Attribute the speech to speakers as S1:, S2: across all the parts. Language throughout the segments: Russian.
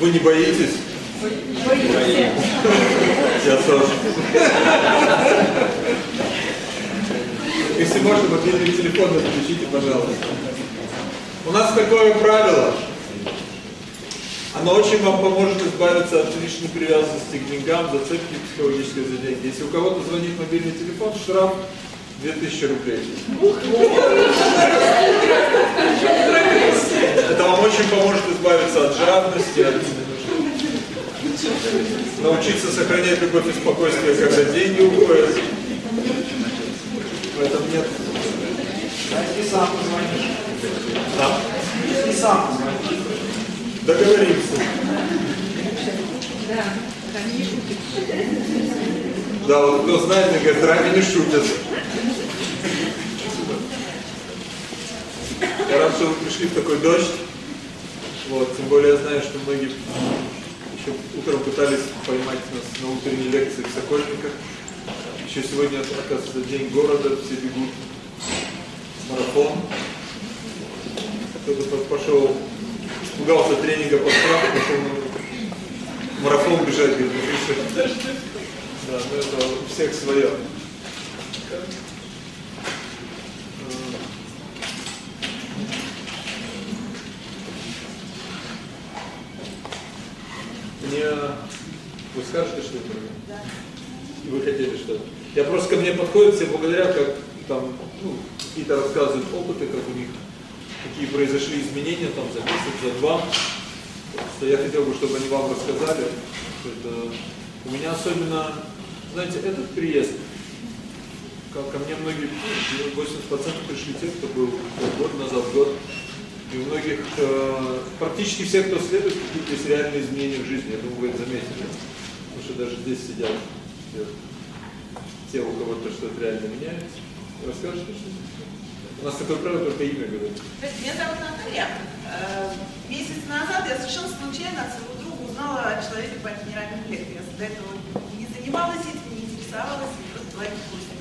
S1: Вы не боитесь?
S2: Боимся.
S1: Я тоже. Если можно, мобильный телефон отключите, пожалуйста. У нас такое правило. Оно очень вам поможет избавиться от лишней привязанности к деньгам, зацепки психологической за деньги. Если у кого-то звонит мобильный телефон, штраф 2000 рублей. Это вам очень поможет избавиться от жадности, от научиться сохранять любовь и спокойствие, когда деньги уходят. В этом нет.
S3: Если сам позвонишь.
S1: Да.
S3: Если сам позвонишь.
S1: Договоримся.
S2: Да, шутит.
S1: Да, вот кто знает, говорит, рами не шутят. Я рад, что вы пришли в такой дождь. Вот, тем более я знаю, что многие еще утром пытались поймать нас на утренней лекции в Сокольниках. Еще сегодня, оказывается, день города, все бегут. Марафон. Кто-то по- пошел, испугался тренинга по страху, пошел на марафон бежать, говорит, «Ну, ты что?» Да, ну это у всех свое. Мне... Вы скажете что-то? Да. И вы хотели что-то? Я просто ко мне подходят все благодаря, как там, ну, какие-то рассказывают опыты, как у них, какие произошли изменения там за месяц, за два. Что я хотел бы, чтобы они вам рассказали. Это у меня особенно, знаете, этот приезд, ко, ко мне многие, ну, 80% пришли те, кто был год назад, год. И у многих, э, практически все, кто следует, есть реальные изменения в жизни. Я думаю, вы это заметили. Потому что даже здесь сидят те, у кого-то что-то реально меняется. Расскажете что-то? У нас такое правило, только имя говорит.
S4: Меня зовут Наталья. Месяц назад я совершенно случайно от своего друга узнала о человеке по Рамин Лек. Я до этого занималась этим, не интересовалась, и просто была не в курсе.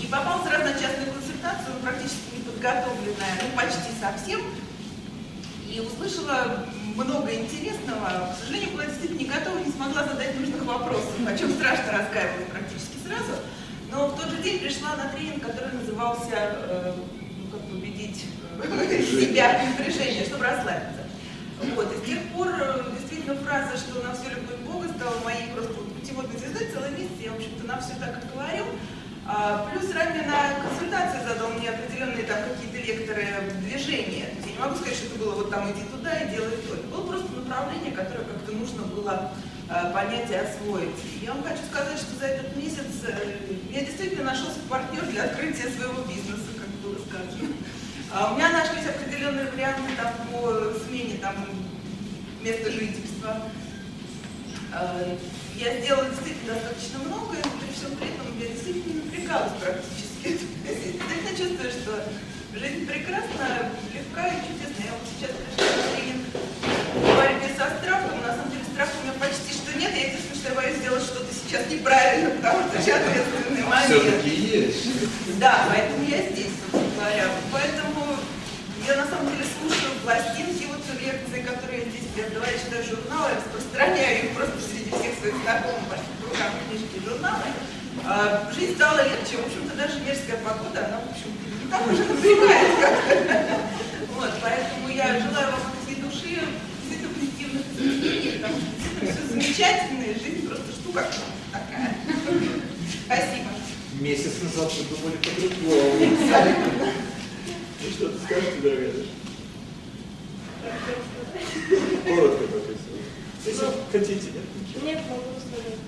S4: И попала сразу на частную консультацию, практически неподготовленная, ну почти совсем. И услышала много интересного. К сожалению, была действительно не готова, не смогла задать нужных вопросов, о чем страшно раскаивалась практически сразу. Но в тот же день пришла на тренинг, который назывался э, ну, как победить э, себя в напряжении, чтобы расслабиться. Вот. И с тех пор э, действительно фраза, что на все любовь Бога стала моей просто путеводной звездой целый месяц. Я, в общем-то, на все так и говорю. А, плюс ранее на консультации задал мне определенные там какие-то лекторы движения. Я не могу сказать, что это было вот там иди туда и делай то. Это было просто направление, которое как-то нужно было а, понять и освоить. И я вам хочу сказать, что за этот месяц э, меня действительно нашелся партнер для открытия своего бизнеса, как было сказано. А у меня нашлись определенные варианты там, по смене там, места жительства. Я сделала действительно достаточно много, и при всем при этом я действительно напрягалась практически. Действительно чувствую, что жизнь прекрасна, легка и чудесна. Я вот сейчас пришла на тренинг по борьбе со страхом. На самом деле страха у меня почти что нет. Я единственное, что я боюсь сделать что-то сейчас неправильно, потому что сейчас ответственный момент.
S1: Все-таки есть.
S4: Да, поэтому я здесь, собственно говоря. Поэтому я на самом деле слушаю пластинки, вот лекции, которые здесь передала, я читаю журналы, распространяю их просто среди всех своих знакомых, почти в руках книжки журналы. А, жизнь стала легче, в общем-то, даже мерзкая погода, она, в общем не так уже напрягает как-то. Вот, поэтому я желаю вам от всей души действительно позитивных изменений, потому что все замечательно, и жизнь просто штука такая. Спасибо.
S1: Месяц назад вы думали по-другому. Ну что, ты скажете, дорогая? Коротко только. Если хотите, нет?
S5: Нет, могу сказать.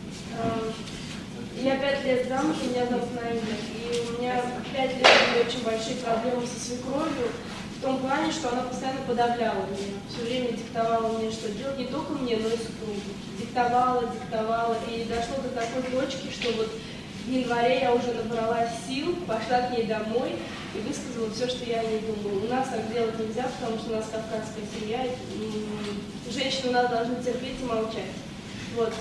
S5: Я пять лет замуж, и меня зовут Наиля. И у меня пять лет были очень большие проблемы со свекровью. В том плане, что она постоянно подавляла меня. Все время диктовала мне, что делать. Не только мне, но и супругу. Диктовала, диктовала. И дошло до такой точки, что вот в январе я уже набралась сил, пошла к ней домой и высказала все, что я о ней думаю. У нас так делать нельзя, потому что у нас кавказская семья. и, Женщины у нас должны терпеть и молчать. Вот.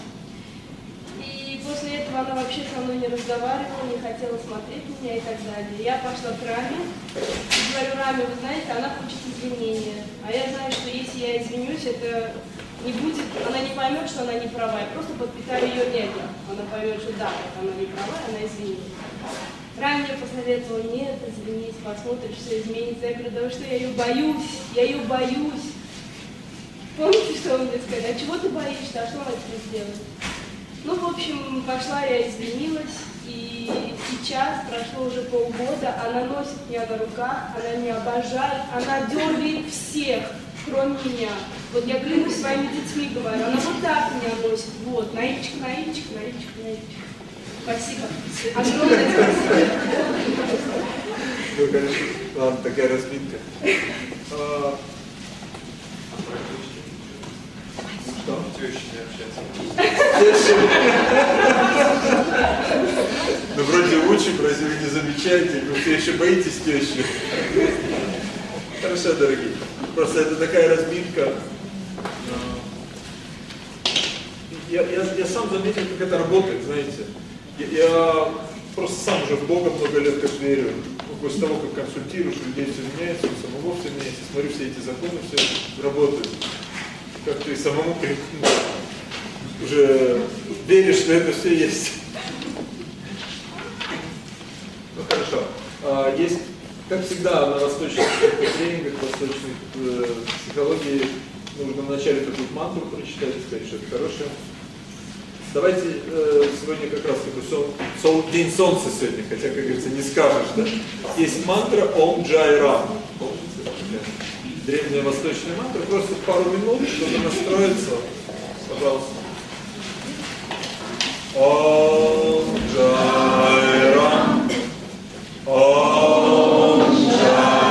S5: И после этого она вообще со мной не разговаривала, не хотела смотреть меня и так далее. Я пошла к Раме, говорю, Раме, вы знаете, она хочет извинения. А я знаю, что если я извинюсь, это не будет, она не поймет, что она не права. Я просто подпитаю ее эго. Она поймет, что да, вот она не права, и она извинится. Ран мне посоветовал, нет, извинись, посмотришь, все изменится. Я говорю, да что, я ее боюсь, я ее боюсь. Помните, что он мне сказал? А чего ты боишься? А что она тебе сделает? Ну, в общем, пошла я извинилась, и сейчас прошло уже полгода, она носит меня на руках, она меня обожает, она дергает всех, кроме меня. Вот я клянусь своими детьми говорю, она вот так меня носит, вот, наивчик, наивчик, наивчик, наивчик. Спасибо. Огромное спасибо.
S1: Ну, конечно, ладно, такая разминка. А, Что?
S6: Теща не общается.
S1: Ну, вроде учим, разве вы не замечаете? Вы все еще боитесь тещи. Хорошо, дорогие. Просто это такая разминка. Я, я, я сам заметил, как это работает, знаете. Я, я просто сам уже в Бога много лет как верю. Ну, После того, как консультируешь, людей все меняется, у самого все меняется. Смотрю, все эти законы, все работают. Как ты самому ну, уже веришь, что это все есть. Ну хорошо. А, Есть, как всегда, на восточных тренингах, восточной э, психологии нужно вначале какую-то мантру прочитать, сказать, что это хорошее. Давайте э, сегодня как раз такой сол, сол- день солнца сегодня, хотя, как говорится, не скажешь, да? Есть мантра Ом Джай Рам. Древняя восточная мантра. Просто пару минут, чтобы настроиться. Пожалуйста. Ом Джай Рам. Ом 네.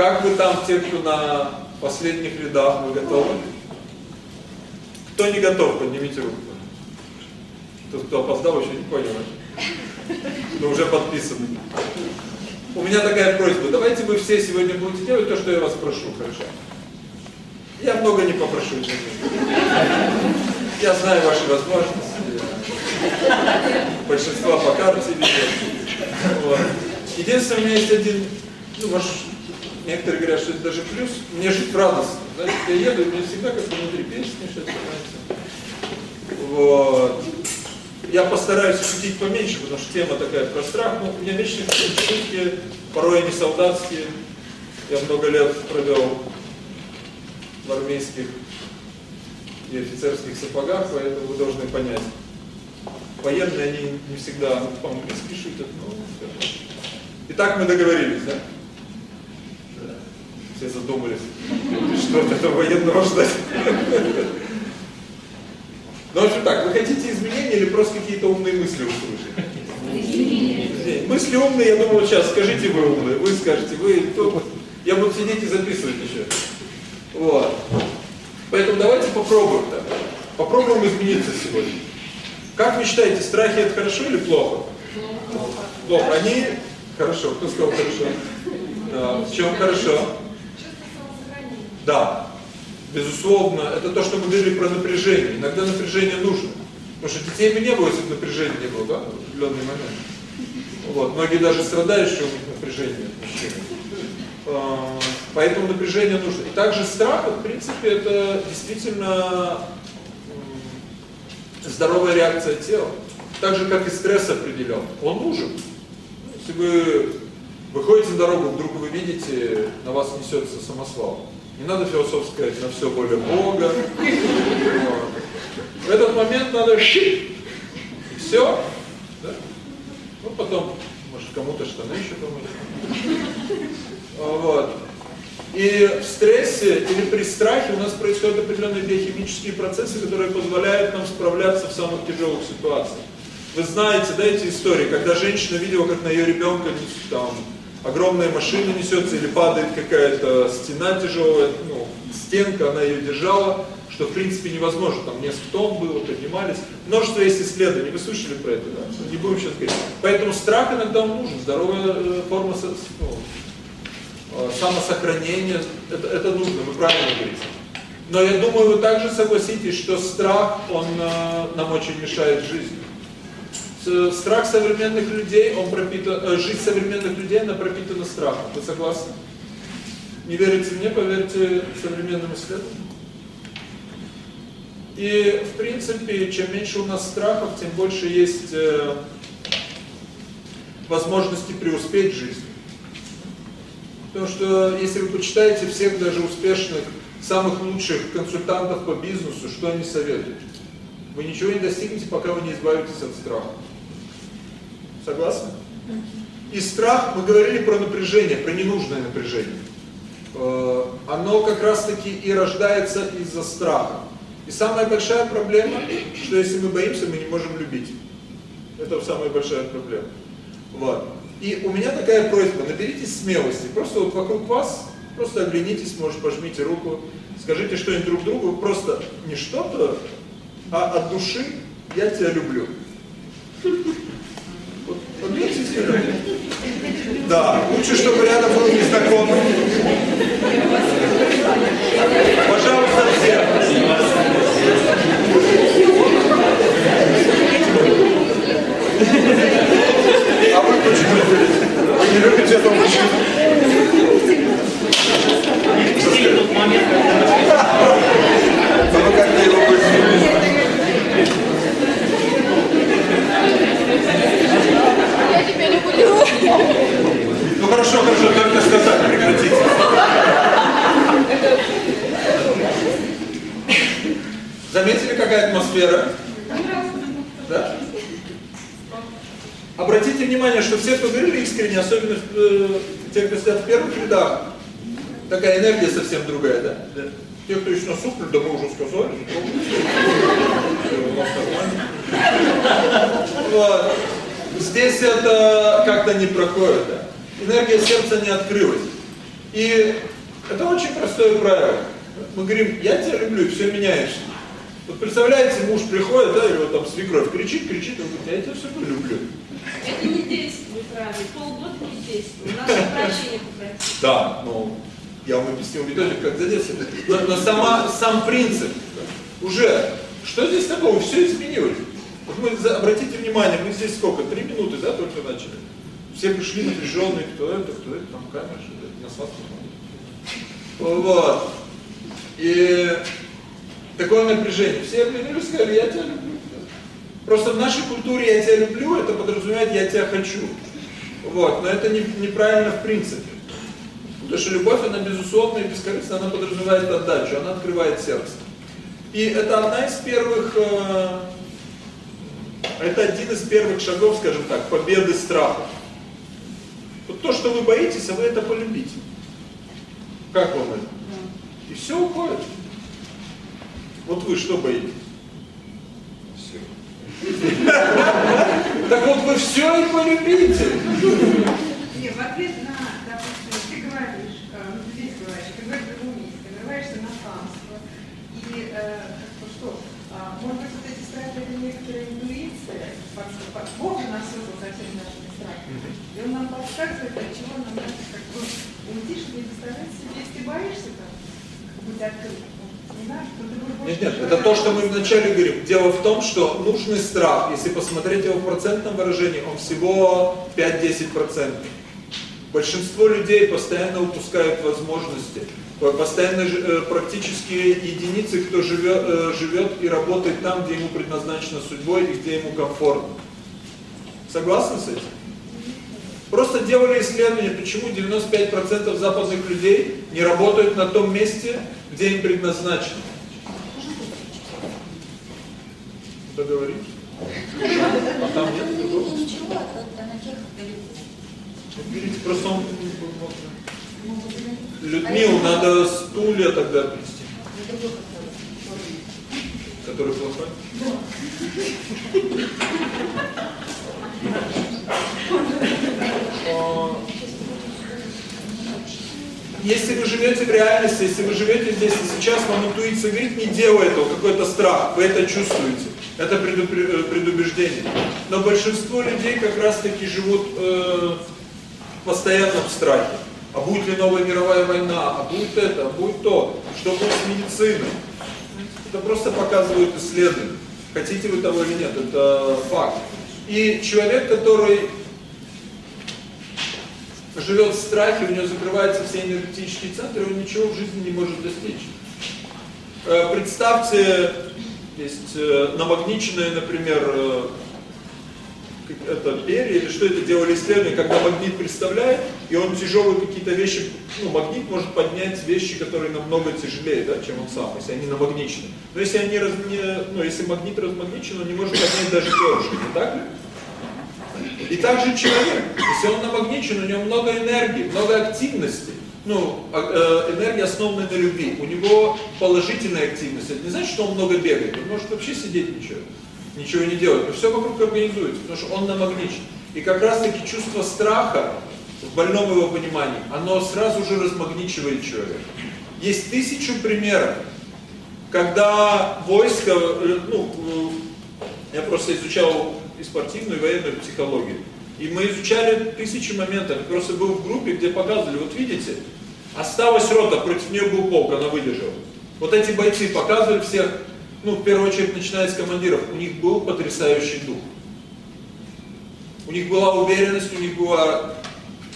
S1: Как вы там, те, кто на последних рядах, вы готовы? Кто не готов, поднимите руку. Тот, кто опоздал, еще не понял. Но уже подписан. У меня такая просьба. Давайте вы все сегодня будете делать то, что я вас прошу, хорошо? Я много не попрошу. Я знаю ваши возможности. Большинство по карте видят. Вот. Единственное, у меня есть один, ну, может, некоторые говорят, что это даже плюс, мне жить радостно. Знаете, я еду, мне всегда как-то внутри песни что-то Вот. Я постараюсь шутить поменьше, потому что тема такая про страх, но у меня вечно шутки, порой они солдатские. Я много лет провел в армейских и офицерских сапогах, поэтому вы должны понять. Военные, они не всегда по-английски шутят, но. Итак, мы договорились, да? Задумались, что от этого военного ждать. Ну, в общем так, вы хотите изменения или просто какие-то умные мысли услышать? Мысли умные, я думаю, сейчас скажите вы умные, вы скажете, вы, кто, я буду сидеть и записывать еще. Вот. Поэтому давайте попробуем. Да? Попробуем измениться сегодня. Как вы считаете, страхи это хорошо или плохо? Плохо. Плохо. Они хорошо. Кто сказал хорошо? Да. В чем хорошо? Да. Безусловно, это то, что мы говорили про напряжение. Иногда напряжение нужно. Потому что детей бы не было, если бы напряжения не было, да, в определенный момент. Вот. Многие даже страдают, что у них напряжение. А, поэтому напряжение нужно. И также страх, в принципе, это действительно здоровая реакция тела. Так же, как и стресс определен. Он нужен. Если вы выходите на дорогу, вдруг вы видите, на вас несется самосвал. Не надо философски сказать, на все более Бога. В этот момент надо и все. Да? Ну, потом, может, кому-то штаны еще помыть. Вот. И в стрессе или при страхе у нас происходят определенные биохимические процессы, которые позволяют нам справляться в самых тяжелых ситуациях. Вы знаете, да, эти истории, когда женщина видела, как на ее ребенка там, огромная машина несется или падает какая-то стена тяжелая, ну, стенка, она ее держала, что в принципе невозможно, там несколько тонн было, поднимались. Множество есть исследований, вы слышали про это, да? Не будем сейчас говорить. Поэтому страх иногда нужен, здоровая э, форма ну, Э, самосохранение, это, это нужно, вы правильно говорите. Но я думаю, вы также согласитесь, что страх, он э, нам очень мешает жизни. Страх современных людей, он пропитан, э, жизнь современных людей, она пропитана страхом. Вы согласны? Не верите мне, поверьте современным исследованиям. И, в принципе, чем меньше у нас страхов, тем больше есть э, возможности преуспеть в жизни. Потому что если вы почитаете всех даже успешных, самых лучших консультантов по бизнесу, что они советуют? Вы ничего не достигнете, пока вы не избавитесь от страха. Согласны? И страх, мы говорили про напряжение, про ненужное напряжение. Э, оно как раз таки и рождается из-за страха. И самая большая проблема, что если мы боимся, мы не можем любить. Это самая большая проблема. Вот. И у меня такая просьба, наберитесь смелости, просто вот вокруг вас, просто оглянитесь, может, пожмите руку, скажите что-нибудь друг другу, просто не что-то, а от души «я тебя люблю». Да, лучше, чтобы рядом был незнакомый. Пожалуйста, все. А вы почему? Вы не любите этого мужчину? А вы как его будете?
S5: Я тебя люблю.
S1: Ну хорошо, хорошо, только сказать, прекратите. Заметили, какая атмосфера? Да? Обратите внимание, что все, кто говорили искренне, особенно э, те, кто сидят в первых рядах, такая энергия совсем другая, да? да. Те, кто еще насупли, да мы уже сказали, у нас. Здесь это как-то не проходит, да? Энергия сердца не открылась. И это очень простое правило. Мы говорим, я тебя люблю, и все меняешься. Вот представляете, муж приходит, да, или вот там свекровь кричит, кричит, он говорит, я тебя все равно люблю.
S5: Это не действует правильно. Полгода не действует. Надо прощения попросить.
S1: Да, но я вам объяснил методику, как задействовать. Но, но сама, сам принцип уже, что здесь такого, все изменилось. Вот мы, обратите внимание, мы здесь сколько, три минуты, да, только начали? Все пришли напряженные, кто это, кто это, там камера, что это, на вас. Вот. И такое напряжение. Все объявили, сказали, я тебя люблю. Просто в нашей культуре я тебя люблю, это подразумевает я тебя хочу. Вот, но это не, неправильно в принципе. Потому что любовь, она безусловная и бескорыстная, она подразумевает отдачу, она открывает сердце. И это одна из первых, э, это один из первых шагов, скажем так, победы страха. Вот то, что вы боитесь, а вы это полюбите. Как вам это? И все уходит. Вот вы что боитесь? Так вот вы все и полюбите.
S2: Не, в ответ на, допустим, ты говоришь, э, ну ты здесь говоришь, ты говоришь в другом месте, нарываешься на хамство. И э, что, а, может быть, вот эти страхи, это некоторая интуиция, под- под- Бог же нас создал со всеми нашими. И Он нам подсказывает, от чего нам надо как бы уйти, чтобы не представлять себе, если боишься там, ты будешь больше
S1: Нет, нет, это то, что мы вначале говорим. Дело в том, что нужный страх, если посмотреть его в процентном выражении, он всего 5-10%. Большинство людей постоянно упускают возможности. По- Постоянно э, практически единицы, кто живет, э, живет и работает там, где ему предназначено судьбой и где ему комфортно. Согласны с этим? Просто делали исследование, почему 95% западных людей не работают на том месте, где им предназначено. Договорились? А там нет другого?
S7: Ничего, а далеко.
S1: Берите, просто он... Людмил, надо стулья тогда принести. Который плохой? А, Если вы живете в реальности, если вы живете здесь и сейчас, вам интуиция говорит, не делай этого, какой-то страх, вы это чувствуете. Это э, предубеждение. Но большинство людей как раз таки живут э, в страхе. А будет ли новая мировая война, а будет это, а будет то, что будет с медициной. Это просто показывают исследования. Хотите вы того или нет, это факт. И человек, который живет в страхе, у него закрываются все энергетические центры, он ничего в жизни не может достичь. Э, Представьте, есть э, намагниченное, например, э, это перья или что это делали исследования, когда магнит представляет, и он тяжелые какие-то вещи, ну, магнит может поднять вещи, которые намного тяжелее, да, чем он сам, если они намагничены. Но если они раз, не, ну, если магнит размагничен, он не может поднять даже перышко, не так ли? И также человек, если он намагничен, у него много энергии, много активности, ну, а, э, энергия основана на любви. У него положительная активность. Это не значит, что он много бегает. Он может вообще сидеть ничего, ничего не делать. Но все вокруг организуется, потому что он намагничен. И как раз таки чувство страха, в больном его понимании, оно сразу же размагничивает человека. Есть тысячу примеров, когда войско, э, ну, э, я просто изучал и спортивную, и военную психологию. И мы изучали тысячи моментов. Просто был в группе, где показывали, вот видите, осталась рота, против нее был полк, она выдержала. Вот эти бойцы показывали всех, ну, в первую очередь, начиная с командиров, у них был потрясающий дух. У них была уверенность, у них была,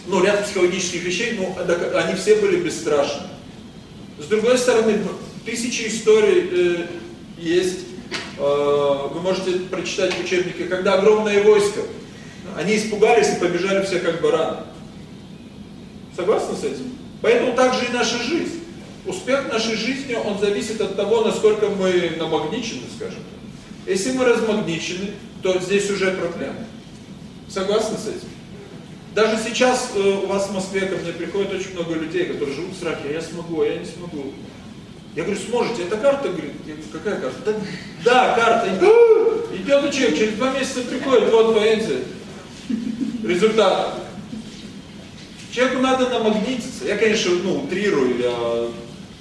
S1: ну, ряд психологических вещей, но они все были бесстрашны. С другой стороны, тысячи историй э, есть, вы можете прочитать в учебнике, когда огромное войско, они испугались и побежали все как бараны. Согласны с этим? Поэтому также и наша жизнь. Успех нашей жизни, он зависит от того, насколько мы намагничены, скажем так. Если мы размагничены, то здесь уже проблема. Согласны с этим? Даже сейчас э, у вас в Москве ко мне приходит очень много людей, которые живут в страхе, «А я смогу, а я не смогу. Я говорю, сможете, это карта? Говорит, какая карта? Да, да карта. Идет человек, через два месяца приходит, вот поэзия. Результат. Человеку надо намагнититься. Я, конечно, ну, утрирую, я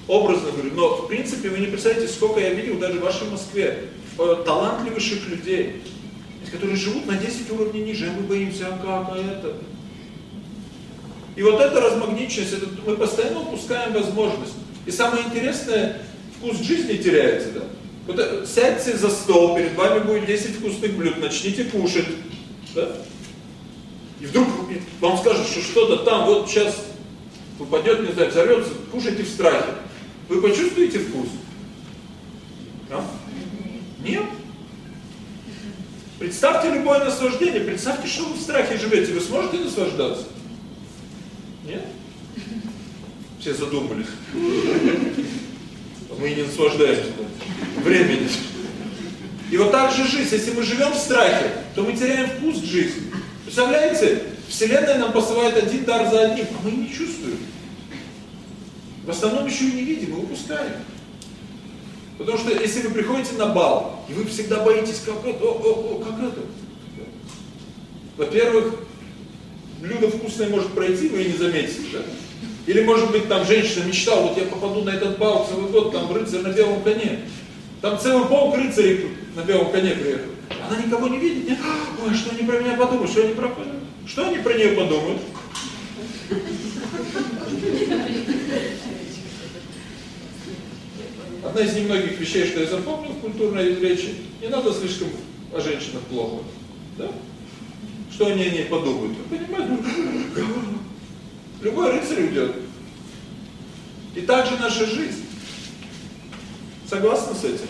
S1: образно говорю, но в принципе вы не представляете, сколько я видел даже в вашей Москве э, талантливейших людей, которые живут на 10 уровней ниже, а мы боимся, а как, а это. И вот эта размагниченность, это, мы постоянно упускаем возможность. И самое интересное, вкус жизни теряется. Да? Вот, э, сядьте за стол, перед вами будет 10 вкусных блюд, начните кушать. Да? И вдруг вам скажут, что что-то там вот сейчас упадет, не знаю, взорвется, кушайте в страхе. Вы почувствуете вкус? А? Нет? Представьте любое наслаждение, представьте, что вы в страхе живете, вы сможете наслаждаться? Нет? Все задумались. Мы не наслаждаемся. Времени. И вот так же жизнь. Если мы живем в страхе, то мы теряем вкус к жизни. Представляете? Вселенная нам посылает один дар за одним, а мы не чувствуем. В основном еще и не видим, мы упускаем. Потому что если вы приходите на бал, и вы всегда боитесь, как это, о, о, о, как это. Во-первых, блюдо вкусное может пройти, вы и не заметите, да? Или, может быть, там женщина мечтала, вот я попаду на этот бал целый год, там рыцарь на белом коне. Там целый полк рыцарей на белом коне приехал. Она никого не видит, нет? Ой, что они про меня подумают, что они про, что они про нее подумают? Одна из немногих вещей, что я запомнил в культурной речи, не надо слишком о женщинах плохо. Да? Что они о ней подумают? Понимаете? Любой рыцарь уйдет. И также наша жизнь. Согласны с этим?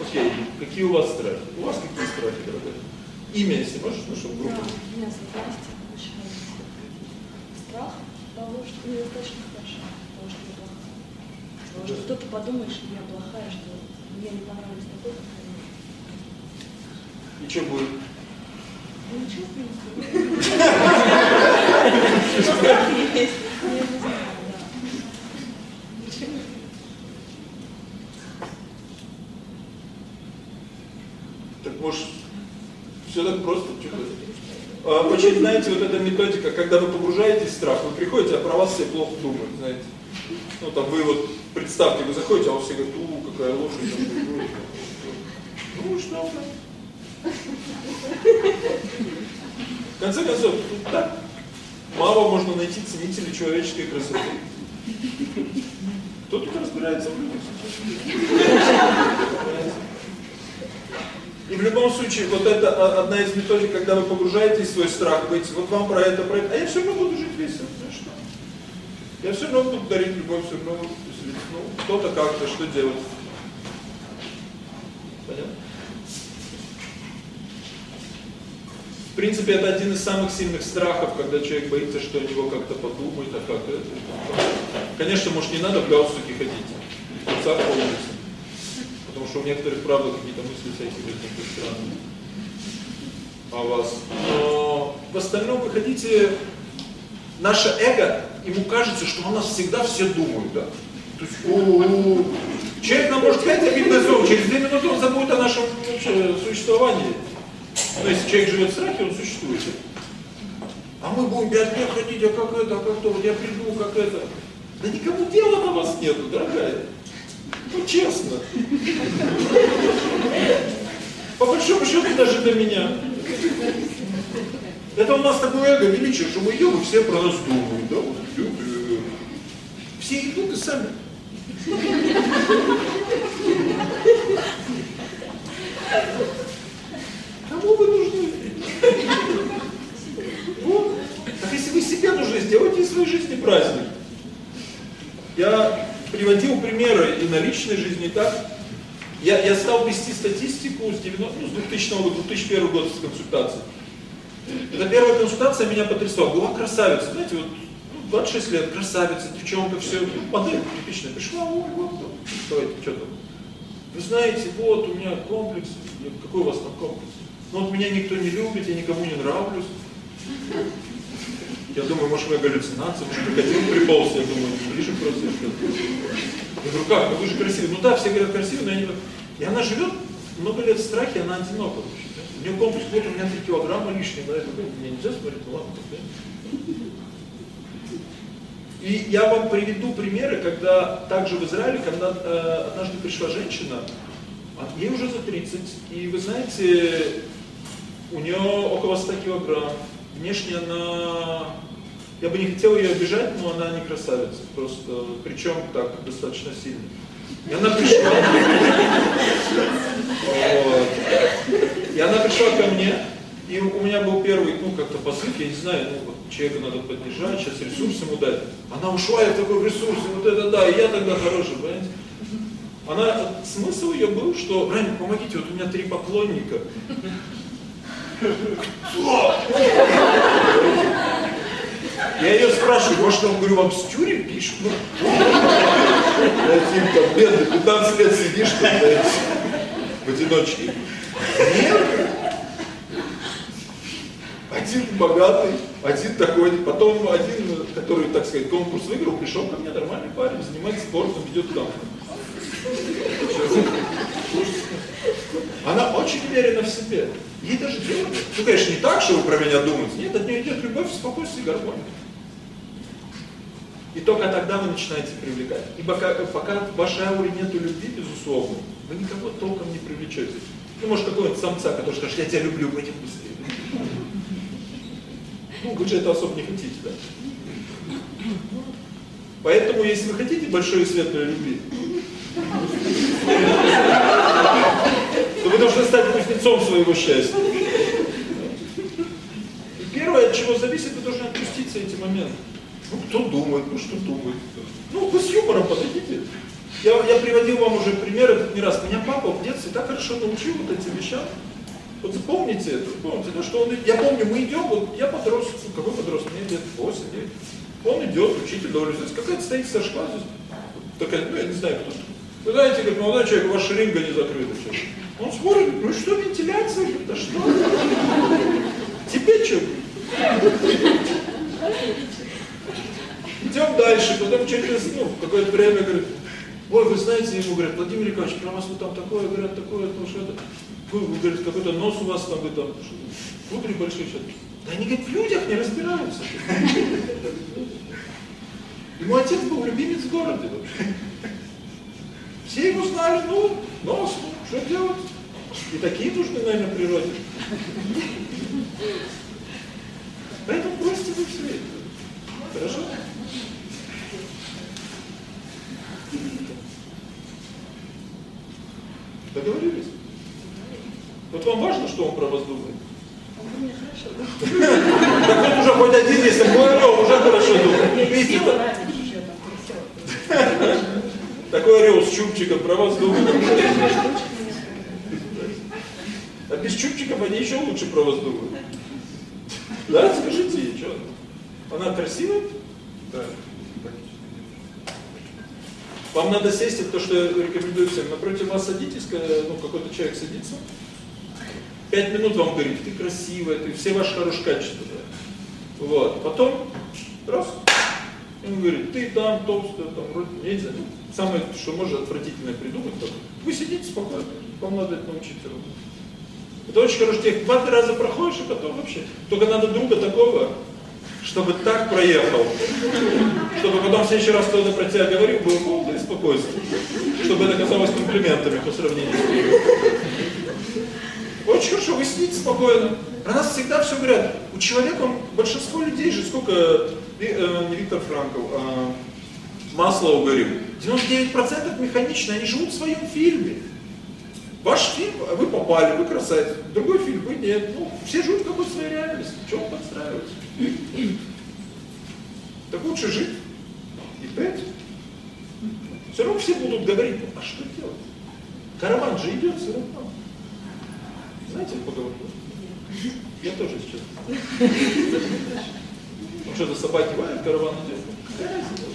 S1: Окей, какие у вас страхи? У вас какие страхи, дорогая? Имя, если можешь, ну, чтобы группу.
S5: Да, меня злость, страх того, что недостаточно хороша, того, что я плохая. Того, что кто-то подумает, что я плохая, что мне не понравилось такой, какая
S1: И что будет?
S5: Ну, ничего, в принципе. Страх есть. Я не знаю, да.
S1: Так может, все так просто, что а, знаете, вот эта методика, когда вы погружаетесь в страх, вы приходите, а про вас все плохо думают, знаете. Ну, там вы вот, представьте, вы заходите, а у все говорят, у, какая лошадь там Ну, что там? В конце концов, так, мало можно найти ценителей человеческой красоты. Кто тут разбирается в людях? И в любом случае, вот это одна из методик, когда вы погружаетесь в свой страх, говорите, вот вам про это, про это, а я все равно буду жить весело, ну что? Я все равно буду дарить любовь, все равно ну, кто-то как-то, что делать? Понятно? В принципе, это один из самых сильных страхов, когда человек боится, что о него как-то подумают, а как это. Конечно, может, не надо в галстуке ходить, в. Потому что у некоторых, правда, какие-то мысли всякие возникают странные. А у вас. Но в остальном вы хотите... Наше эго, ему кажется, что о нас всегда все думают, да. То есть, о -о -о. человек нам может сказать обидное слово, через две минуты он забудет о нашем вообще существовании. Но если человек живет в страхе, он существует. А мы будем пять лет ходить, а как это, а как то, я приду, как это. Да никому дела на вас нету, дорогая. Ну, честно. По большому счету даже до меня. Это у нас такое эго величие, что мы и все про нас думают. Да? Вот, все идут и сами. Кому вы нужны? Вот. Так если вы себе нужны, сделайте из своей жизни праздник. Я приводил примеры и на личной жизни, так. Я, я стал вести статистику с, 90, ну, с 2000 года, 2001 года с консультацией. Это первая консультация меня потрясла. Была красавица, знаете, вот 26 ну, лет, красавица, девчонка, все, модель типичная. Пришла, ой, вот, давайте, что там. Вы знаете, вот, у меня комплекс. Какой у вас там комплекс? Ну вот меня никто не любит, я никому не нравлюсь. Я думаю, может, моя галлюцинация, может, крокодил приполз, я думаю, ближе просто. Я говорю, как, ну вы же красивый. Ну да, все говорят красивый, но я не... И она живет много лет в страхе, она одинока. У нее комплекс, вот у меня 3 килограмма лишние, на это, мне нельзя смотреть, ну ладно, да? И я вам приведу примеры, когда также в Израиле, когда э, однажды пришла женщина, а ей уже за 30, и вы знаете, у нее около 100 килограмм, внешне она я бы не хотел ее обижать, но она не красавица. Просто, причем так, достаточно сильно. И она пришла. И она пришла ко мне, и у меня был первый, ну, как-то позыв, я не знаю, ну, вот, человека надо поддержать, сейчас ресурс ему дать. Она ушла, я в такой ресурс, вот это да, и я тогда хороший, понимаете? Она, смысл ее был, что, Раня, помогите, вот у меня три поклонника. Кто? Я ее спрашиваю, может, он, говорю, вам с тюрем пишут? Ну, Тим, там, бедный, 15 лет сидишь, там, в одиночке. Нет. Один богатый, один такой, потом один, который, так сказать, конкурс выиграл, пришел ко мне, нормальный парень, занимается спортом, ведет там. Она очень уверена в себе. Ей даже дело. Ну, конечно, не так, что вы про меня думаете. Нет, от нее идет любовь, спокойствие и гармония. И только тогда вы начинаете привлекать. И пока, пока в вашей ауре нету любви, безусловно, вы никого толком не привлечете. Ну, может, какого-нибудь самца, который скажет, я тебя люблю, пойдем быстрее. Ну, вы же это особо не хотите, да? Поэтому, если вы хотите большой и светлой любви, вы должны стать кузнецом своего счастья. И первое, от чего зависит, вы должны отпуститься эти моменты. Ну, кто думает, ну, что думает. Ну, вы с юмором подойдите. Я, я приводил вам уже пример этот не раз. Меня папа в детстве так хорошо научил вот этим вещам. Вот запомните это, помните, да, что он, я помню, мы идем, вот я подрос, ну, какой подрос, мне лет 8, 9. Он идет, учитель довольно, здесь какая-то стоит старшкла, здесь, такая, ну, я не знаю, кто. Вы знаете, как молодой человек, у вас шеринга не закрыта. Сейчас. Он смотрит, ну что, вентиляция? Да что? Тебе что? Идем дальше, потом через, ну, какое-то время говорит, ой, вы знаете, ему говорят, Владимир Николаевич, про вас вот там такое, говорят, такое, то что это, вы, говорите, какой-то нос у вас там, вы там, кудри большие сейчас. Да они, говорят, в людях не разбираются. Ему отец был любимец в городе вообще. Все его знали, ну, нос, ну, что делать? И такие нужны, наверное, природе. Поэтому бросьте вы все это. Хорошо? Договорились? Вот вам важно, что он про вас думает? Так вот уже хоть один, если мой орел, уже хорошо думает. Видите, такой орел с чубчиком про вас думает. А без чубчиков они еще лучше про вас думают. Да, скажите ей, что? Она красивая? Да. Вам надо сесть, это то, что я рекомендую всем. Напротив вас садитесь, ну, какой-то человек садится. Пять минут вам говорит, ты красивая, ты все ваши хорошие качества. Да. Вот. Потом, раз, Он говорит, ты там толстая, там вроде нельзя. Ну, самое, что можно отвратительное придумать, так, вы сидите спокойно, вам надо это научиться работать. Это очень хорошо, тех два-три раза проходишь, и потом вообще. Только надо друга такого, чтобы так проехал, чтобы потом в следующий раз кто-то про тебя говорил, было полное спокойствие, чтобы это казалось комплиментами по сравнению с ним. Очень хорошо, вы сидите спокойно. Про нас всегда все говорят. У человека, большинство людей же, сколько, э, не Виктор Франков, а Маслоу говорил, 99% механично, они живут в своем фильме. Ваш фильм, вы попали, вы красавец. Другой фильм, вы нет. Ну, все живут в какой-то своей реальности. Чего вы подстраиваетесь? Так лучше жить и петь. Все равно все будут говорить, ну, а что делать? Караван же идет все равно. Знаете поговорку? Я тоже сейчас. Ну что-то собаки валят, караван идет. Какая разница?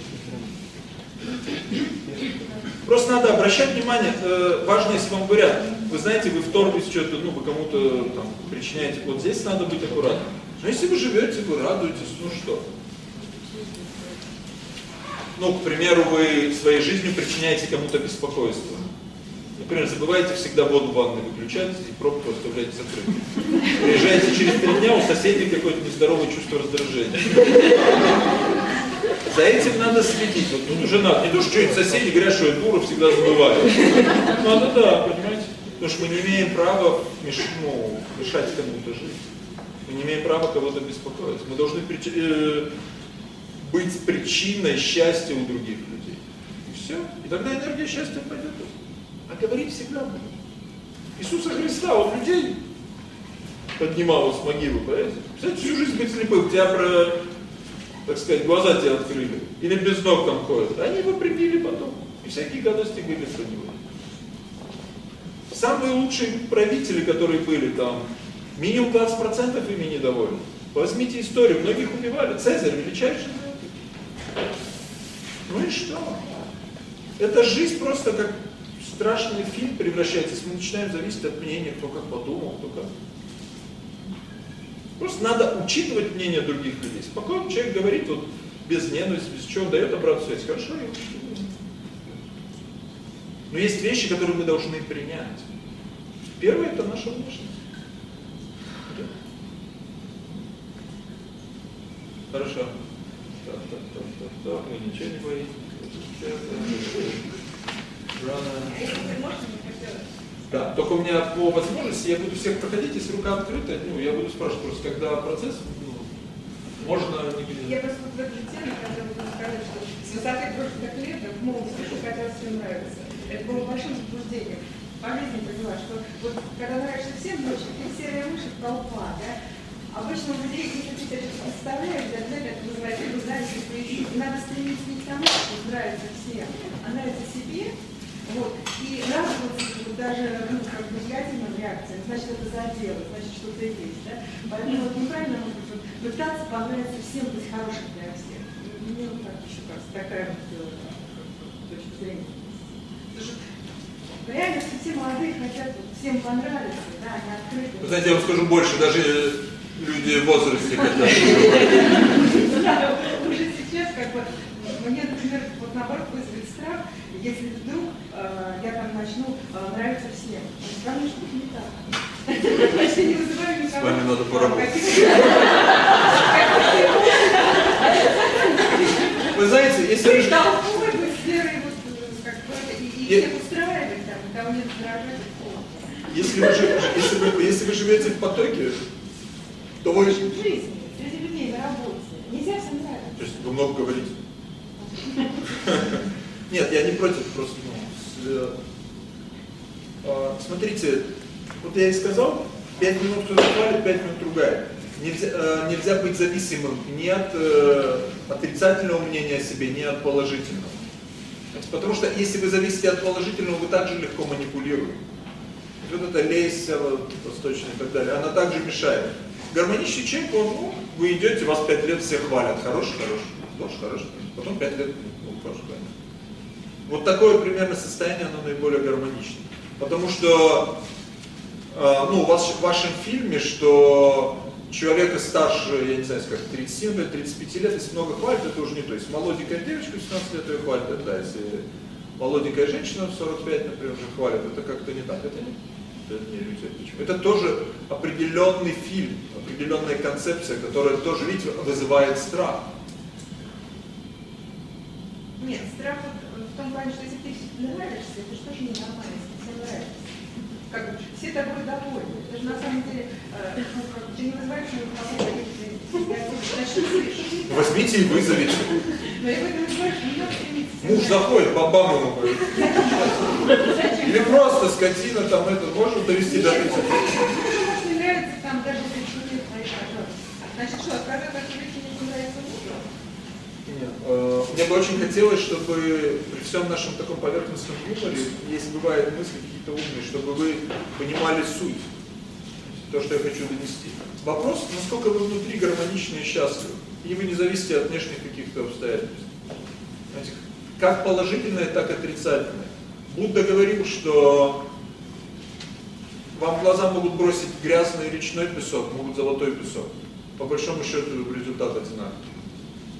S1: Просто надо обращать внимание, э, важно, если вам говорят, вы знаете, вы вторглись что-то, ну, вы кому-то там причиняете, вот здесь надо быть аккуратным. Но если вы живете, вы радуетесь, ну что? Ну, к примеру, вы своей жизнью причиняете кому-то беспокойство. Например, забываете всегда воду в ванной выключать и пробку оставляете закрытой. Приезжаете через три дня, у соседей какое-то нездоровое чувство раздражения. За этим надо следить. Вот ну, жена, не то, что эти соседи говорят, что я дура, всегда забываю. Надо, да, понимаете? Потому что мы не имеем права меш... ну, мешать кому-то жить. Мы не имеем права кого-то беспокоить. Мы должны прич... э... быть причиной счастья у других людей. И все. И тогда энергия счастья пойдет. А говорить всегда будет. Иисуса Христа, он людей поднимал с могилы, понимаете? Представляете, всю жизнь быть слепым, тебя про так сказать, глаза тебе открыли, или без ног там ходят, они его прибили потом, и всякие гадости были про него. Самые лучшие правители, которые были там, минимум 20% ими недовольны. Возьмите историю, многих убивали. Цезарь величайший Ну и что? Эта жизнь просто как страшный фильм превращается, если мы начинаем зависеть от мнения, кто как подумал, кто как. Просто надо учитывать мнение других людей. Спокойно человек говорит, вот без ненависти, без чего, дает обратную связь. Хорошо, я. Но есть вещи, которые мы должны принять. Первое это наша внешность. Хорошо. Так, так, так, так, так, вы ничего не боитесь. Рано. Да, только у меня по возможности я буду всех проходить, если рука открыта, ну, я буду спрашивать просто, когда процесс, ну, можно не
S8: Я просто в этой теме, когда буду сказать, что с высоты прошлых лет в молодости хотелось всем нравится. Это было большим заблуждением. По жизни поняла, что вот когда нравишься всем, значит, ты серая мышь толпа, да? Обычно людей, если ты это представляешь, для тебя это вызывает либо зависть, надо стремиться не к тому, что нравится всем, а нравится себе, вот. И радоваться даже ну, как бы негативным реакциям, значит, это задело, значит, что-то есть. Да? Поэтому вот неправильно образом пытаться понравиться всем, быть хорошим для всех. Мне вот так еще кажется, такая вот э, точка зрения. Потому что в реальности все молодые хотят вот, всем понравиться, да, они открыты.
S1: Вы знаете, я вам скажу больше, даже люди в возрасте хотят.
S8: Да, уже сейчас как бы, мне, например, вот наоборот вызовет страх, если вдруг э, я там начну э, нравиться всем. Там что-то не так. Почти не вызываю никого.
S1: С вами надо поработать. Вы знаете, если вы...
S8: Толпой быть серой, вот, как бы, и, всех устраивать, там, никого не раздражать.
S1: Если вы, если, вы, если вы живете в потоке, то вы...
S8: В жизни, среди людей, на работе. Нельзя всем нравиться.
S1: То есть вы много говорите. Нет, я не против, просто, ну, с, э, смотрите, вот я и сказал, 5 минут хвалит, 5 минут другая. Нельзя, э, нельзя быть зависимым ни от э, отрицательного мнения о себе, ни от положительного. Потому что если вы зависите от положительного, вы также легко манипулируете. Вот эта лесть восточная и так далее, она также мешает. Гармоничный человек, он, ну, вы идете, вас 5 лет все хвалят, хороший, хороший, тоже хороший, потом 5 лет, ну, тоже хвалят. Вот такое примерно состояние, оно наиболее гармонично. Потому что, э, ну, у вас в вашем фильме, что человека старше, я не знаю, как 37-35 лет, если много хвалит, это уже не то. Есть молоденькая девочка 17 лет ее хвалит, это да, если молоденькая женщина в 45, например, уже хвалит, это как-то не так, это не, это не. Почему? Это тоже определенный фильм, определенная концепция, которая тоже, видите, вызывает страх.
S2: Нет, страх в том плане, что если ты нравишься, это же тоже ненормально, если тебе нравится. Как бы все тобой довольны. Это же на самом деле, э, ну, как, ты не вызываешь его какой-то
S1: Возьмите и вызовите.
S2: Но его не вызываешь, не стремиться.
S1: Муж заходит, бабам ему говорит. Или просто скотина там это, можно довести до конца.
S2: может не нравится там даже причудить мои пожалуйста. Значит, что, отказать от увлечения не нравится мужу?
S1: Нет, э, Мне бы очень хотелось, чтобы при всем нашем таком поверхностном юморе, если бывают мысли какие-то умные, чтобы вы понимали суть, то, что я хочу донести. Вопрос, насколько вы внутри гармоничны и счастливы, и вы не зависите от внешних каких-то обстоятельств. Знаете, как положительное, так и отрицательное. Будда говорил, что вам глаза могут бросить грязный речной песок, могут золотой песок. По большому счету результат одинаковый.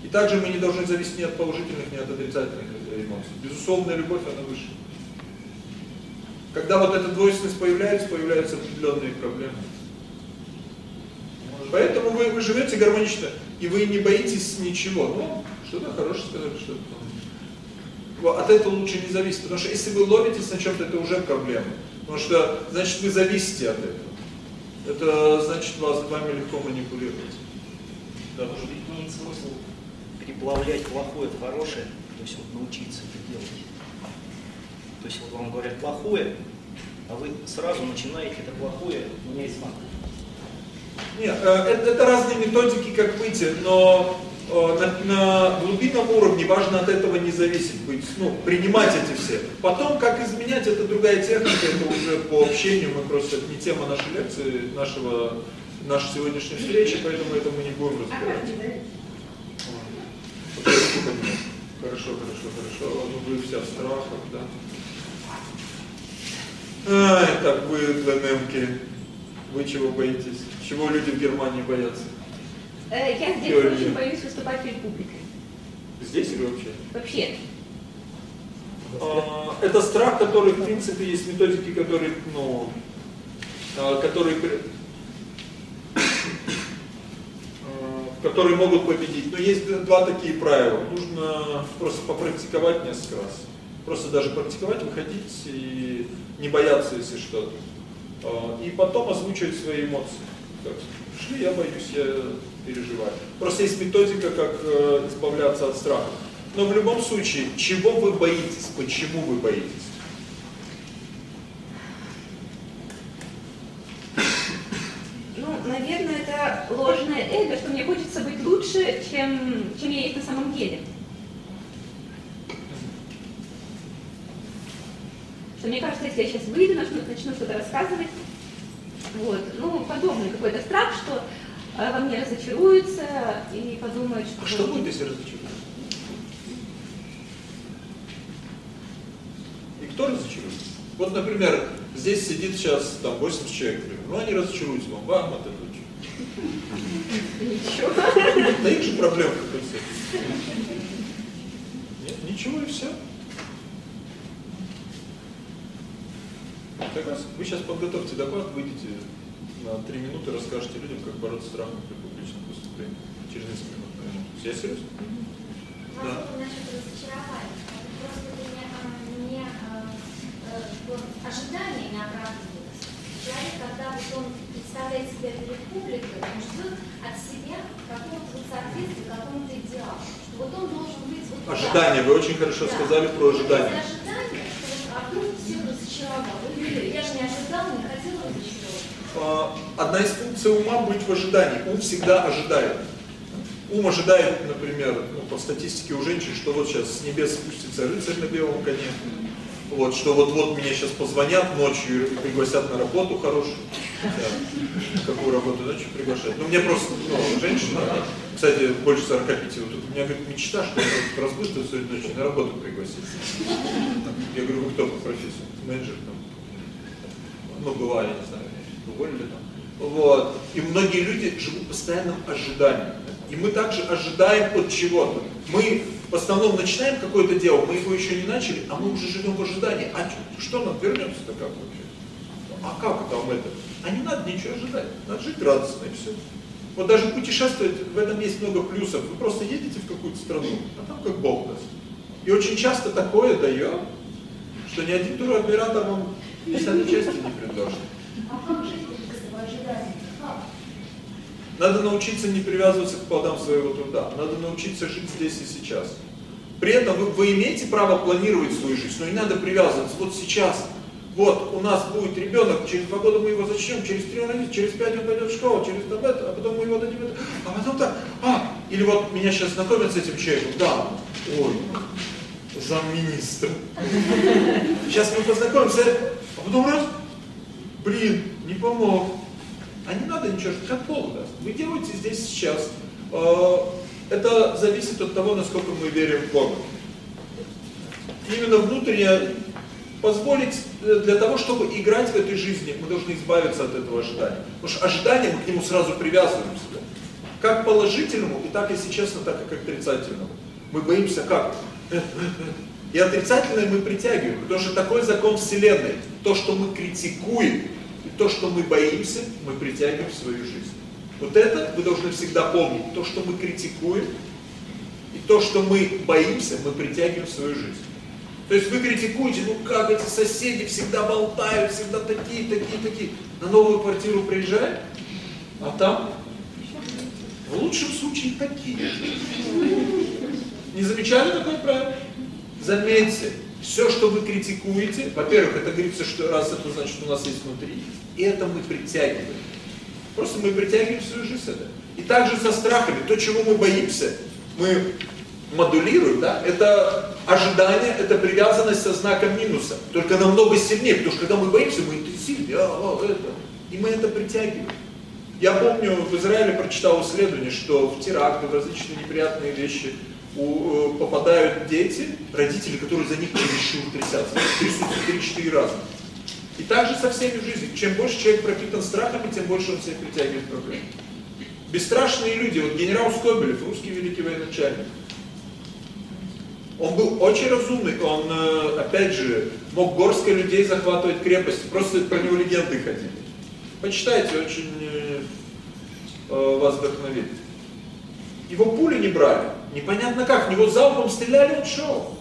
S1: И также мы не должны зависеть ни от положительных, ни от отрицательных эмоций. Безусловная любовь, она выше. Когда вот эта двойственность появляется, появляются определенные проблемы. Поэтому вы, вы живете гармонично, и вы не боитесь ничего. Ну, что-то хорошее сказали, что-то. От этого лучше не зависеть, потому что если вы ловитесь на чем-то, это уже проблема. Потому что, значит, вы зависите от этого. Это значит, вас вами легко манипулировать. Да.
S3: Может быть, имеет смысл переплавлять плохое в хорошее, то есть вот научиться это делать. То есть вот вам говорят плохое, а вы сразу начинаете это плохое менять знак.
S1: Нет, э, это, это разные методики, как выйти, но э, на, на глубинном уровне важно от этого не зависеть, быть, ну, принимать эти все. Потом, как изменять, это другая техника, это уже по общению, мы просто, это не тема нашей лекции, нашего, нашей сегодняшней встречи, поэтому это мы не будем разбирать. Хорошо, хорошо, хорошо. Ну вы вся в страхах, да? Ай, так вы, ДНМки, вы чего боитесь? Чего люди в Германии боятся?
S9: Э, Я здесь
S1: Теория.
S9: очень боюсь выступать перед публикой.
S1: Здесь или вообще?
S9: Вообще.
S1: А, Это страх, который, в принципе, есть методики, которые, ну, а, которые, которые могут победить. Но есть два такие правила. Нужно просто попрактиковать несколько раз. Просто даже практиковать, выходить и не бояться, если что-то. А, И потом озвучивать свои эмоции. Так, Шли, я боюсь, я переживаю. Просто есть методика, как э, избавляться от страха. Но в любом случае, чего вы боитесь, почему вы боитесь?
S9: Ну, наверное, это ложное эго, что мне хочется быть лучше, чем, чем я есть на самом деле. Что мне кажется, если я сейчас выйду, начну, начну что-то рассказывать, вот, ну, подобный какой-то страх, что э, во мне разочаруются и подумают, что...
S1: А что будет, если разочаруют? И кто разочарует? Вот, например, здесь сидит сейчас там 80 человек, например. ну они разочаруются вам, вам это лучше.
S9: Ничего.
S1: Да их же проблем какой-то. Нет, ничего и все. Как раз вы сейчас подготовьте доклад, выйдете на три минуты, расскажете людям, как бороться с страхом при публичном выступлении. Через несколько минут. Я серьезно? Да.
S10: Возможно, насчет разочарования. Просто для меня э, не, э, э, вот ожидания не оправдываются. Человек, когда вот он представляет себя перед публикой, он ждет от себя какого-то вот соответствия какому-то идеалу. Что вот он должен быть вот.
S1: Ожидания. Вы очень хорошо
S10: Да.
S1: сказали про ожидания.
S10: эти ожидания, что вот, вдруг всех разочаровал. Я же не ожидал, не хотел разочаровать.
S1: А, Одна из функций ума быть в ожидании. Ум всегда ожидает. Ум ожидает, например, ну, по статистике у женщин, что вот сейчас с небес спустится рыцарь на белом коне, вот, что вот-вот мне сейчас позвонят ночью и пригласят на работу хорошую. Да. Какую работу ночью приглашать? Ну, мне просто, ну, женщина, она, кстати, больше 45, вот у меня, говорит, мечта, что я разбыстую сегодня ночью на работу пригласить. Я говорю, вы кто по профессии? Менеджер там. Ну, была, я не знаю, уволили там. Вот. И многие люди живут в постоянном ожидании. И мы также ожидаем от чего-то. Мы в основном начинаем какое-то дело, мы его еще не начали, а мы уже живем в ожидании. А что нам вернется-то как вообще? А как там это? А не надо ничего ожидать, надо жить радостно и все. Вот даже путешествовать, в этом есть много плюсов. Вы просто едете в какую-то страну, а там как Бог даст. И очень часто такое дает, что ни один туроператор вам 50 части не предложит.
S10: А как жить этого ожидания? Как?
S1: Надо научиться не привязываться к плодам своего труда. Надо научиться жить здесь и сейчас. При этом вы, вы имеете право планировать свою жизнь, но не надо привязываться. Вот сейчас, вот у нас будет ребенок, через два года мы его зачнем, через три он родится, через пять он пойдет в школу, через там это, а потом мы его дадим это, а потом так, а, или вот меня сейчас знакомят с этим человеком, да, ой, замминистра. Сейчас мы познакомимся, а потом раз, блин, не помог. А не надо ничего, Бог даст. Вы делаете здесь сейчас. А, это зависит от того, насколько мы верим в Бога. Именно внутренне позволить, э, для того, чтобы играть в этой жизни, мы должны избавиться от этого ожидания. Потому что ожидание, мы к нему сразу привязываемся. Как положительному, и так, если честно, так и к отрицательному. Мы боимся как? И отрицательное мы притягиваем, потому что такой закон Вселенной. То, что мы критикуем, и то, что мы боимся, мы притягиваем в свою жизнь. Вот это вы должны всегда помнить. То, что мы критикуем, и то, что мы боимся, мы притягиваем в свою жизнь. То есть вы критикуете, ну как эти соседи всегда болтают, всегда такие, такие, такие. На новую квартиру приезжаем, а там в лучшем случае такие. Не замечали такое правило? Заметьте, все, что вы критикуете, во-первых, это говорится, что раз это значит, у нас есть внутри, и это мы притягиваем. Просто мы притягиваем в свою жизнь это. И также со страхами, то, чего мы боимся, мы модулируем, да, это ожидание, это привязанность со знаком минуса, только намного сильнее, потому что когда мы боимся, мы интенсивнее, а, а, это, и мы это притягиваем. Я помню, в Израиле прочитал исследование, что в теракты, в различные неприятные вещи у, э, попадают дети, родители, которые за них чересчур трясятся, трясутся 3-4 раза. И также со всеми в жизни. Чем больше человек пропитан страхами, тем больше он себе притягивает проблемы. Бесстрашные люди, вот генерал Скобелев, русский великий военачальник, он был очень разумный, он, э, опять же, мог горсткой людей захватывать крепости, просто про него легенды ходили. Почитайте, очень э, э, вас вдохновит. Его пули не брали, непонятно как, в него залпом стреляли, он шел.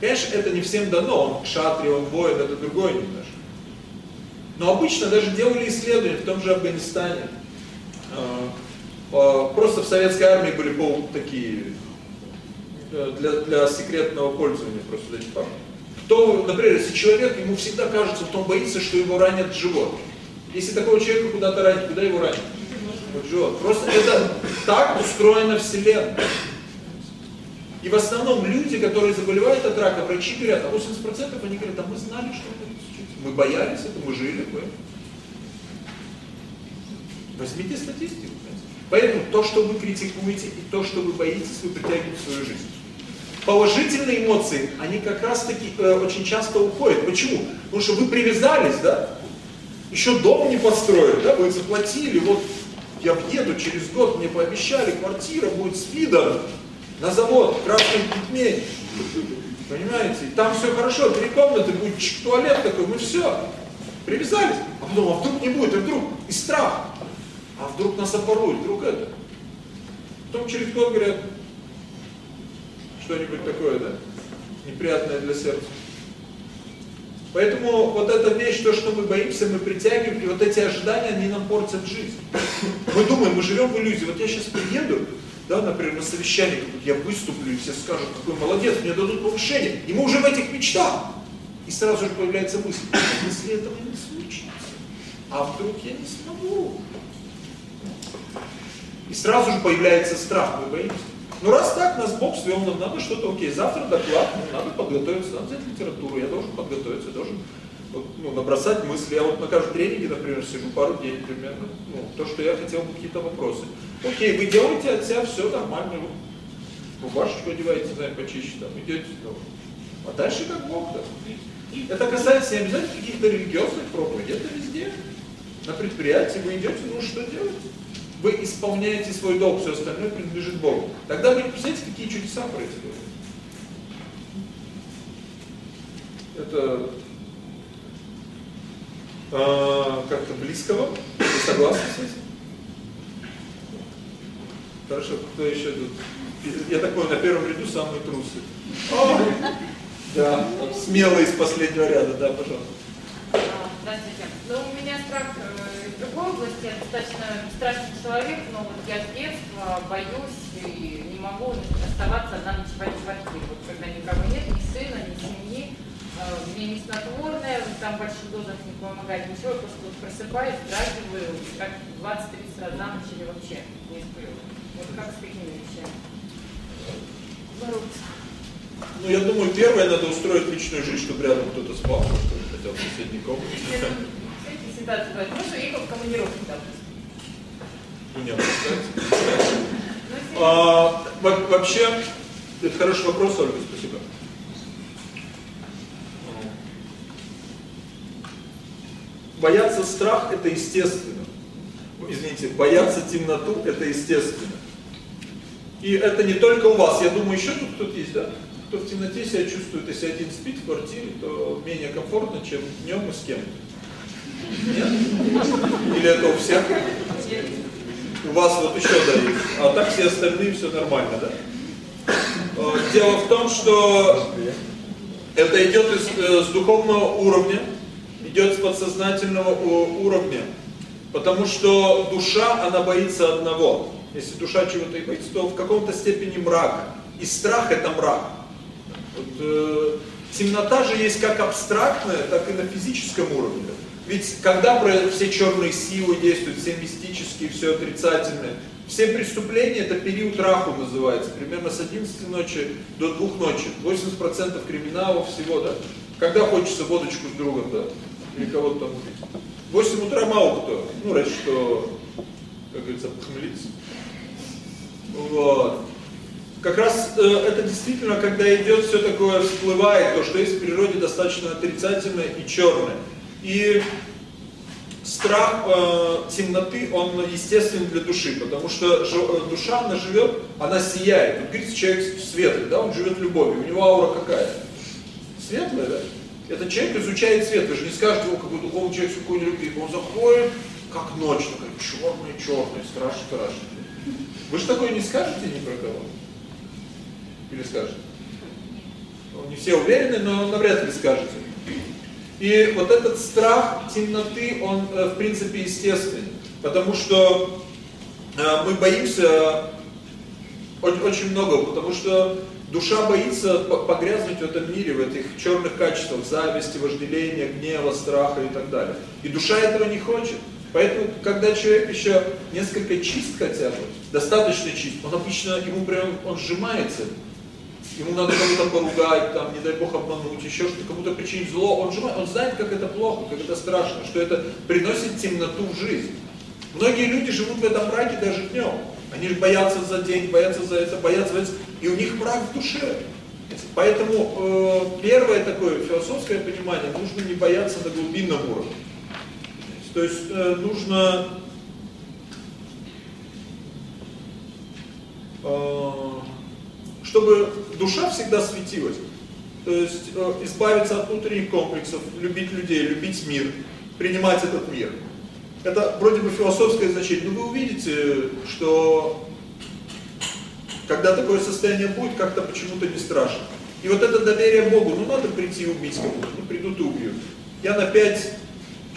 S1: Конечно, это не всем дано, он шатри, он воин, это другое немножко. Но обычно даже делали исследования в том же Афганистане. Просто в советской армии были пол такие Э, для, для секретного пользования просто эти папки. То, например, если человек, ему всегда кажется, что он боится, что его ранят в живот. Если такого человека куда-то ранить, куда его ранить? Живот. Просто это так устроена Вселенная. И в основном люди, которые заболевают от рака, врачи говорят, а 80% они говорят, а мы знали, что это случится. Мы боялись это, мы жили, мы. Возьмите статистику. Поэтому то, что вы критикуете, и то, что вы боитесь, вы притягиваете в свою жизнь положительные эмоции, они как раз таки э, очень часто уходят. Почему? Потому что вы привязались, да? Еще дом не построили, да? Вы заплатили, вот я въеду через год, мне пообещали, квартира будет с видом на завод, красный пятмень. Понимаете? Там все хорошо, три комнаты, будет туалет такой, мы все. Привязались. А потом, а вдруг не будет, а вдруг и страх. А вдруг нас опоруют, вдруг это. Потом через год говорят, что-нибудь такое, да, неприятное для сердца. Поэтому вот эта вещь, то, что мы боимся, мы притягиваем, и вот эти ожидания, они нам портят жизнь. Мы думаем, мы живем в иллюзии. Вот я сейчас приеду, да, например, на совещание, я выступлю, и все скажут, какой молодец, мне дадут повышение. И мы уже в этих мечтах. И сразу же появляется мысль, «А если этого не случится, а вдруг я не смогу? И сразу же появляется страх, мы боимся. Ну раз так, нас Бог свел, нам надо что-то, окей, завтра доклад, ну, надо подготовиться, надо взять литературу, я должен подготовиться, я должен ну, набросать мысли. Я вот на каждом тренинге, например, сижу пару дней примерно, ну, то, что я хотел бы какие-то вопросы. Окей, вы делаете от себя все нормально, вы рубашечку одеваете, не знаю, почище, там, идете, ну, а дальше как Бог, да. Это касается не обязательно каких-то религиозных проповедей, это везде. На предприятии вы идете, ну что делать? Вы исполняете свой долг, все остальное принадлежит Богу. Тогда вы представляете, какие чудеса происходят. Это э, как-то близко вам? Вы согласны с этим? Хорошо, кто еще тут? Я такой на первом ряду самые трусы. Да, смело из последнего ряда, да, пожалуйста.
S11: Здравствуйте. Ну, у меня страх э, другой области. Я достаточно страшный человек, но вот я с детства боюсь и не могу оставаться одна ночевать в квартире. Вот когда никого нет, ни сына, ни семьи. Э, мне не снотворное, там в больших дозах не помогает ничего. Я просто вот просыпаюсь, драгиваю, как 20-30 раз на ночь или вообще не сплю. Вот как с такими вещами бороться?
S1: Ну, я думаю, первое, надо устроить личную жизнь, чтобы рядом кто-то спал, что ли, хотя бы в соседней комнате.
S11: Эти ситуации бывают. Ну, что ехал в командировку, допустим.
S1: Ну, не обсуждайте. А, во- вообще, это хороший вопрос, Ольга, спасибо. Бояться страх – это естественно. Извините, бояться темноту – это естественно. И это не только у вас. Я думаю, еще тут кто-то есть, да? Кто в темноте себя чувствует, если один спит в квартире, то менее комфортно, чем днем и с кем-то. Нет? Или это у всех? У вас вот еще да есть. А так все остальные все нормально, да? Э, Дело в том, что это идет из, э, с духовного уровня, идет с подсознательного уровня. Потому что душа, она боится одного. Если душа чего-то и боится, то в каком-то степени мрака. И страх это мрак. Вот, э, темнота же есть как абстрактная, так и на физическом уровне. Ведь когда все черные силы действуют, все мистические, все отрицательное, все преступления это период раху называется, примерно с 11 ночи до 2 ночи. 80% криминалов всего, да? Когда хочется водочку с другом, да? Или кого-то там убить. В 8 утра мало кто, ну разве что, как говорится, похмелиться. Вот. Как раз э, это действительно, когда идет все такое, всплывает, то, что есть в природе достаточно отрицательное и черное. И страх э, темноты, он естествен для души, потому что э, душа, она живет, она сияет. Вот говорится, человек светлый, да, он живет любовью, у него аура какая? Светлая, да? Этот человек изучает свет, вы же не скажете, о, какой духовный человек, какой любви. Он заходит, как ночь, такой черный-черный, страшный-страшный. Вы же такое не скажете ни про кого? Или скажете? Ну, не все уверены, но навряд ли скажете. И вот этот страх темноты, он э, в принципе естественный. Потому что э, мы боимся очень много, потому что душа боится по- погрязнуть в этом мире, в этих черных качествах, зависти, вожделения, гнева, страха и так далее. И душа этого не хочет. Поэтому, когда человек еще несколько чист хотя бы, достаточно чист, он обычно, ему прям, он сжимается. Ему надо кого-то поругать, там, не дай бог обмануть, еще что-то, кому-то причинить зло. Он сжимает, он знает, как это плохо, как это страшно, что это приносит темноту в жизнь. Многие люди живут в этом мраке даже днем. Они же боятся за день, боятся за это, боятся за это, и у них мрак в душе. Поэтому э, первое такое философское понимание, нужно не бояться на глубинном уровне. То есть э, нужно э, чтобы душа всегда светилась. То есть э, избавиться от внутренних комплексов, любить людей, любить мир, принимать этот мир. Это вроде бы философское значение, но вы увидите, что когда такое состояние будет, как-то почему-то не страшно. И вот это доверие Богу, ну надо прийти и убить кого-то, ну придут и убьют. Я на пять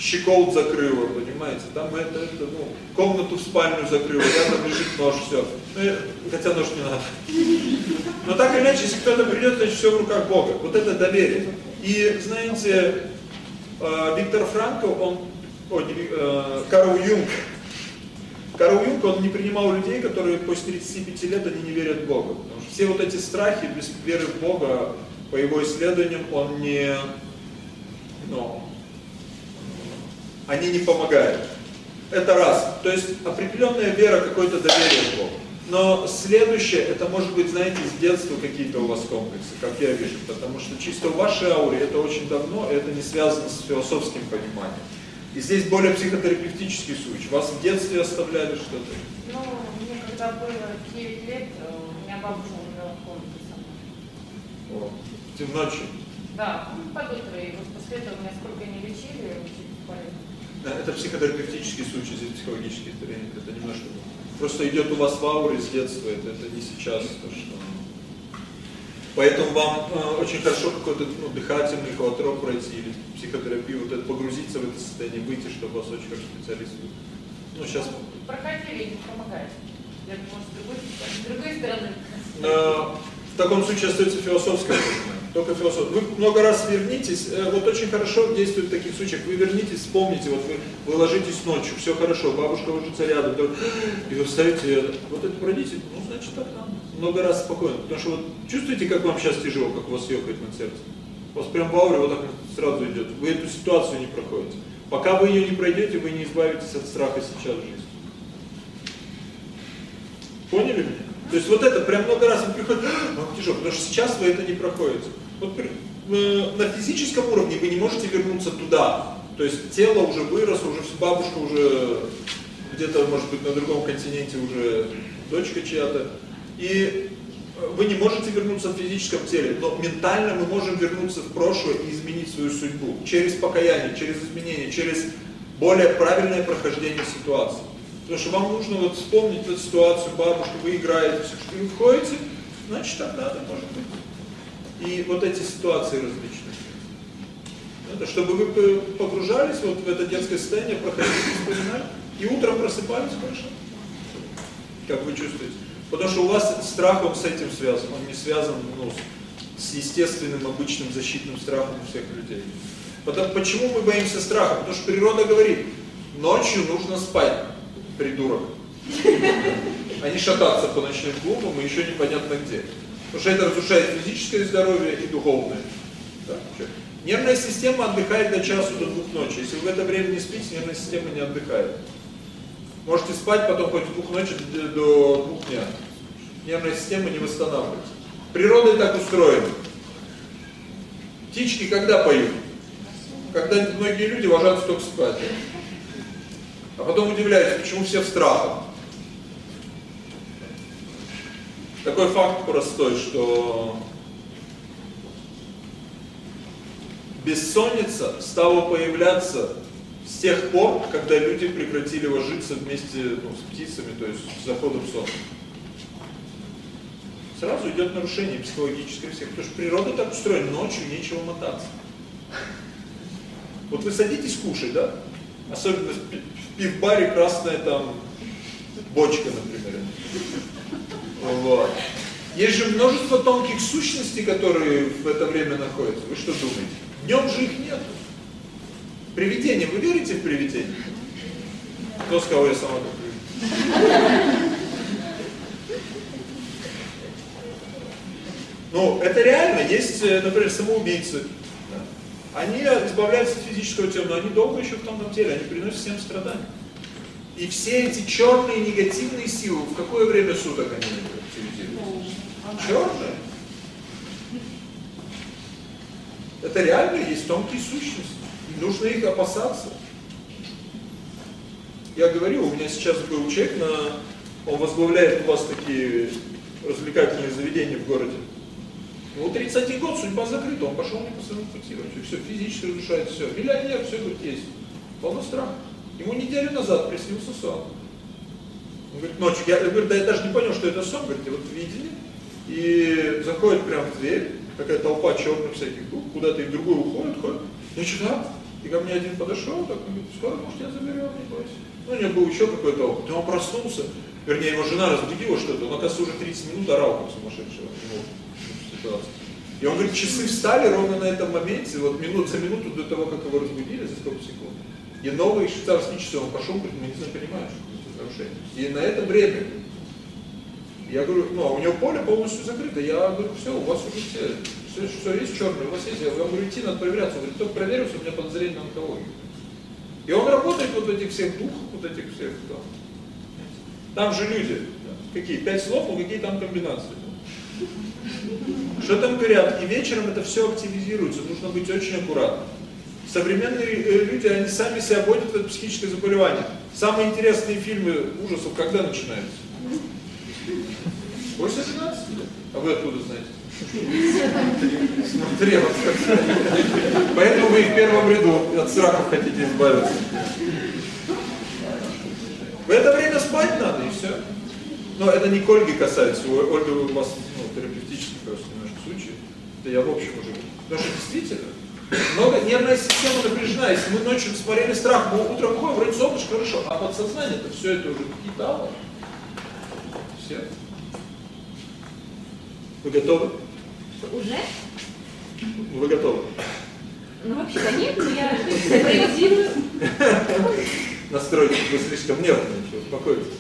S1: щеколд закрыла, понимаете, там это, это, ну, комнату в спальню закрыла, рядом лежит нож, все. Ну, хотя нож не надо. Но так или иначе, если кто-то придет, значит все в руках Бога. Вот это доверие. И знаете, э, Виктор Франкл, он, о, не э, Карл Юнг, Карл Юнг, он не принимал людей, которые после 35 лет они не верят в Бога. Потому что все вот эти страхи без веры в Бога, по его исследованиям, он не, ну, они не помогают. Это раз. То есть определенная вера, какое-то доверие в Бога. Но следующее, это может быть, знаете, с детства какие-то у вас комплексы, как я вижу, потому что чисто в вашей ауре это очень давно, это не связано с философским пониманием. И здесь более психотерапевтический случай. Вас в детстве оставляли что-то?
S11: Ну, мне когда было 9 лет, э, у меня бабушка умерла в комнате мной.
S1: О, в ночью.
S11: Да, ну, под утро. И вот после этого меня сколько не лечили, очень бесполезно.
S1: Это психотерапевтический случай, здесь психологический тренинг, это немножко. Просто идет у вас в ауре с детства, это, не сейчас. То, что... Поэтому вам э, очень хорошо какой-то ну, дыхательный холотроп пройти или психотерапию, вот это погрузиться в это состояние, выйти, чтобы вас очень как специалист. Ну, сейчас
S11: Проходили и не помогает. Я думаю, с другой, с другой стороны.
S1: Э, в таком случае остается философское понимание. Только философ. Вы много раз вернитесь, э, вот очень хорошо действует в таких случаях. Вы вернитесь, вспомните, вот вы, вы ложитесь ночью, все хорошо, бабушка ложится рядом, и вы встаете, вот это родитель, ну значит так надо. Много раз спокойно. Потому что вот чувствуете, как вам сейчас тяжело, как у вас ёкает на сердце? У вас прям в ауре вот так сразу идет. Вы эту ситуацию не проходите. Пока вы ее не пройдете, вы не избавитесь от страха сейчас в жизни. Поняли меня? То есть вот это прям много раз вы приходите, «А, тяжело, потому что сейчас вы это не проходите. Вот э, на физическом уровне вы не можете вернуться туда. То есть тело уже выросло, уже бабушка уже где-то, может быть, на другом континенте уже дочка чья-то. И э, вы не можете вернуться в физическом теле, но ментально мы можем вернуться в прошлое и изменить свою судьбу. Через покаяние, через изменение, через более правильное прохождение ситуации. Потому что вам нужно вот вспомнить эту ситуацию, бабушку, вы играете, все, что вы входите, значит так надо, может быть. И вот эти ситуации различные. Это чтобы вы погружались вот в это детское состояние, проходили, вспоминали, и утром просыпались хорошо. Как вы чувствуете? Потому что у вас страх, он с этим связан, он не связан ну, с естественным, обычным защитным страхом у всех людей. Потому, почему мы боимся страха? Потому что природа говорит, ночью нужно спать, придурок. Не шататься по ночным клубам и еще непонятно где. Потому что это разрушает физическое здоровье и духовное. Да? Нервная система отдыхает до часу, до двух ночи. Если вы в это время не спите, нервная система не отдыхает. Можете спать потом хоть двух ночи до двух дня. Нервная система не восстанавливается. Природа так устроена. Птички когда поют? Когда многие люди ложатся только спать. А потом удивляются, почему все в страхах. Такой факт простой, что бессонница стала появляться с тех пор, когда люди прекратили ложиться вместе ну, с птицами, то есть с заходом солнца. Сразу идет нарушение психологическое всех, потому что природа так устроена, ночью нечего мотаться. Вот вы садитесь кушать, да? Особенно пи- в пив-баре красная там бочка, например. Вот. Есть же множество тонких сущностей, которые в это время находятся. Вы что думаете? Днем же их нет. Привидения. Вы верите в привидения? Кто сказал, я сама? Ну, это реально. Есть, э, например, самоубийцы. Они избавляются от физического тела, но они долго еще в тонком теле, они приносят всем страдания. И все эти черные негативные силы, в какое время суток они активизируются? Черные. Это реально есть тонкие сущности. Нужно их опасаться. Я говорю, у меня сейчас был человек, на, он возглавляет у вас такие развлекательные заведения в городе. Ну, 30 год, судьба закрыта, он пошел не по своему пути. Все, физически разрушает все. Миллионер, все говорит, есть. Полно страха. Ему неделю назад приснился сон. Он говорит, ночью, я, я говорю, да я даже не понял, что это сон, говорит, вот видели. И заходит прям в дверь, такая толпа черных всяких дух, куда-то и в другую уходит, ходит. Я что, да? И ко мне один подошел, так, он говорит, скоро, может, я заберем, не бойся. Ну, у него был еще какой-то опыт. И он проснулся, вернее, его жена разбудила что-то, он, оказывается, уже 30 минут орал, как сумасшедший. Ситуации. И он говорит, часы встали ровно на этом моменте, вот минут за минуту до того, как его разбудили, за сколько секунд. И новые швейцарские часы, он пошел, говорит, мы не понимаем, что это нарушение. И на это время. Я говорю, ну, а у него поле полностью закрыто. Я говорю, все, у вас уже все, все, что есть черное, у вас есть. Я говорю, идти надо проверяться. Он говорит, только проверился, у меня подозрение на онкологию. И он работает вот этих всех духах, вот этих всех, да. Там же люди, какие, пять слов, ну какие там комбинации. Что там говорят? И вечером это все активизируется, нужно быть очень аккуратным. современные э, люди, они сами себя вводят в это психическое заболевание. Самые интересные фильмы ужасов когда начинаются? После 12 лет. А вы откуда знаете? Смотрел. Поэтому вы в первом ряду от страхов хотите избавиться. В это время спать надо и все. Но это не к Ольге касается. Ольга у вас ну, терапевтический просто Это я в общем уже. Потому что действительно, много нервная система напряжена. Если мы ночью смотрели страх, мы утром ходим, вроде солнышко, хорошо, а подсознание это все это уже питало. Все. Вы готовы?
S9: Уже?
S1: Вы готовы?
S9: Ну, вообще-то нет, но я импровизирую.
S1: Настройтесь, вы слишком нервные, успокойтесь.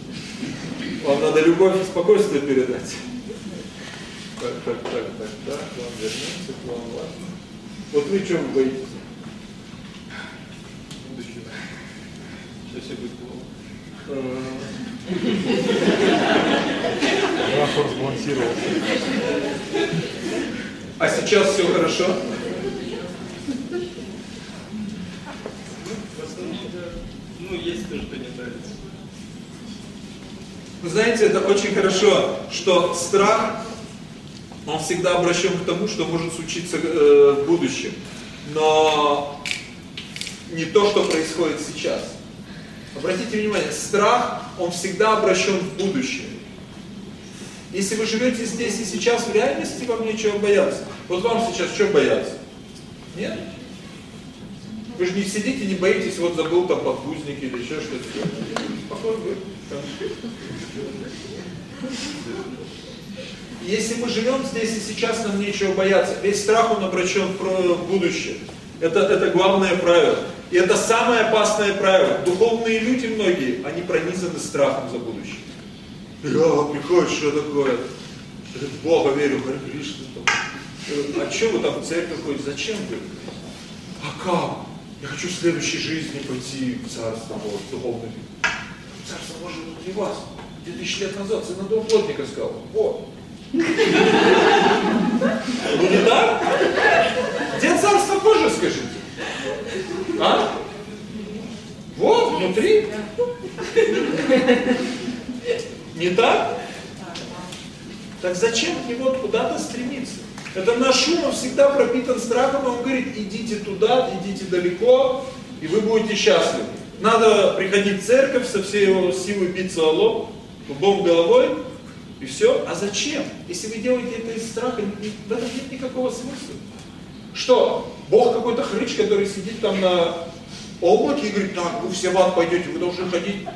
S1: Вам надо любовь и спокойствие передать. Так, так, так, так, так, вам вернемся к вам, ладно. Вот вы чем боитесь? Будущего. Сейчас все будет плохо.
S6: Ракурс сбалансировался.
S1: А сейчас все хорошо?
S6: Ну, есть то, что не нравится.
S1: Вы знаете, это очень хорошо, что страх, он всегда обращен к тому, что может случиться э, в будущем. Но не то, что происходит сейчас. Обратите внимание, страх, он всегда обращен в будущее. Если вы живете здесь и сейчас в реальности, вам нечего бояться. Вот вам сейчас что бояться? Нет? Вы же не сидите, не боитесь, вот забыл там подгузник или еще что-то. Спокойно. Если мы живем здесь и сейчас, нам нечего бояться. Весь страх, он обращен в будущее. Это, это главное правило. И это самое опасное правило. Духовные люди многие, они пронизаны страхом за будущее. Я приходит, что такое? В Бога верю, Харе Кришна. А что вы там в церковь ходите? Зачем вы? А как? Я хочу в следующей жизни пойти в Царство Божие, в духовный мир. Царство Божие внутри вас. 2000 лет назад сын Антон Плотника сказал. Вот. Ну не так? Где Царство Божие, скажите? А? Вот, внутри. Не так? Так зачем к нему куда-то стремиться? Это наш ум всегда пропитан страхом, он говорит, идите туда, идите далеко, и вы будете счастливы. Надо приходить в церковь, со всей его силы биться о лоб, лбом головой, и все. А зачем? Если вы делаете это из страха, в этом нет никакого смысла. Что? Бог какой-то хрыч, который сидит там на облаке и говорит, так, вы все в ад пойдете, вы должны ходить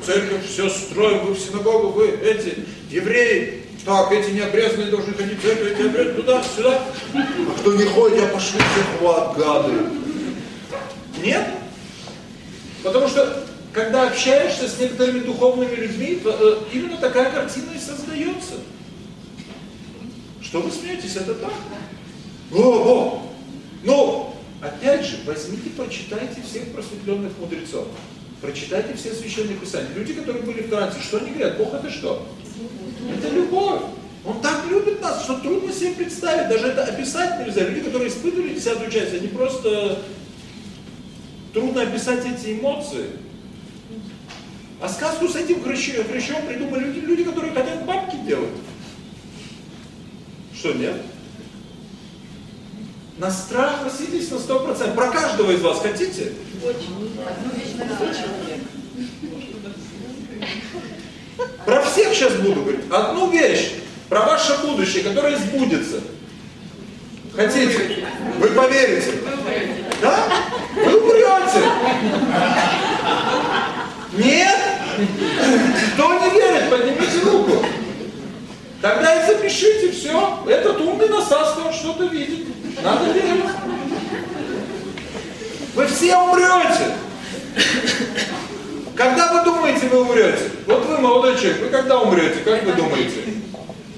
S1: в церковь, все строим, вы в синагогу, вы эти, евреи, так, эти необрезанные должны ходить в церковь, эти обрезанные туда, сюда. А кто не ходит, я пошли всех в ад, гады. Нет? Потому что, когда общаешься с некоторыми духовными людьми, э, именно такая картина и создается. Что вы смеетесь, это так? О, о! Ну, опять же, возьмите, прочитайте всех просветленных мудрецов. Прочитайте все священные писания. Люди, которые были в трансе, что они говорят? Бог это что? Это любовь. Он так любит нас, что трудно себе представить. Даже это описать нельзя. Люди, которые испытывали десятую часть, они просто... Трудно описать эти эмоции. А сказку с этим хрящом, хрящом придумали люди, люди, которые хотят бабки делать. Что, нет? На страх носитесь на 100%. Про каждого из вас хотите?
S11: Очень. Одну вещь.
S1: Про всех сейчас буду говорить. Одну вещь. Про ваше будущее, которое сбудется. Хотите? Вы поверите? Да? Вы умрете. Нет? Кто не верит, поднимите руку. Тогда и запишите все. Этот умный насаска, он что-то видит. Надо верить. Вы все умрете. Когда вы думаете, вы умрете? Вот вы, молодой человек, вы когда умрете? Как вы думаете?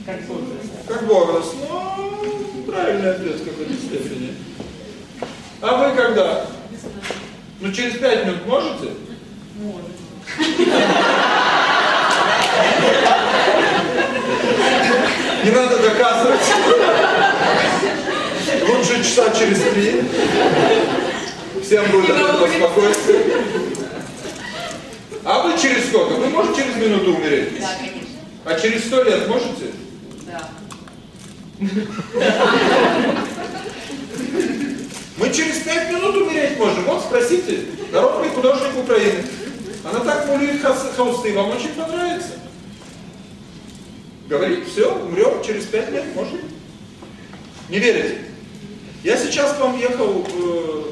S11: Как возраст.
S1: Как возраст? Ну, правильный ответ в какой-то степени. А вы когда? Ну, через пять минут можете?
S11: Может.
S1: Не надо доказывать. Лучше часа через три. Все Всем будет от этого спокойствие. А вы через сколько? Вы можете через минуту умереть?
S11: Да, конечно.
S1: А через сто лет можете?
S11: Да.
S1: Мы через пять минут умереть можем. Вот спросите, народный художник Украины. Она так мулит холсты, вам очень понравится. Говорит, все, умрем через пять лет, может. Не верите? Я сейчас к вам ехал э,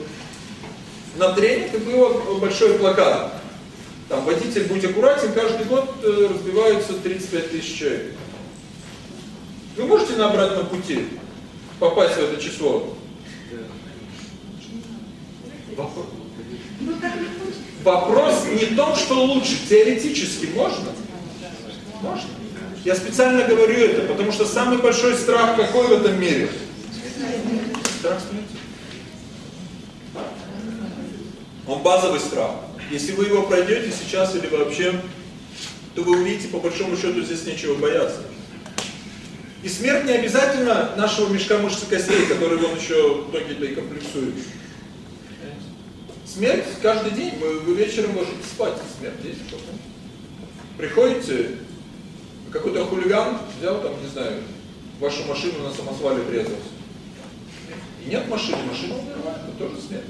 S1: на тренинг, и был большой плакат. Там водитель, будь аккуратен, каждый год э, разбиваются 35 тысяч человек. Вы можете на обратном пути попасть в это число? Вопрос. Вопрос не в том, что лучше. Теоретически можно? Можно. Я специально говорю это, потому что самый большой страх какой в этом мире? Страх смерти. Он базовый страх. Если вы его пройдете сейчас или вообще, то вы увидите, по большому счету, здесь нечего бояться. И смерть не обязательно нашего мешка мышц костей, который он еще многие-то и комплексует. Смерть каждый день, вы, вы вечером можете спать, смерть есть что-то. Приходите, какой-то хулиган взял там, не знаю, вашу машину на самосвале врезался. И нет машины, машина умирает, это тоже смерть.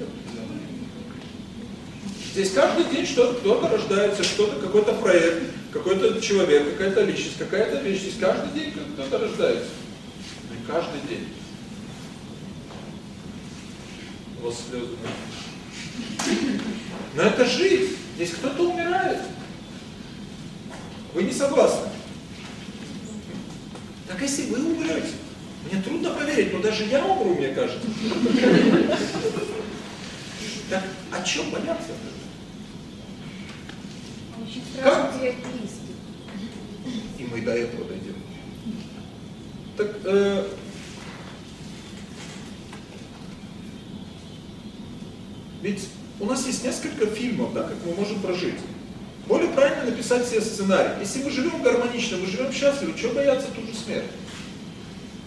S1: Здесь каждый день что-то, кто-то рождается, что-то, какой-то проект, какой-то человек, какая-то личность, какая-то вещь. Здесь каждый день кто-то рождается. И каждый день. У вас слезы. Но это жизнь. Здесь кто-то умирает. Вы не согласны? Так если вы умрете, мне трудно поверить, но даже я умру, мне кажется. Так о чем бояться?
S10: Очень страшно терять близких.
S1: И мы до этого дойдем. Так, э, ведь у нас есть несколько фильмов, да, как мы можем прожить. Более правильно написать себе сценарий. Если мы живем гармонично, мы живем счастливо, чего бояться ту же смерть?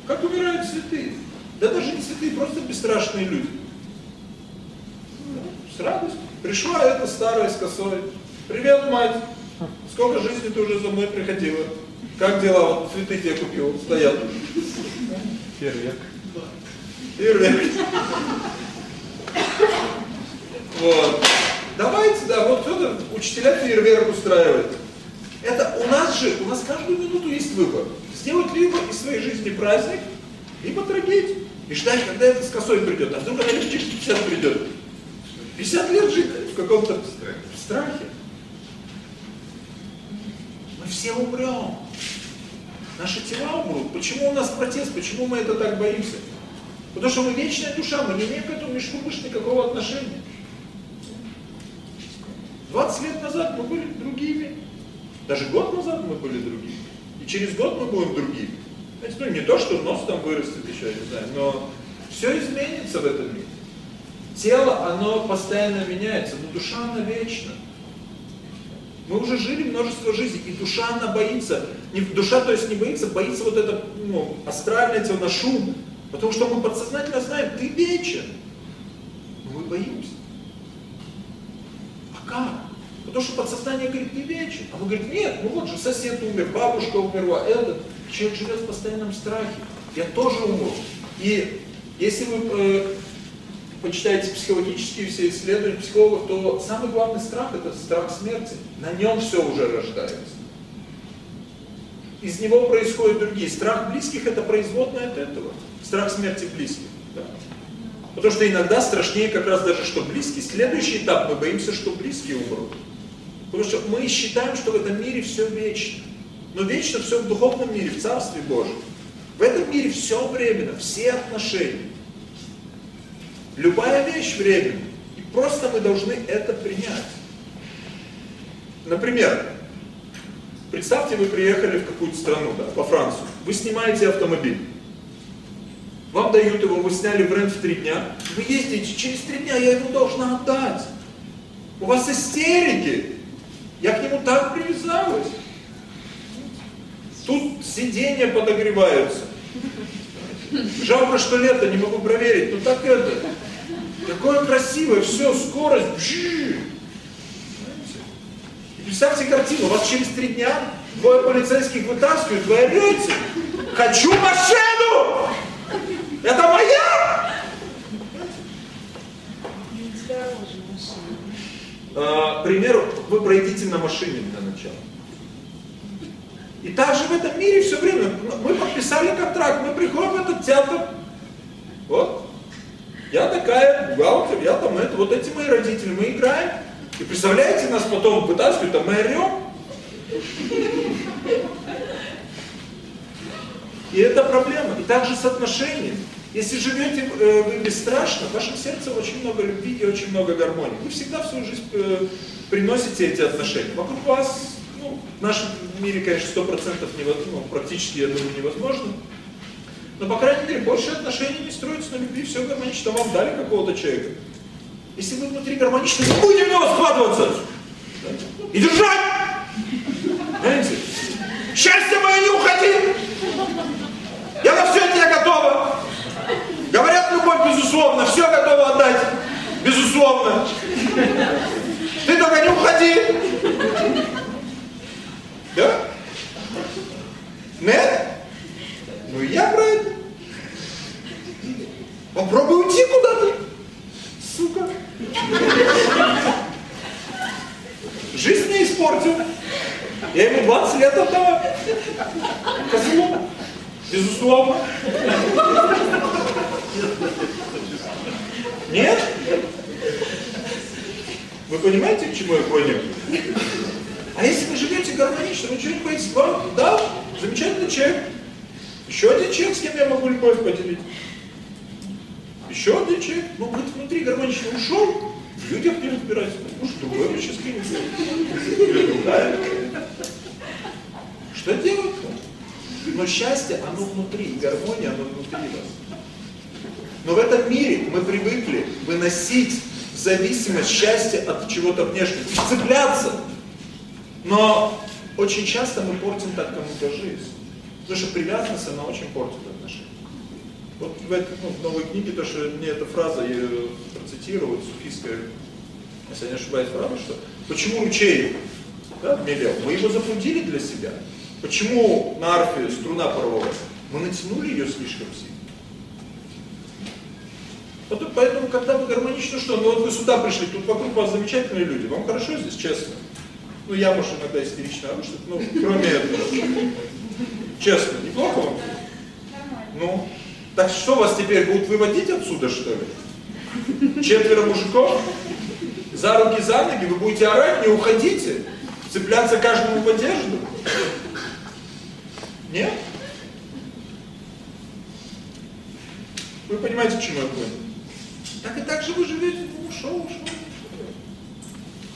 S1: Как умирают святые? Да даже не святые, просто бесстрашные люди. С радостью. Пришла эта старая с косой. Привет, мать. Сколько жизни ты уже за мной приходила? Как дела? Вот цветы тебе купил, стоят.
S6: Фейерверк.
S1: Фейерверк. Вот. Давайте, да, вот кто-то, учителя фейерверк устраивает. Это у нас же, у нас каждую минуту есть выбор. Сделать либо из своей жизни праздник, либо трагедию. И ждать, когда это с косой придет. А вдруг она лет через 50 придет. 50 лет жить в каком-то страхе. Мы все умрем. Наши тела умрут. Почему у нас протест? Почему мы это так боимся? Потому что мы вечная душа, мы не имеем к этому мешку мышц никакого отношения. 20 лет назад мы были другими. Даже год назад мы были другими. И через год мы будем другими. Знаете, ну не то, что нос там вырастет еще, я не знаю, но все изменится в этом мире. Тело, оно постоянно меняется, но душа, она вечна. Мы уже жили множество жизней, и душа, она боится. Не, душа, то есть не боится, боится вот это ну, астральное тело, на шум. Потому что мы подсознательно знаем, ты вечен. Но мы боимся. Как? Потому что подсознание говорит, ты вечен. А мы говорим, нет, ну вот же сосед умер, бабушка умерла, этот. Человек живет в постоянном страхе. Я тоже умру. И если вы э, почитаете психологические все исследования психологов, то самый главный страх это страх смерти. На нем все уже рождается. Из него происходят другие. Страх близких это производное от этого. Страх смерти близких. Потому что иногда страшнее как раз даже, что близкие. Следующий этап, мы боимся, что близкие умрут. Потому что мы считаем, что в этом мире все вечно. Но вечно все в духовном мире, в Царстве Божьем. В этом мире все временно, все отношения. Любая вещь временна. И просто мы должны это принять. Например, представьте, вы приехали в какую-то страну, да, во Францию. Вы снимаете автомобиль. Вам дают его, вы сняли в рент в три дня. Вы ездите, через три дня я его должна отдать. У вас истерики. Я к нему так привязалась. Тут сиденья подогреваются. Жалко, что лето, не могу проверить. Ну так это. Такое красивое, все, скорость. Бжи. Представьте картину, вас через три дня двое полицейских вытаскивают, вы орете. Хочу машину! Это моя! А, к примеру, вы пройдите на машине для начала. И также в этом мире все время мы подписали контракт, мы приходим в этот театр. Вот. Я такая, бухгалтер, я там это, вот эти мои родители, мы играем. И представляете, нас потом вытаскивают, а мы орем. И это проблема. И также с отношениями. Если живете э, вы бесстрашно, в вашем сердце очень много любви и очень много гармонии. Вы всегда в свою жизнь э, приносите эти отношения. Вокруг вас, ну, в нашем мире, конечно, сто процентов ну, практически, я думаю, невозможно. Но, по крайней мере, больше отношений не строятся на любви, все гармонично. Вам дали какого-то человека. Если вы внутри гармонично, не будете в него схватываться. И держать! Понимаете? Счастье мое, не уходи! Я на все тебе готова! Говорят, любовь безусловно, все готова отдать. Безусловно. Ты только не уходи. Да? Нет? Ну я про это. Попробуй уйти куда-то. Сука. Жизнь мне испортил. Я ему 20 лет отдала. Козлу. Безусловно. Нет? Вы понимаете, к чему я клоню? А если вы живете гармонично, вы что-нибудь боитесь? Вам, да, замечательный человек. Еще один человек, с кем я могу любовь поделить. Еще один человек. Ну, говорит, внутри гармонично ушел, в людях не. Ну, что другой вы другая. Что делать-то? Но счастье, оно внутри, гармония, оно внутри вас. Но в этом мире мы привыкли выносить зависимость счастья от чего-то внешнего, цепляться. Но очень часто мы портим так кому-то жизнь. Потому что привязанность, она очень портит отношения. Вот в, этой, ну, в новой книге, то, что мне эта фраза, я ее суфийская, если я не ошибаюсь, фраза, что почему ручей да, мелел? Мы его запрудили для себя. Почему на арфе струна порвалась? Мы натянули ее слишком сильно. Поэтому, когда вы гармонично, что? Ну вот вы сюда пришли, тут вокруг вас замечательные люди, вам хорошо здесь, честно? Ну я, может, иногда истерично ору, что ну, кроме этого. Честно, неплохо вам? Ну, так что вас теперь будут выводить отсюда, что ли? Четверо мужиков? За руки, за ноги, вы будете орать, не уходите? Цепляться каждому в одежду? Нет? Вы понимаете, к чему я понял? Так и так же вы живете, ну ушел, ушел.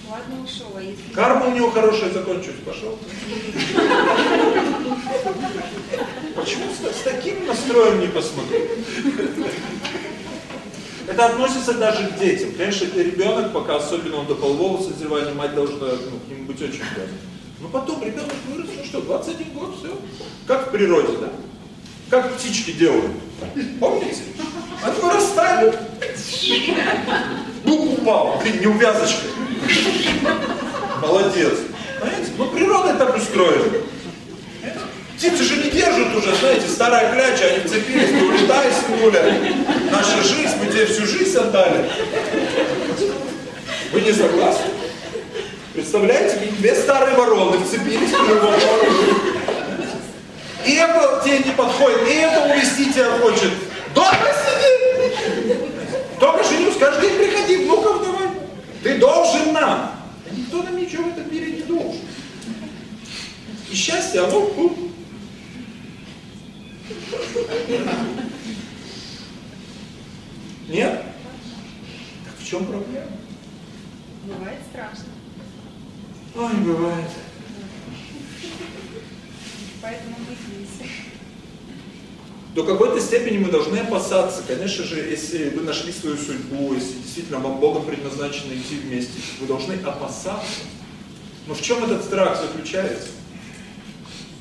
S2: Ладно, ушел, а если...
S1: Карма у него хорошая закончилась, пошел. Почему с, с таким настроем не посмотреть? Это относится даже к детям. Конечно, это ребенок, пока особенно он до полового созревания, мать должна ну, к нему быть очень привязана. Но потом ребенок вырос, ну что, 21 год, все. Как в природе, да? Как птички делают. Помните? Они вырастают. Ну, упал, блин, неувязочка. Молодец. Понимаете? Ну, природа так устроена. Птицы же не держат уже, знаете, старая кляча, они вцепились, ты улетай, сынуля. Наша жизнь, мы тебе всю жизнь отдали. Вы не согласны? Представляете, две старые вороны вцепились в ворону. И это тебе не подходит, и это увести тебя хочет. Дома сиди! Только женюсь, каждый день приходи, внуков давай. Ты должен нам. А никто нам ничего в этом мире не должен. И счастье, оно тут. Нет? Так в чем проблема?
S2: Бывает страшно.
S1: Ой, бывает.
S2: Поэтому мы здесь.
S1: До какой-то степени мы должны опасаться. Конечно же, если вы нашли свою судьбу, если действительно вам Богом предназначено идти вместе, вы должны опасаться. Но в чем этот страх заключается?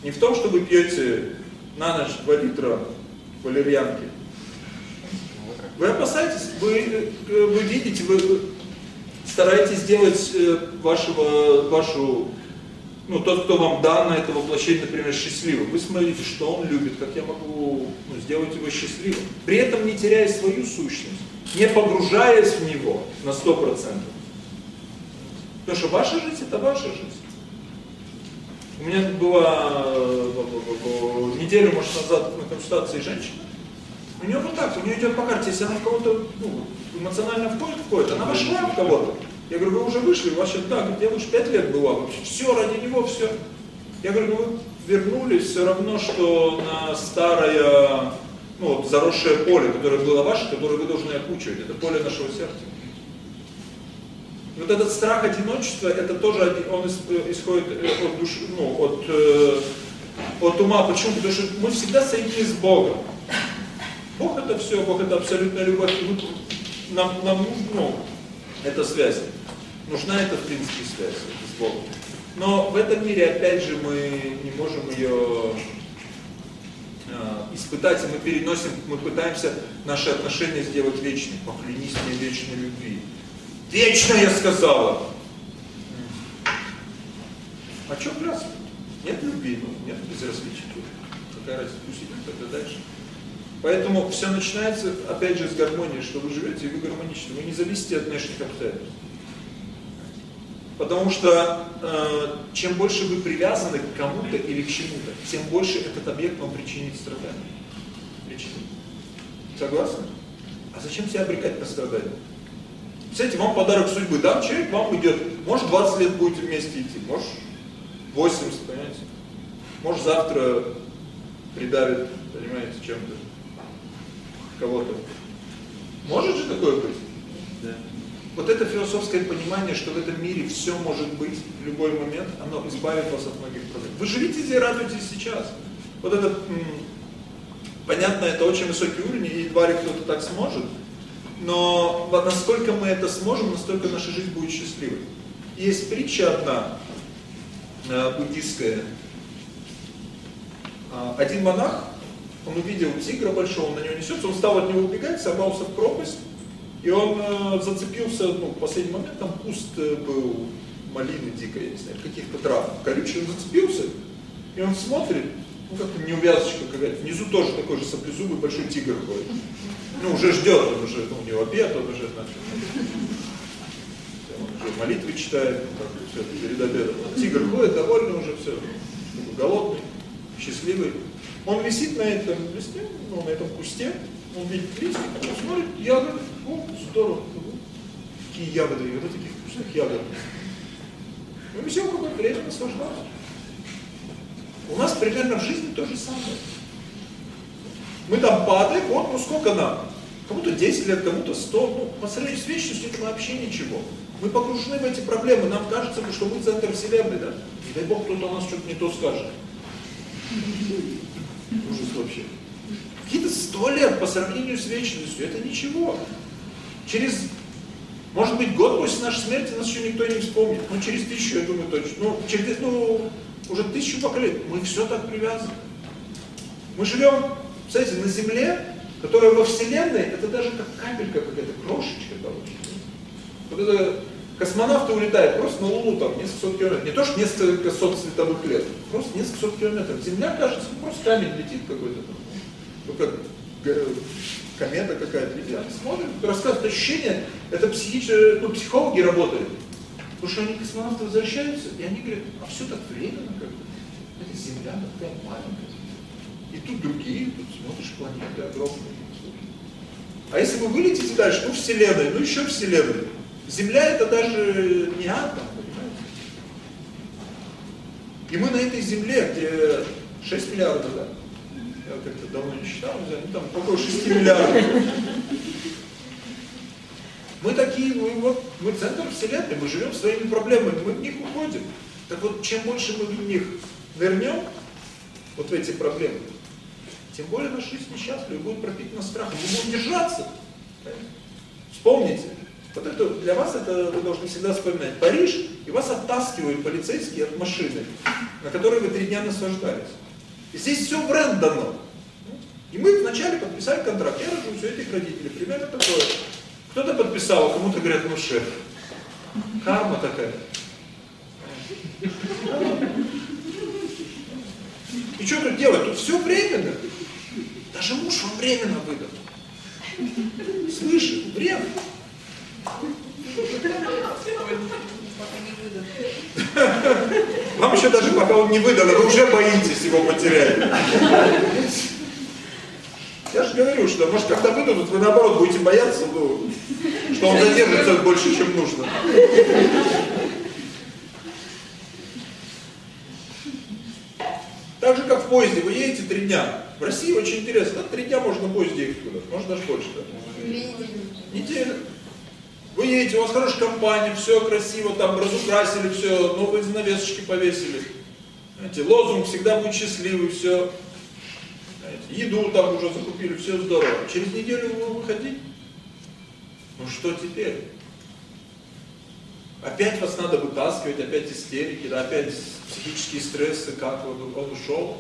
S1: Не в том, что вы пьете на ночь 2 литра валерьянки, Вы опасаетесь, вы, э, вы видите, вы стараетесь сделать э, вашего, вашу, ну, тот, кто вам дан на это воплощение, например, счастливым. Вы смотрите, что он любит, как я могу ну, сделать его счастливым. При этом не теряя свою сущность, не погружаясь в него на 100%. Потому что ваша жизнь – это ваша жизнь. У меня была э, неделю, может, назад на консультации женщина. У нее вот так, у нее идет по карте, если она в кого-то ну, эмоционально входит в кого-то, она вошла в кого-то. Я говорю, вы уже вышли, сейчас так, я лучше пять лет была, вообще все ради него, все. Я говорю, ну вы вернулись все равно, что на старое, ну вот, заросшее поле, которое было ваше, которое вы должны окучивать. Это поле нашего сердца. Вот этот страх одиночества, это тоже он исходит э, от души, ну, от, э, от ума. Почему? Потому что мы всегда соединены с Богом. Бог это все, Бог это абсолютная любовь. Нам, нам нужно, эта связь. Нужна эта, в принципе, связь с Богом. Но в этом мире, опять же, мы не можем ее э, испытать, и мы переносим, мы пытаемся наши отношения сделать вечными. Поклянись мне вечной любви. Вечно я сказала. А что клясться? Нет любви, ну, нет безразличия. Какая разница, пусть идет тогда дальше. Поэтому все начинается, опять же, с гармонии, что вы живете, и вы гармоничны. Вы не зависите от внешних обстоятельств. Потому что э, чем больше вы привязаны к кому-то или к чему-то, тем больше этот объект вам причинит страдания. Причинит. Согласны? А зачем себя обрекать на страдания? Представляете, вам подарок судьбы. Да, человек вам идет, может 20 лет будете вместе идти, может 80, понимаете? Может завтра придавит, понимаете, чем-то кого-то. Может же такое быть? Да. Вот это философское понимание, что в этом мире все может быть в любой момент, оно избавит вас от многих проблем. Вы живите здесь, радуйтесь сейчас. Вот это, понятно, это очень высокий уровень, и едва ли кто-то так сможет, но насколько мы это сможем, настолько наша жизнь будет счастливой. Есть притча одна, э, буддистская. А, один монах он увидел тигра большого, он на него несется, он стал от него убегать, сорвался в пропасть, и он э, зацепился, ну, в последний момент там куст э, был малины дикой, я не знаю, каких-то трав, колючий, он зацепился, и он смотрит, ну, как-то неувязочка какая-то, внизу тоже такой же саблезубый большой тигр ходит. Ну, уже ждет, он уже, ну, у него обед, он уже, значит, он уже молитвы читает, ну, как все, перед обедом. Тигр ходит, довольный уже, все, голодный, счастливый. Он висит на этом листе, ну, на этом кусте, он видит листик, он смотрит, ягоды, о, здорово, какие ягоды, вот таких вкусных ягод. Мы висел какое-то время, наслаждался. У нас примерно в жизни то же самое. Мы там падаем, вот, ну сколько нам? Кому-то 10 лет, кому-то 100, ну, по сравнению с вечностью это вообще ничего. Мы погружены в эти проблемы, нам кажется, что мы центр вселенной, да? И дай Бог, кто-то у нас что-то не то скажет. Ужас вообще. Какие-то сто лет по сравнению с вечностью, это ничего. Через, может быть, год после нашей смерти нас еще никто не вспомнит. Ну, через тысячу, я думаю, точно. Ну, через, ну, уже тысячу поколений. Мы все так привязаны. Мы живем, кстати, на Земле, которая во Вселенной, это даже как капелька какая-то, крошечка, короче. Вот это Космонавты улетают просто на Луну там несколько сот километров. Не то, что несколько сот световых лет, просто несколько сот километров. Земля, кажется, просто камень летит какой-то там. Ну, как комета какая-то летит. Они смотрят, рассказывают ощущения, это психические, ну, психологи работают. Потому что они космонавты возвращаются, и они говорят, а все так временно как бы. Это Земля такая маленькая. И тут другие, тут смотришь, планеты огромные. А если вы вылетите дальше, ну Вселенная, ну еще Вселенная. Земля это даже не атом, понимаете? И мы на этой Земле, где 6 миллиардов, да? Я как-то давно не считал, ну там около 6 миллиардов. Мы такие, мы, вот, мы центр Вселенной, мы живем своими проблемами, мы в них уходим. Так вот, чем больше мы в них нырнем, вот в эти проблемы, тем более наша жизнь несчастлива, будет пропитана страхом. Мы будем держаться. Вспомните, вот это, для вас это вы должны всегда вспоминать. Париж, и вас оттаскивают полицейские от машины, на которой вы три дня наслаждались. И здесь все бренд дано. И мы вначале подписали контракт. Я рожусь у этих родителей. Примерно такое. Кто-то подписал, а кому-то говорят, ну шеф. Карма такая. И что тут делать? Тут все временно. Даже муж вам временно выдал. Слышишь? Время. Вам еще даже пока он не выдал, а вы уже боитесь его потерять. Я же говорю, что может когда выдадут, вы наоборот будете бояться, ну, что он задержится больше, чем нужно. Так же, как в поезде, вы едете три дня. В России очень интересно, три дня можно в поезде ехать куда может даже больше. Да? Неделю. Вы едете, у вас хорошая компания, все красиво, там разукрасили все, новые занавесочки повесили. Знаете, лозунг «Всегда будь счастливый», все. Знаете, еду там уже закупили, все здорово. Через неделю вы выходите. Ну что теперь? Опять вас надо вытаскивать, опять истерики, да, опять психические стрессы, как вот он ушел.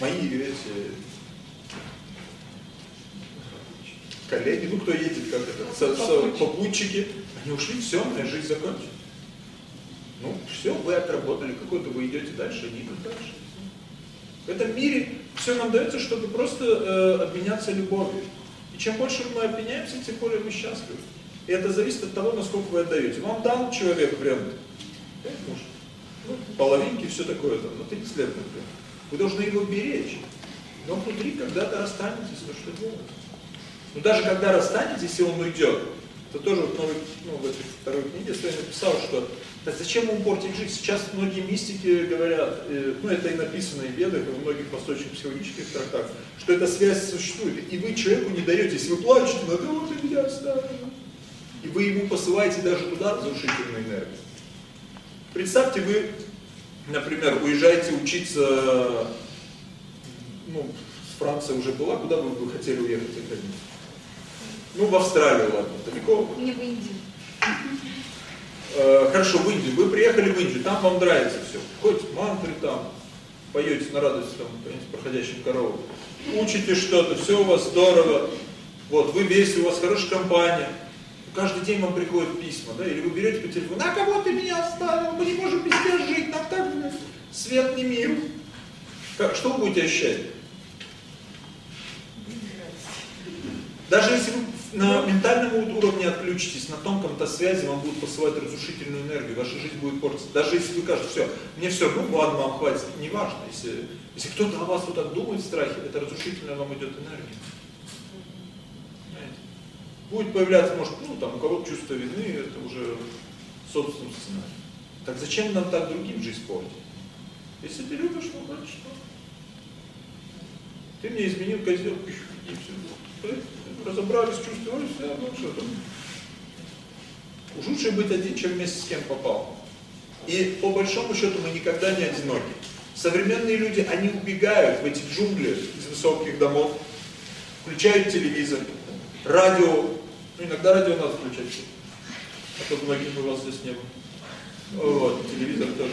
S1: Мои эти коллеги, ну кто едет, как это, со, со, попутчики, они ушли, все, моя жизнь закончилась. Ну, все, вы отработали какой-то, вы идете дальше, они идут дальше. В этом мире все нам дается, чтобы просто э, обменяться любовью. И чем больше мы обменяемся, тем более мы счастливы. И это зависит от того, насколько вы отдаете. Вам дал человек прям, может, ну, половинки, все такое там, на 30 лет, например. Вы должны его беречь. Но внутри когда-то расстанетесь, то что делать? Но даже когда расстанетесь, если он уйдет, то тоже вот новый, ну, в этой второй книге своей написал, что так зачем ему портить жизнь? Сейчас многие мистики говорят, э, ну это и написано и в Ведах, и в многих восточных психологических трактах, что эта связь существует. И вы человеку не даете, если вы плачете, на кого ты меня оставил? И вы ему посылаете даже туда разрушительную энергию. Представьте, вы, например, уезжаете учиться, ну, с Франции уже была, куда бы вы хотели уехать границу? Ну, в Австралию, ладно, далеко.
S10: Мне в Индию.
S1: Э, хорошо, в Индию. Вы приехали в Индию, там вам нравится все. Хоть мантры там, поете на радость там, проходящим коровам. Учите что-то, все у вас здорово. Вот, вы весь, у вас хорошая компания. Каждый день вам приходят письма, да, или вы берете по телефону, на кого ты меня оставил, мы не можем без тебя жить, нам так свет не мир. Как, что вы будете ощущать? Даже если вы на ментальном уровне отключитесь, на тонком-то связи вам будут посылать разрушительную энергию, ваша жизнь будет портиться. Даже если вы скажете, все, мне все, ну ладно, вам хватит, не важно. Если, если кто-то о вас вот так думает в страхе, это разрушительная вам идет энергия. Понимаете? Будет появляться, может, ну там у кого-то чувство вины, это уже собственный сценарий. Так зачем нам так другим жизнь портить? Если ты любишь, ну что? Ты мне изменил козел, и все разобрались, чувствовали, все, ну. Уж лучше быть один, чем вместе с кем попал. И по большому счету мы никогда не одиноки. Современные люди, они убегают в эти джунгли из высоких домов, включают телевизор, радио, ну иногда радио надо включать, а то многих бы вас здесь не было. Вот, телевизор тоже.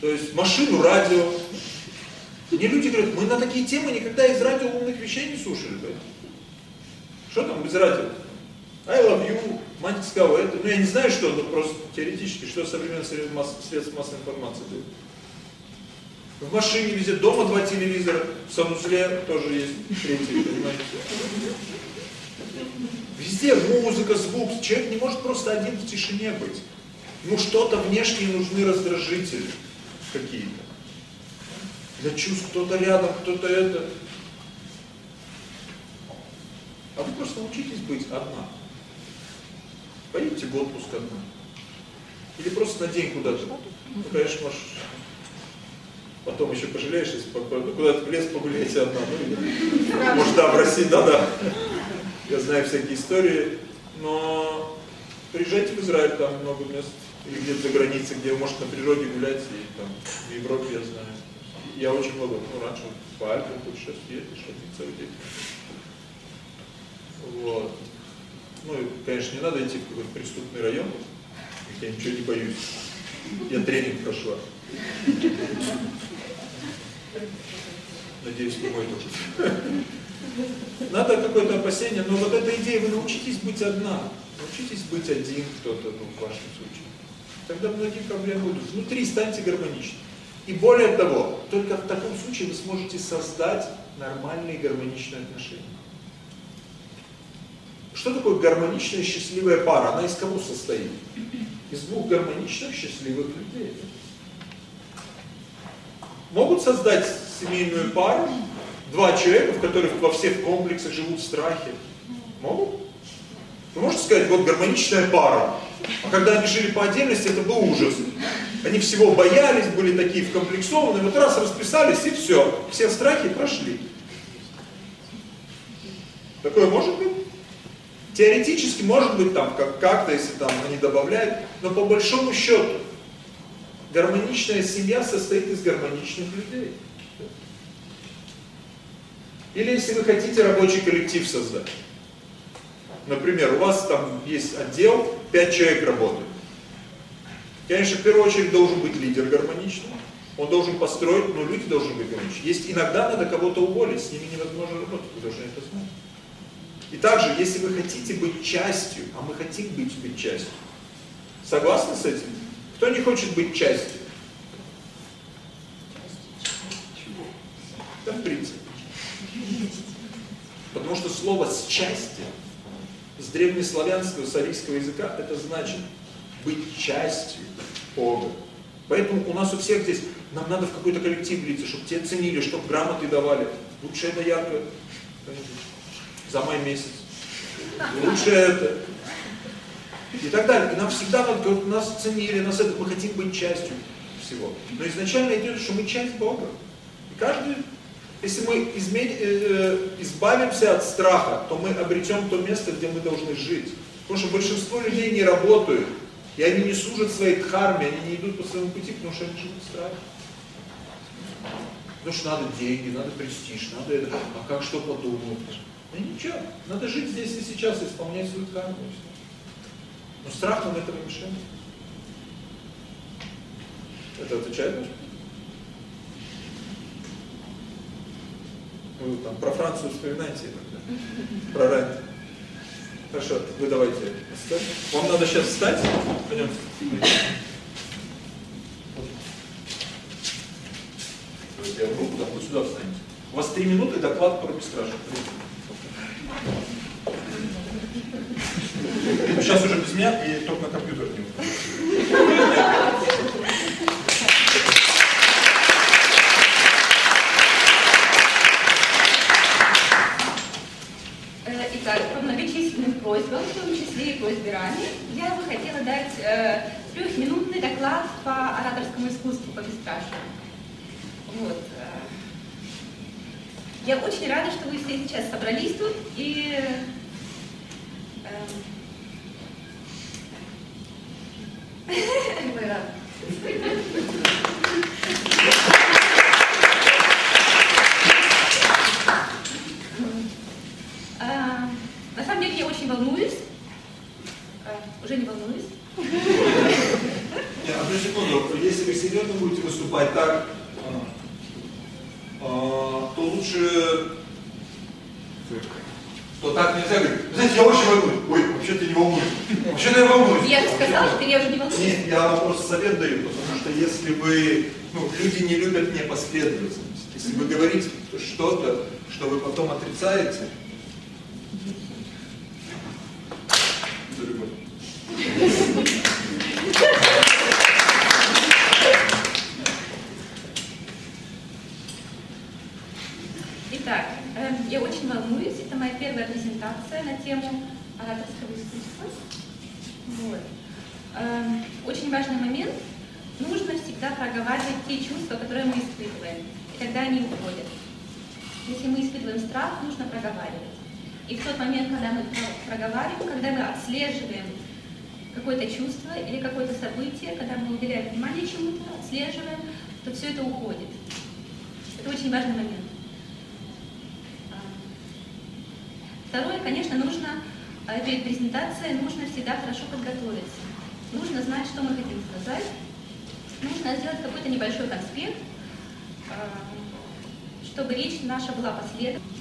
S1: То есть машину, радио, мне люди говорят, мы на такие темы никогда из радио умных вещей не слушали. Да? Что там без радио? I love you, мать сказала это. Ну я не знаю, что, но просто теоретически, что современные средства массовой информации дают. В машине везде, дома два телевизора, в санузле тоже есть третий, понимаете? Везде музыка, звук. Человек не может просто один в тишине быть. Ну что-то внешне нужны раздражители какие-то для чувств, кто-то рядом, кто-то это. А вы просто научитесь быть одна. Поедете в отпуск одна. Или просто на день куда-то. Ну, конечно, можешь потом еще пожалеешь, если ну, куда-то в лес погуляете одна. Ну, или, может, да, в России, да-да. Я знаю всякие истории. Но приезжайте в Израиль, там много мест. Или где-то за границей, где вы можете на природе гулять. И там в Европе, я знаю я очень много, ну, раньше по Альпам тут сейчас едешь, один целый день. Вот. Ну, и, конечно, не надо идти в какой-то преступный район, я ничего не боюсь. Я тренинг прошла. Надеюсь, не мой тоже. Надо какое-то опасение, но вот эта идея, вы научитесь быть одна, научитесь быть один кто-то, ну, в вашем случае. Тогда многие проблемы будут. Внутри станьте гармоничны. И более того, только в таком случае вы сможете создать нормальные гармоничные отношения. Что такое гармоничная счастливая пара? Она из кого состоит? Из двух гармоничных счастливых людей. Могут создать семейную пару два человека, в которых во всех комплексах живут страхи? Могут? Вы можете сказать, вот гармоничная пара. А когда они жили по отдельности, это был ужас. Они всего боялись, были такие вкомплексованные. Вот раз расписались, и все. Все страхи прошли. Такое может быть? Теоретически может быть там как-то, если там они добавляют, но по большому счету гармоничная семья состоит из гармоничных людей. Или если вы хотите рабочий коллектив создать. Например, у вас там есть отдел, пять человек работают. Конечно, в первую очередь должен быть лидер гармоничный. Он должен построить, но люди должны быть гармоничны. Есть иногда надо кого-то уволить, с ними невозможно работать, вы должны это знать. И также, если вы хотите быть частью, а мы хотим быть, быть частью, согласны с этим? Кто не хочет быть частью? Да, в принципе. Потому что слово «счастье» с древнеславянского, с арийского языка, это значит быть частью Бога. Поэтому у нас у всех здесь, нам надо в какой-то коллектив влиться, чтобы тебя ценили, чтобы грамоты давали. Лучше это ярко за май месяц. Лучше это. И так далее. И нам всегда надо, нас ценили, нас это, мы хотим быть частью всего. Но изначально идет, что мы часть Бога. И каждый если мы. Э, э, избавимся от страха, то мы обретем то место, где мы должны жить. Потому что большинство людей не работают, и они не служат своей дхарме, они не идут по своему пути, потому что они живут в страхе. Потому что надо деньги, надо престиж, надо это, а как что подумают. Ну ничего, надо жить здесь и сейчас, исполнять свою дхарму. Но страх нам этого мешает. Это отвечает? Вы там про Францию вспоминайте иногда. Про Рент. Хорошо, вы давайте. Вам надо сейчас встать. Пойдем. Я в руку, да, вы сюда встанете. У вас три минуты доклад про бесстрашие. Сейчас уже без меня и только на компьютер не
S9: просьбам, в том числе и просьбе Рани, я бы хотела дать э, трехминутный доклад по ораторскому искусству, по бесстрашию. Вот. Э. Я очень рада, что вы все сейчас собрались тут и э, мы рады. На самом деле я очень волнуюсь. А, уже не волнуюсь.
S1: Нет, одну секунду. Если вы серьезно будете выступать так, а, то лучше то так нельзя говорить. Знаете, я очень волнуюсь. Ой, вообще-то не волнуюсь. Вообще-то я волнуюсь.
S9: Я же сказала, что я уже не волнуюсь.
S1: Нет, я вам просто совет даю, потому что если вы, ну, люди не любят непоследовательность. Если вы говорите что-то, что вы потом отрицаете,
S9: Итак, э, я очень волнуюсь. Это моя первая презентация на тему ораторского искусства. Вот. Э, очень важный момент. Нужно всегда проговаривать те чувства, которые мы испытываем. И тогда они уходят. Если мы испытываем страх, нужно проговаривать. И в тот момент, когда мы проговариваем, когда мы отслеживаем какое-то чувство или какое-то событие, когда мы уделяем внимание чему-то, отслеживаем, то все это уходит. Это очень важный момент. Второе, конечно, нужно а, перед презентацией нужно всегда хорошо подготовиться. Нужно знать, что мы хотим сказать. Нужно сделать какой-то небольшой конспект. А, чтобы речь наша была последовательной.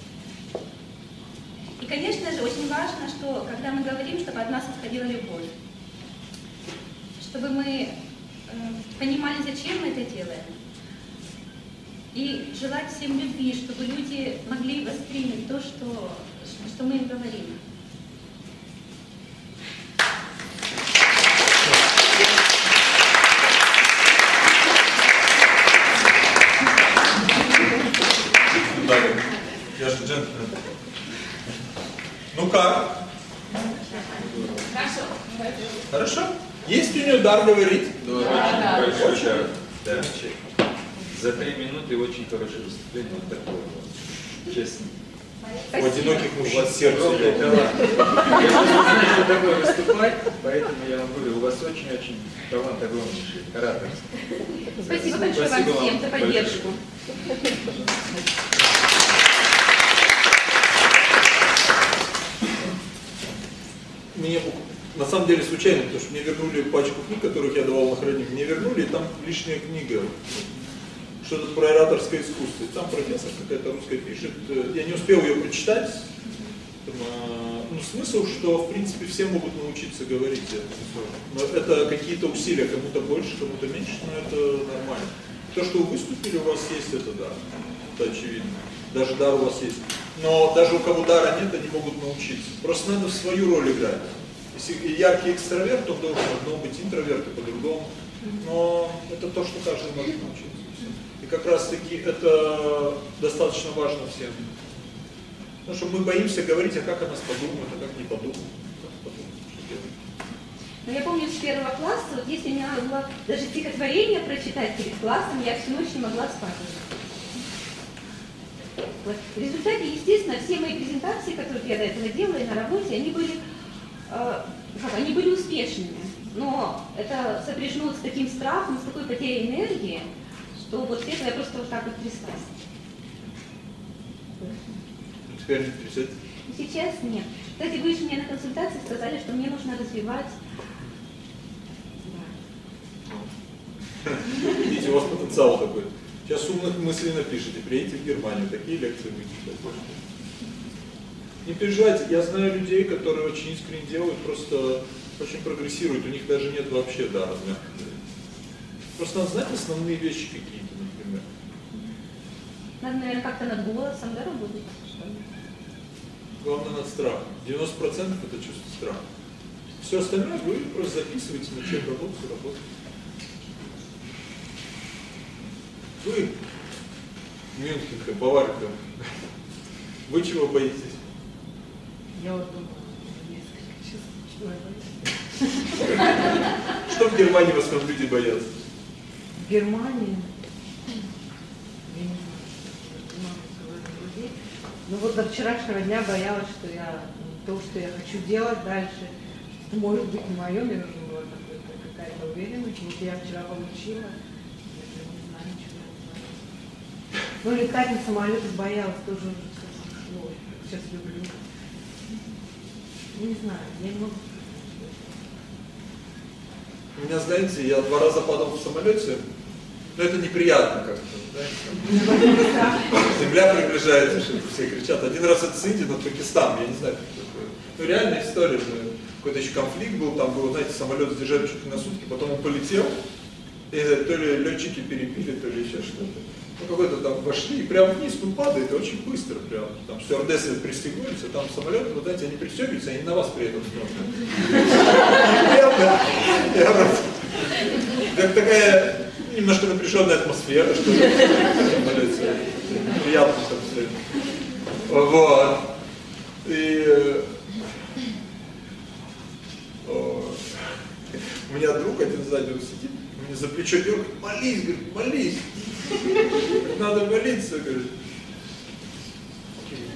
S9: И, конечно же, очень важно, что когда мы говорим, чтобы от нас исходила любовь, чтобы мы э, понимали, зачем мы это делаем, и желать всем любви, чтобы люди могли воспринять то, что, что мы им говорим.
S1: Я же джентльмен. Ну как?
S11: Хорошо.
S1: Хорошо? Есть у нее дар говорить?
S6: Да, очень большой дар. Да. За три минуты очень хорошее выступление. Вот такое вот. Честно.
S1: У одиноких мужчин сердце
S6: Огромный
S1: идет.
S6: талант. Я знаю, что такое выступать, поэтому я вам говорю, у вас очень-очень талант огромнейший, ораторский.
S9: Спасибо большое
S6: Спасибо
S9: вам всем за поддержку.
S1: Мне на самом деле случайно, потому что мне вернули пачку книг, которых я давал на хранение, мне вернули, и там лишняя книга. Что-то про ораторское искусство. Там профессор какая-то русская пишет. э, Я не успел ее прочитать. А, ну, смысл, что, в принципе, все могут научиться говорить. Но это какие-то усилия, кому-то больше, кому-то меньше, но это нормально. То, что вы выступили, у вас есть это, да. Это очевидно. Даже дар у вас есть. Но даже у кого дара нет, они могут научиться. Просто надо в свою роль играть. Яркий экстраверт, то должен одно быть интроверт и по-другому. Но это то, что каждый может научиться. И как раз таки это достаточно важно всем. Потому что мы боимся говорить, а как о нас подумают, а как не подумают.
S12: Но я помню с первого класса, вот если надо было даже стихотворение прочитать перед классом, я всю ночь не могла спать. Вот. В результате, естественно, все мои презентации, которые я до этого делала и на работе, они были, как, они были успешными. Но это сопряжено с таким страхом, с такой потерей энергии, что вот с этого я просто вот так вот тряслась.
S1: Теперь не трясет.
S12: Сейчас нет. Кстати, вы же мне на консультации сказали, что мне нужно развивать
S1: Видите, у вас потенциал такой. Сейчас умных мыслей напишите, приедете в Германию, такие лекции будете читать. Не переживайте, я знаю людей, которые очень искренне делают, просто очень прогрессируют, у них даже нет вообще дара, мягко говоря. Просто надо знать основные вещи какие-то, например.
S12: Надо, наверное, как-то над голосом, да, работать?
S1: Главное над страхом. 90% это чувство страха. Все остальное вы просто записываете, на чем работать, работать. Вы, Мюнхенка, Баварка, вы чего боитесь?
S13: Я вот несколько боюсь.
S1: Что в Германии в основном люди боятся?
S13: В Германии, я не знаю, людей. Ну вот до вчерашнего дня боялась, что я то, что я хочу делать дальше, может быть не мое, мне нужна была какая-то, уверенность. Вот я вчера получила, я прям не знаю, чего я знаю. Ну, летать на самолетах боялась, тоже. Сейчас люблю. Не знаю, я не могу
S1: У меня, знаете, я два раза падал в самолете, но это неприятно как-то. да? Земля приближается, все кричат. Один раз это с Индии над Пакистаном, я не знаю, как такое. Ну, реальная история. Какой-то еще конфликт был, там был, знаете, самолет задержали чуть на сутки, потом он полетел, и то ли летчики перепили, то ли еще что-то. Ну, какой-то там вошли, и прям вниз, ну, падает, очень быстро прям. Там стюардессы пристегнулись, а там самолет, вот знаете, они пристегиваются, они на вас при этом смотрят. Как такая немножко напряженная атмосфера, что ли. Приятно там все. Вот. И э, у меня друг один сзади сидит, мне за плечо дергает, молись, говорит, молись. Надо молиться, говорит.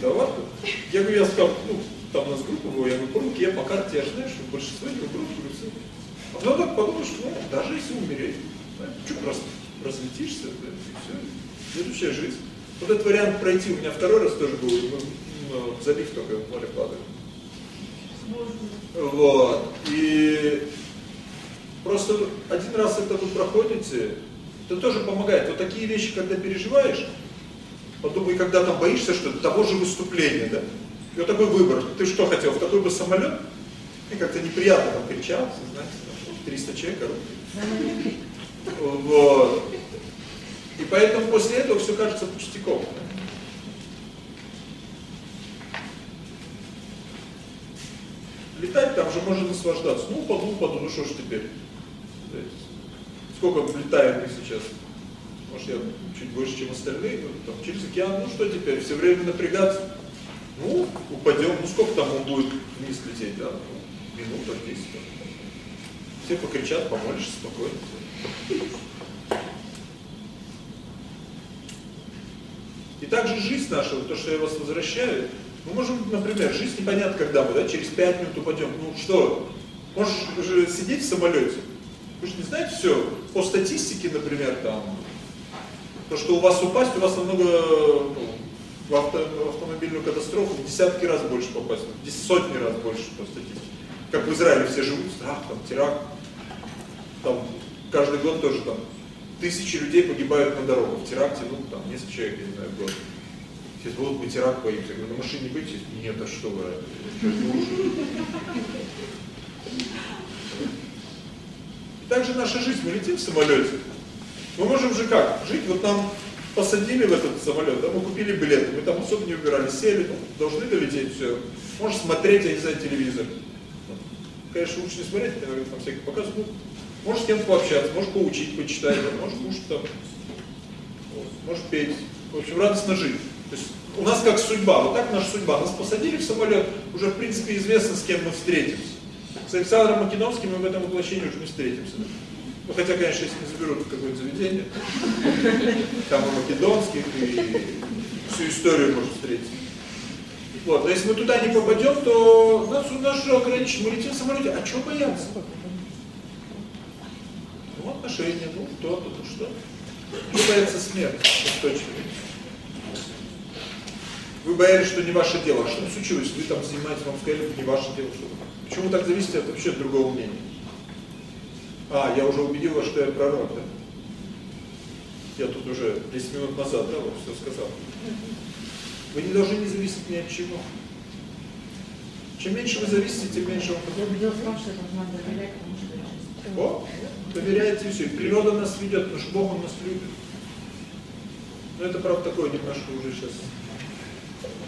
S1: Да ладно. Я говорю, я сказал, ну, там у нас группа была, я говорю, по руке, по карте, я же знаю, что большинство этих групп, все. Потом так подумаешь, ну, даже если умереть, что просто разлетишься, да, и все. Следующая жизнь. Вот этот вариант пройти у меня второй раз тоже был, ну, ну, залив только в море падает. Вот. И просто один раз это вы проходите, это тоже помогает. Вот такие вещи, когда переживаешь, Подумай, когда там боишься что-то, того же выступления, да? И вот такой выбор. Ты что хотел, в такой бы самолет? И как-то неприятно там кричал, знаете, там, 300 человек, Вот. И поэтому после этого все кажется пустяком. Летать там же можно наслаждаться. Ну, упаду, упаду, ну что ж теперь? Сколько летаем мы сейчас? Может, я чуть больше, чем остальные, ну, там, через океан, ну что теперь, все время напрягаться? Ну, упадем, ну сколько там он будет вниз лететь, да? Ну, минута, 10. Все покричат, помолишься спокойно. И также жизнь наша, то, что я вас возвращаю, мы можем, например, жизнь непонятно когда мы, да, через 5 минут упадем. Ну что, можешь же сидеть в самолете, вы же не знаете все. По статистике, например, там, то, что у вас упасть, у вас намного, ну, в, авто, автомобильную катастрофу в десятки раз больше попасть, в сотни раз больше по статистике. Как в Израиле все живут, страх, там, теракт. Там каждый год тоже там тысячи людей погибают на дорогах. В теракте, ну, там, несколько человек, я не знаю, в год. Все вот мы теракт боимся. Я говорю, на машине быть? Нет, а что вы? И также наша жизнь. Мы летим в самолете. Мы можем же как? Жить, вот нам посадили в этот самолет, да, мы купили билеты, мы там особо не выбирали, сели, ну, должны долететь, все. Можешь смотреть, я не знаю, телевизор. Конечно, лучше не смотреть, наверное, там всякие показывают. Ну, можешь с кем-то пообщаться, можешь поучить, почитать, да, можешь кушать там, вот, можешь петь. В общем, радостно жить. То есть у нас как судьба, вот так наша судьба. Нас посадили в самолет, уже в принципе известно, с кем мы встретимся. С Александром Македонским мы в этом воплощении уже не встретимся. Ну, хотя, конечно, если не заберут какое-то заведение, там и македонских, и всю историю можно встретить. Вот, но если мы туда не попадем, то нас, нас же ограничено. Мы летим в самолете, а чего бояться? Ну, отношения, ну, кто-то, ну что? Чего бояться смерти? точно. Вы боялись, что не ваше дело. А что случилось? Вы там занимаетесь, вам сказали, не ваше дело. Что Почему так зависит от вообще другого мнения? А, я уже убедил вас, что я пророк, да? Я тут уже 10 минут назад, да, вот все сказал. Вы не должны не зависеть ни от чего. Чем меньше вы зависите, тем меньше вам
S13: Я убедил в том, что должна доверять, потому что
S1: О, доверяете все. Природа нас ведет, потому что Бог Он нас любит. Но это, правда, такое немножко уже сейчас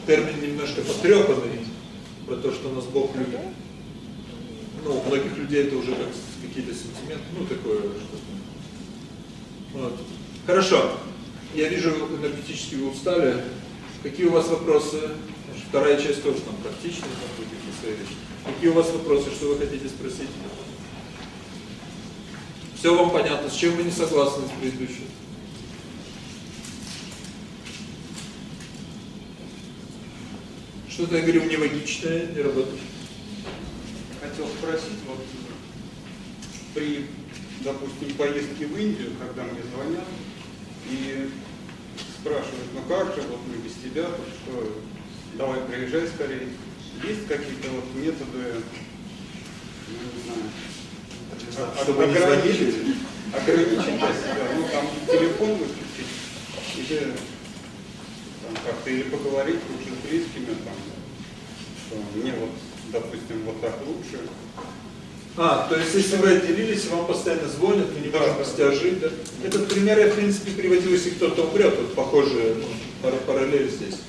S1: термин немножко потрепанный про то, что нас Бог любит. Ну, у многих людей это уже как какие-то сентименты, ну, такое что-то. Вот. Хорошо. Я вижу, энергетически вы устали. Какие у вас вопросы? Вторая часть тоже там практичная, там какие-то свои. Какие у вас вопросы, что вы хотите спросить? Все вам понятно, с чем вы не согласны с предыдущим? Что-то я говорил нелогичное, не работает.
S14: Хотел спросить, вот при, допустим, поездке в Индию, когда мне звонят и спрашивают, ну как же, вот мы без тебя, то что, давай приезжай скорее. Есть какие-то вот методы, ну, не знаю,
S1: Чтобы
S14: ограничить, ограничить себя, ну там телефон выключить, или там как-то, или поговорить уже с близкими, там, что мне вот, допустим, вот так лучше,
S1: а, то есть если вы отделились, вам постоянно звонят, мы не без тебя жить, да? Этот пример я, в принципе, приводил, если кто-то умрет, вот похожая ну, параллель здесь.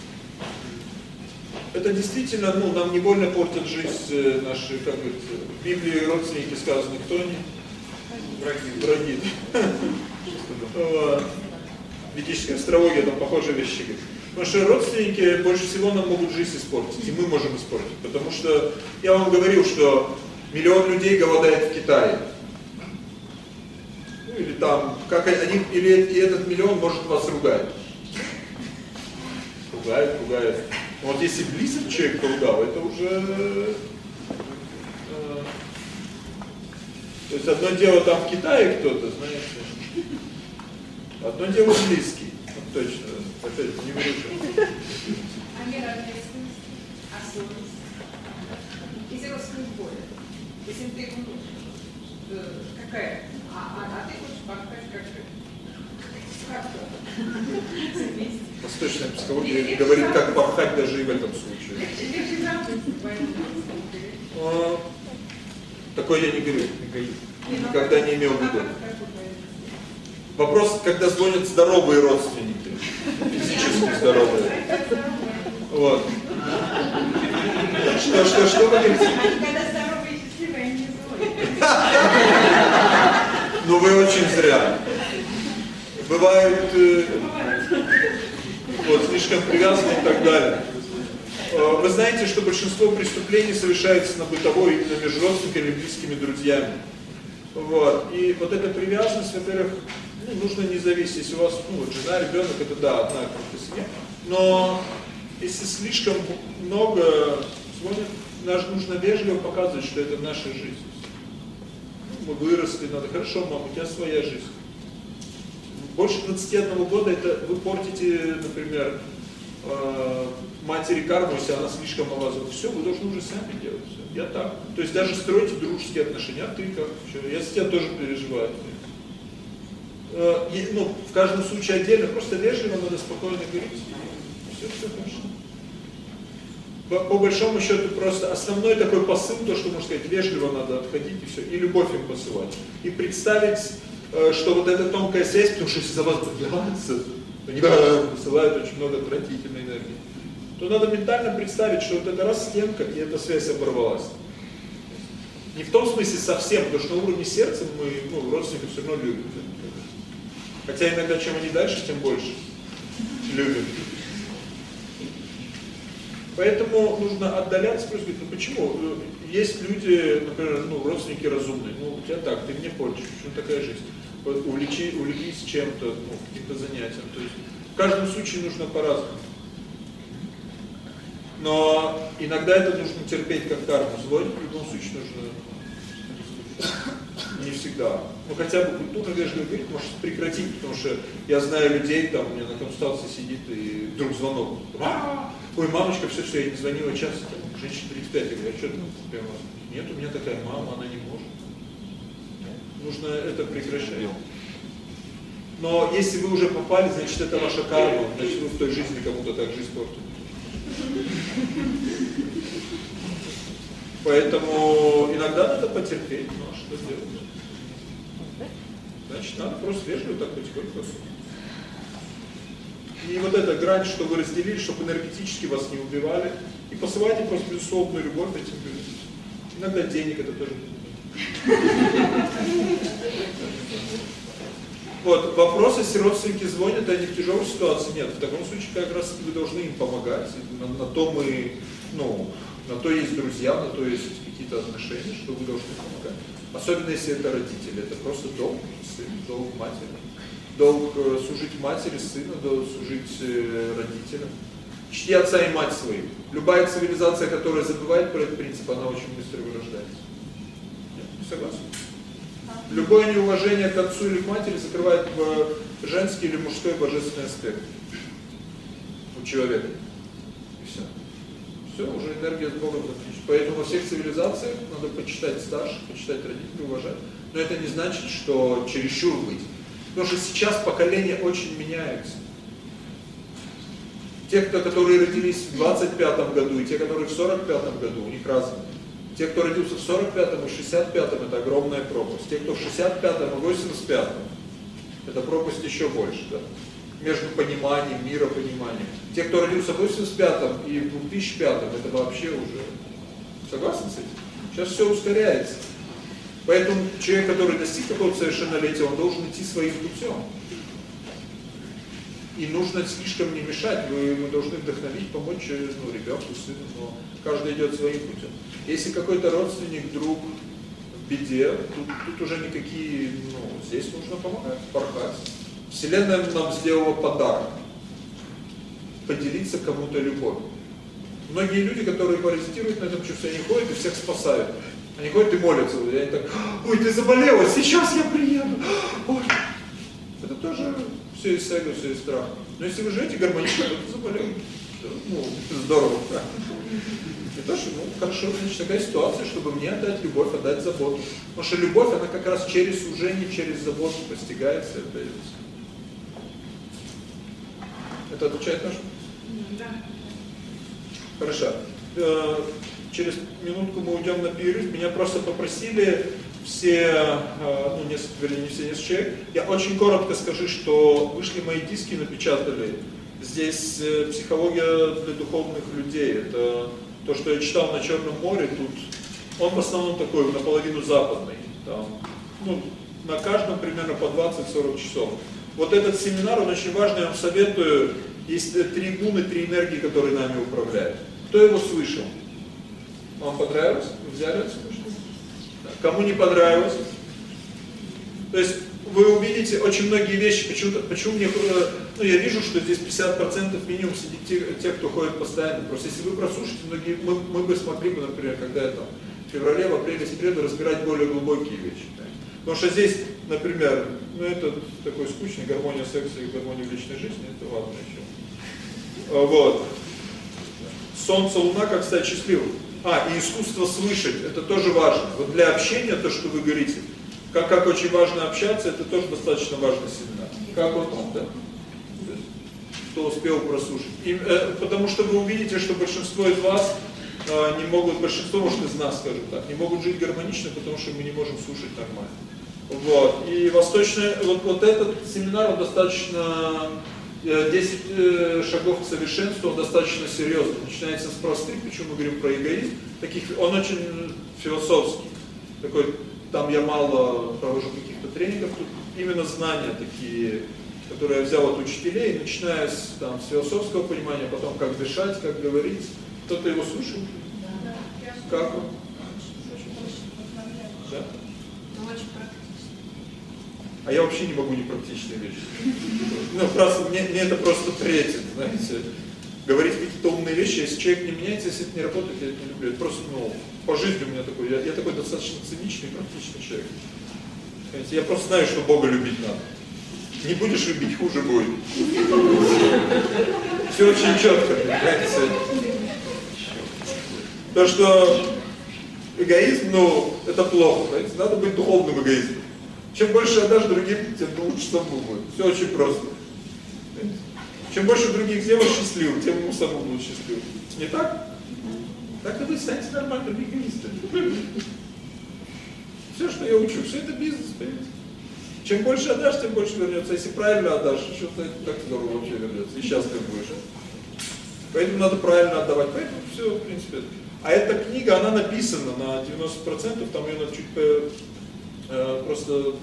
S1: Это действительно, ну, нам не больно портит жизнь э, наши, как в Библии родственники сказаны, кто они? Враги. Враги. Ведическая астрология, там похожие вещи говорит. Потому что родственники больше всего нам могут жизнь испортить, и мы можем испортить. Потому что я вам говорил, что миллион людей голодает в Китае. Ну или там, как они, или и этот миллион может вас ругать. Ругает, ругает. Вот если близок человек поругал, это уже... Э, то есть одно дело там в Китае кто-то, знаете, одно дело близкий. Точно, опять не врежу.
S2: А мера ответственности, а совесть? Если родственник болен, если ты ему э, какая, а, а, а ты хочешь показать, как вместе.
S1: Восточная психология говорит, как порхать даже и в этом случае. А, Такое я не говорю. Никогда не имел в виду. Вопрос, когда звонят здоровые родственники, физически здоровые. Вот. Что, что, что вы говорите?
S2: Когда здоровые и счастливые, они не звонят.
S1: Ну вы очень зря. Бывают э, вот, слишком привязаны и так далее. Э, Вы знаете, что большинство преступлений совершается на бытовой, именно между родственниками или близкими друзьями. Вот. И вот эта привязанность, во-первых, ну, нужно не зависеть. Если у вас ну, жена, ребенок, это да, одна как-то семья. Но если слишком много звонят, наш нужно вежливо показывать, что это наша жизнь. Ну, мы выросли, надо, хорошо, мама, у тебя своя жизнь. Больше 21 года это вы портите, например, э, матери карму, если она слишком вас. Все, вы должны уже сами делать. Все. Я так. То есть даже строите дружеские отношения. А ты как? Я с тебя тоже переживаю. Э, ну, в каждом случае отдельно, просто вежливо надо спокойно говорить. Все, все хорошо. По, по большому счету просто основной такой посыл, то, что можно сказать, вежливо надо отходить и все, и любовь им посылать. И представить, э, что вот эта тонкая связь, потому что если за вас боятся, они посылают очень много отвратительной энергии, то надо ментально представить, что вот это раз стенка, и эта связь оборвалась. Не в том смысле совсем, потому что на уровне сердца мы ну, родственников все равно любим. Хотя иногда чем они дальше, тем больше любим. Поэтому нужно отдаляться, просто говорить, ну почему? Есть люди, например, ну, родственники разумные, ну у тебя так, ты мне пользуешь, почему такая жизнь? Увлечи, увлекись чем-то, ну, каким-то занятием. То есть в каждом случае нужно по-разному. Но иногда это нужно терпеть как карму. Злой в любом случае нужно не всегда. Ну хотя бы культурно вежливо говорить, может прекратить, потому что я знаю людей, там у меня на консультации сидит и вдруг звонок. Ой, мамочка, все, что я не звонила часто, там, женщина 35, я говорю, а что ты прямо? Нет, у меня такая мама, она не может. Нужно это прекращать. Но если вы уже попали, значит это ваша карма, значит вы в той жизни кому-то так жизнь портите. Поэтому иногда надо потерпеть, ну а что делать? Значит, надо просто вежливо так потихоньку. И вот эта грань, что вы разделили, чтобы энергетически вас не убивали, и посылайте просто безусловную любовь этим людям. Иногда денег это тоже. Вот, вопрос, если звонят, они в тяжелой ситуации, нет, в таком случае как раз вы должны им помогать, на, на то мы, ну, на то есть друзья, на то есть какие-то отношения, что вы должны помогать. Особенно если это родители, это просто долг сына, долг матери. Долг э, служить матери, сына, долг служить э, родителям. Чти отца и мать своих. Любая цивилизация, которая забывает про этот принцип, она очень быстро вырождается. Согласен? Любое неуважение к отцу или к матери закрывает женский или мужской божественный аспект у человека. И все. Все, уже энергия с Богом закончена. Поэтому во всех цивилизациях надо почитать старших, почитать родителей, уважать. Но это не значит, что чересчур быть. Потому что сейчас поколения очень меняются. Те, кто, которые родились в 25 году, и те, которые в 45 году, у них разные. Те, кто родился в 45-м и 65-м, это огромная пропасть. Те, кто в 65-м и 85-м, это пропасть еще больше. Да? Между пониманием, миропониманием. Те, кто родился в 85-м и в 2005-м, это вообще уже... Согласны с этим? Сейчас все ускоряется. Поэтому человек, который достиг какого-то совершеннолетия, он должен идти своим путем. И нужно слишком не мешать, вы, мы должны вдохновить, помочь ну, ребенку, сыну, но каждый идет своим путем. Если какой-то родственник, друг в беде, тут, тут уже никакие, ну, здесь нужно помогать, порхать. Вселенная нам сделала подарок. Поделиться кому-то любовью. Многие люди, которые паразитируют на этом чувстве, они ходят и всех спасают. Они ходят и молятся, и они так, ой, ты заболела, сейчас я приеду. Ой. Это тоже все из эго, все из страха. Но если вы живете гармонично, то ты заболел. Ну, здорово. Не то, что, ну, хорошо, значит, такая ситуация, чтобы мне отдать любовь, отдать заботу. Потому что любовь, она как раз через служение, через заботу постигается, отдается. Это отвечает наш?
S2: Да.
S1: Хорошо. Э, через минутку мы уйдем на перерыв. Меня просто попросили все, э, ну, несколько, вернее, не все, несколько человек. Я очень коротко скажу, что вышли мои диски, напечатали. Здесь э, психология для духовных людей. Это то, что я читал на Черном море, тут он в основном такой, наполовину западный. Там, ну, на каждом примерно по 20-40 часов. Вот этот семинар, он очень важный, я вам советую. Есть три гуны, три энергии, которые нами управляют. Кто его слышал? Вам понравилось? Взяли отсюда Кому не понравилось? То есть вы увидите очень многие вещи, почему, почему мне, э, ну я вижу, что здесь 50% минимум сидит те, те, кто ходит постоянно. Просто если вы прослушаете, многие, мы, мы бы смогли бы, например, когда это в феврале, в апреле, в среду разбирать более глубокие вещи. Да? Потому что здесь, например, ну это такой скучный, гармония секса и гармония личной жизни, это ладно еще. А, вот. Солнце, Луна, как стать счастливым. А, и искусство слышать, это тоже важно. Вот для общения, то, что вы говорите, как, как очень важно общаться, это тоже достаточно важный семинар. Как он, да? Кто успел прослушать. И, э, потому что вы увидите, что большинство из вас э, не могут, большинство, может, из нас, скажем так, не могут жить гармонично, потому что мы не можем слушать нормально. Вот. И восточный, вот, вот этот семинар, он достаточно 10 э, э, шагов к совершенству, он достаточно серьезный. Начинается с простых, почему мы говорим про эгоизм. Таких, он очень философский. Такой, там я мало провожу каких-то тренингов, тут именно знания такие, которые я взял от учителей, начиная с, там, с философского понимания, потом как дышать, как говорить. Кто-то его слушал? Да. Как он? Да? А я вообще не могу непрактичные вещи. Ну, просто, мне, мне это просто претит, знаете. Говорить какие-то умные вещи, если человек не меняется, если это не работает, я это не люблю. Это просто, ну, по жизни у меня такой, я, я такой достаточно циничный, практичный человек. Знаете, я просто знаю, что Бога любить надо. Не будешь любить, хуже будет. Все очень четко, понимаете? То, что эгоизм, ну, это плохо, понимаете? Надо быть духовным эгоистом. Чем больше отдашь другим, тем лучше самому будет. Все очень просто. Чем больше других сделаешь счастливым, тем ему самому будет счастливым. Не так? Так и вы станете нормальным эгоистом. Все, что я учу, все это бизнес, понимаете? Чем больше отдашь, тем больше вернется. Если правильно отдашь, что-то так здорово вообще вернется. И счастлив будешь. Поэтому надо правильно отдавать. Поэтому все, в принципе. А эта книга, она написана на 90%, там ее надо чуть просто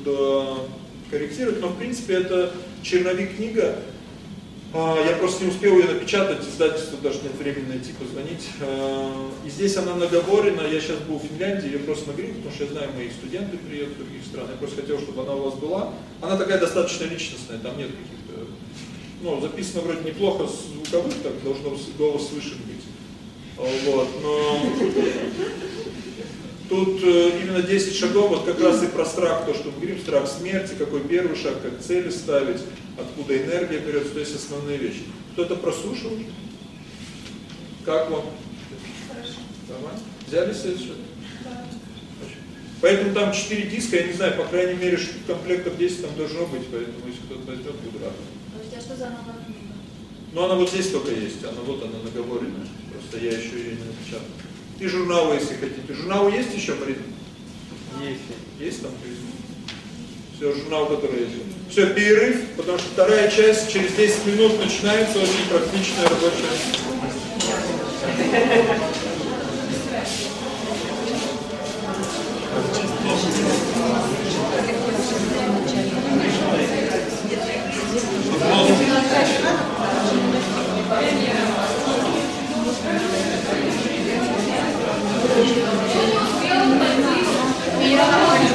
S1: корректировать, но в принципе это черновик книга. А, я просто не успел ее напечатать, издательство даже нет времени найти, позвонить. А, и здесь она наговорена, я сейчас был в Финляндии, ее просто нагрел, потому что я знаю, мои студенты приедут из других стран. Я просто хотел, чтобы она у вас была. Она такая достаточно личностная, там нет каких-то... Ну, записано вроде неплохо, звуковых, так должно голос слышен быть. Вот, но Тут э, именно 10 шагов, вот как раз и про страх, то, что мы говорим, страх смерти, какой первый шаг, как цели ставить, откуда энергия берется, то есть основные вещи. Кто-то прослушал? Как вам? Хорошо. Нормально? Взяли следующее? Да. Поэтому там 4 диска, я не знаю, по крайней мере, комплектов 10 там должно быть, поэтому если кто-то возьмет, буду рад.
S10: А что за номер?
S1: Ну, она вот здесь только есть, она вот она наговоренная, просто я еще ее не напечатал. И журналы, если хотите. Журналы есть еще, Борис? Есть. Есть там? Все, журнал, который есть. Все, перерыв, потому что вторая часть через 10 минут начинается очень практичная рабочая. Thank you. Thank you.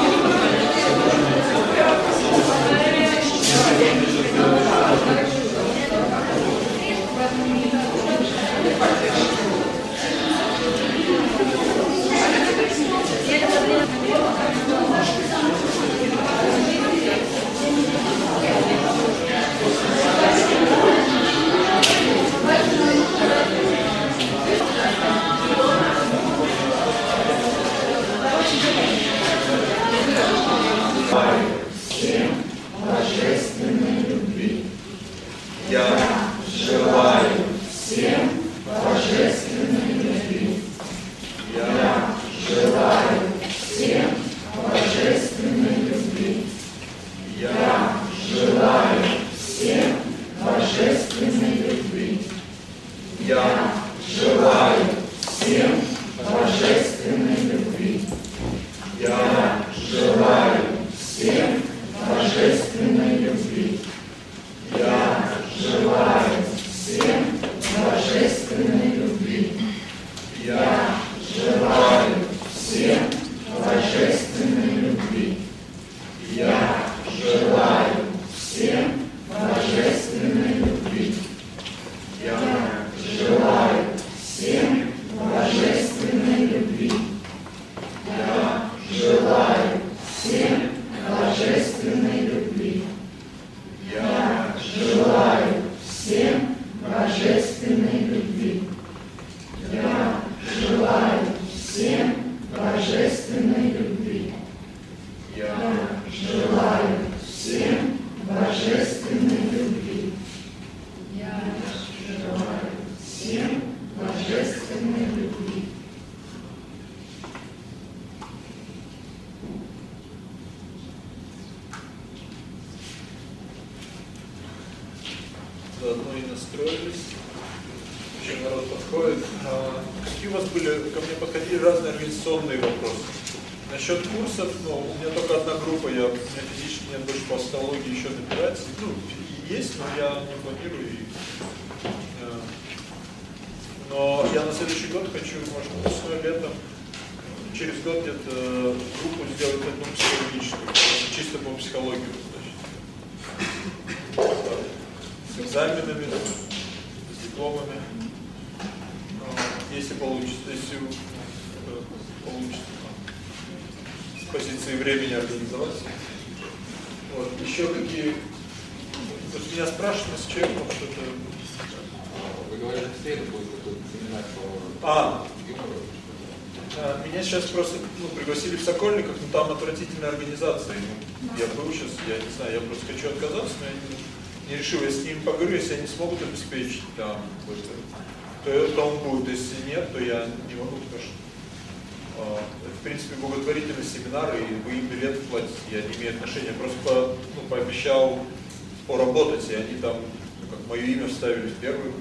S1: Thank you.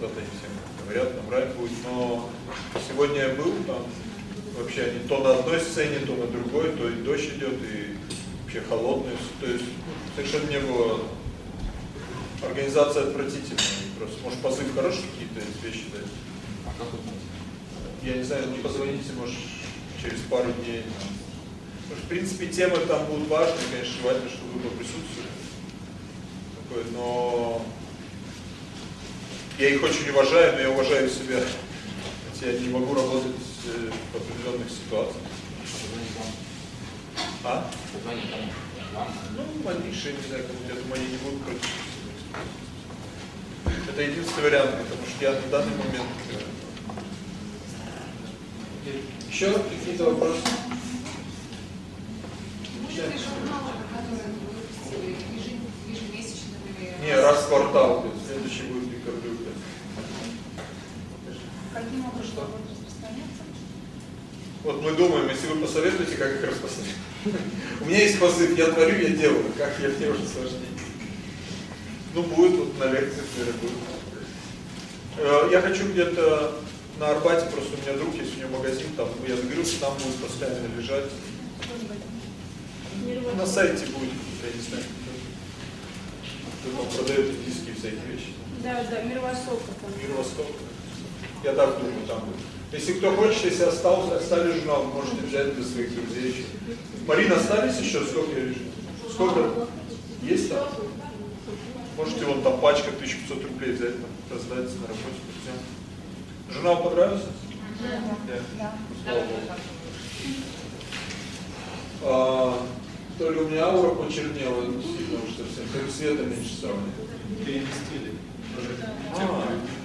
S1: Куда-то всем говорят, нам брать будет, но сегодня я был там, вообще они то на одной сцене, то на другой, то и дождь идет, и вообще холодно, то есть совершенно не было организация отвратительная, просто, может, позыв хороший какие-то вещи дать.
S6: А как
S1: Я не знаю, не позвоните, может, через пару дней. Потому что, в принципе, темы там будут важные, конечно, желательно, чтобы вы присутствовали. Такое, но я их очень уважаю, но я уважаю себя. Хотя я не могу работать э, в определенных ситуациях. А? Ну, Маниша, не знаю, я думаю, они не будут против. Это единственный вариант, потому что я на данный момент... э, Еще какие-то вопросы?
S2: Будет ли журналы, которые вы выпустили ежи- ежемесячными?
S1: Не, раз в квартал, следующий будет Викторлюк.
S2: Каким образом будут распространяться?
S1: Вот мы думаем, если вы посоветуете, как их распространять. У меня есть позыв, я творю, я делаю, как я мне уже сложнее. Ну, будет вот на лекции, будет. Э, Я хочу где-то на Арбате, просто у меня друг есть, у него магазин, там, я договорился, там будет постоянно лежать. На сайте будет, я не знаю, кто там продает диски и всякие вещи.
S5: Да, да, мир Востока там.
S1: Мир Востока. Я так думаю, там будет. Если кто хочет, если остался, остались журнал, можете взять для своих друзей еще. Марина, остались еще? Сколько я вижу? Сколько? Есть там? Можете вон там пачка 1500 рублей взять, там, раздать на работе. друзьям. Журнал понравился? Да. Слава Богу. А, то ли у меня аура почернела, сильно уж совсем, ли света меньше стало. Переместили. А, ну.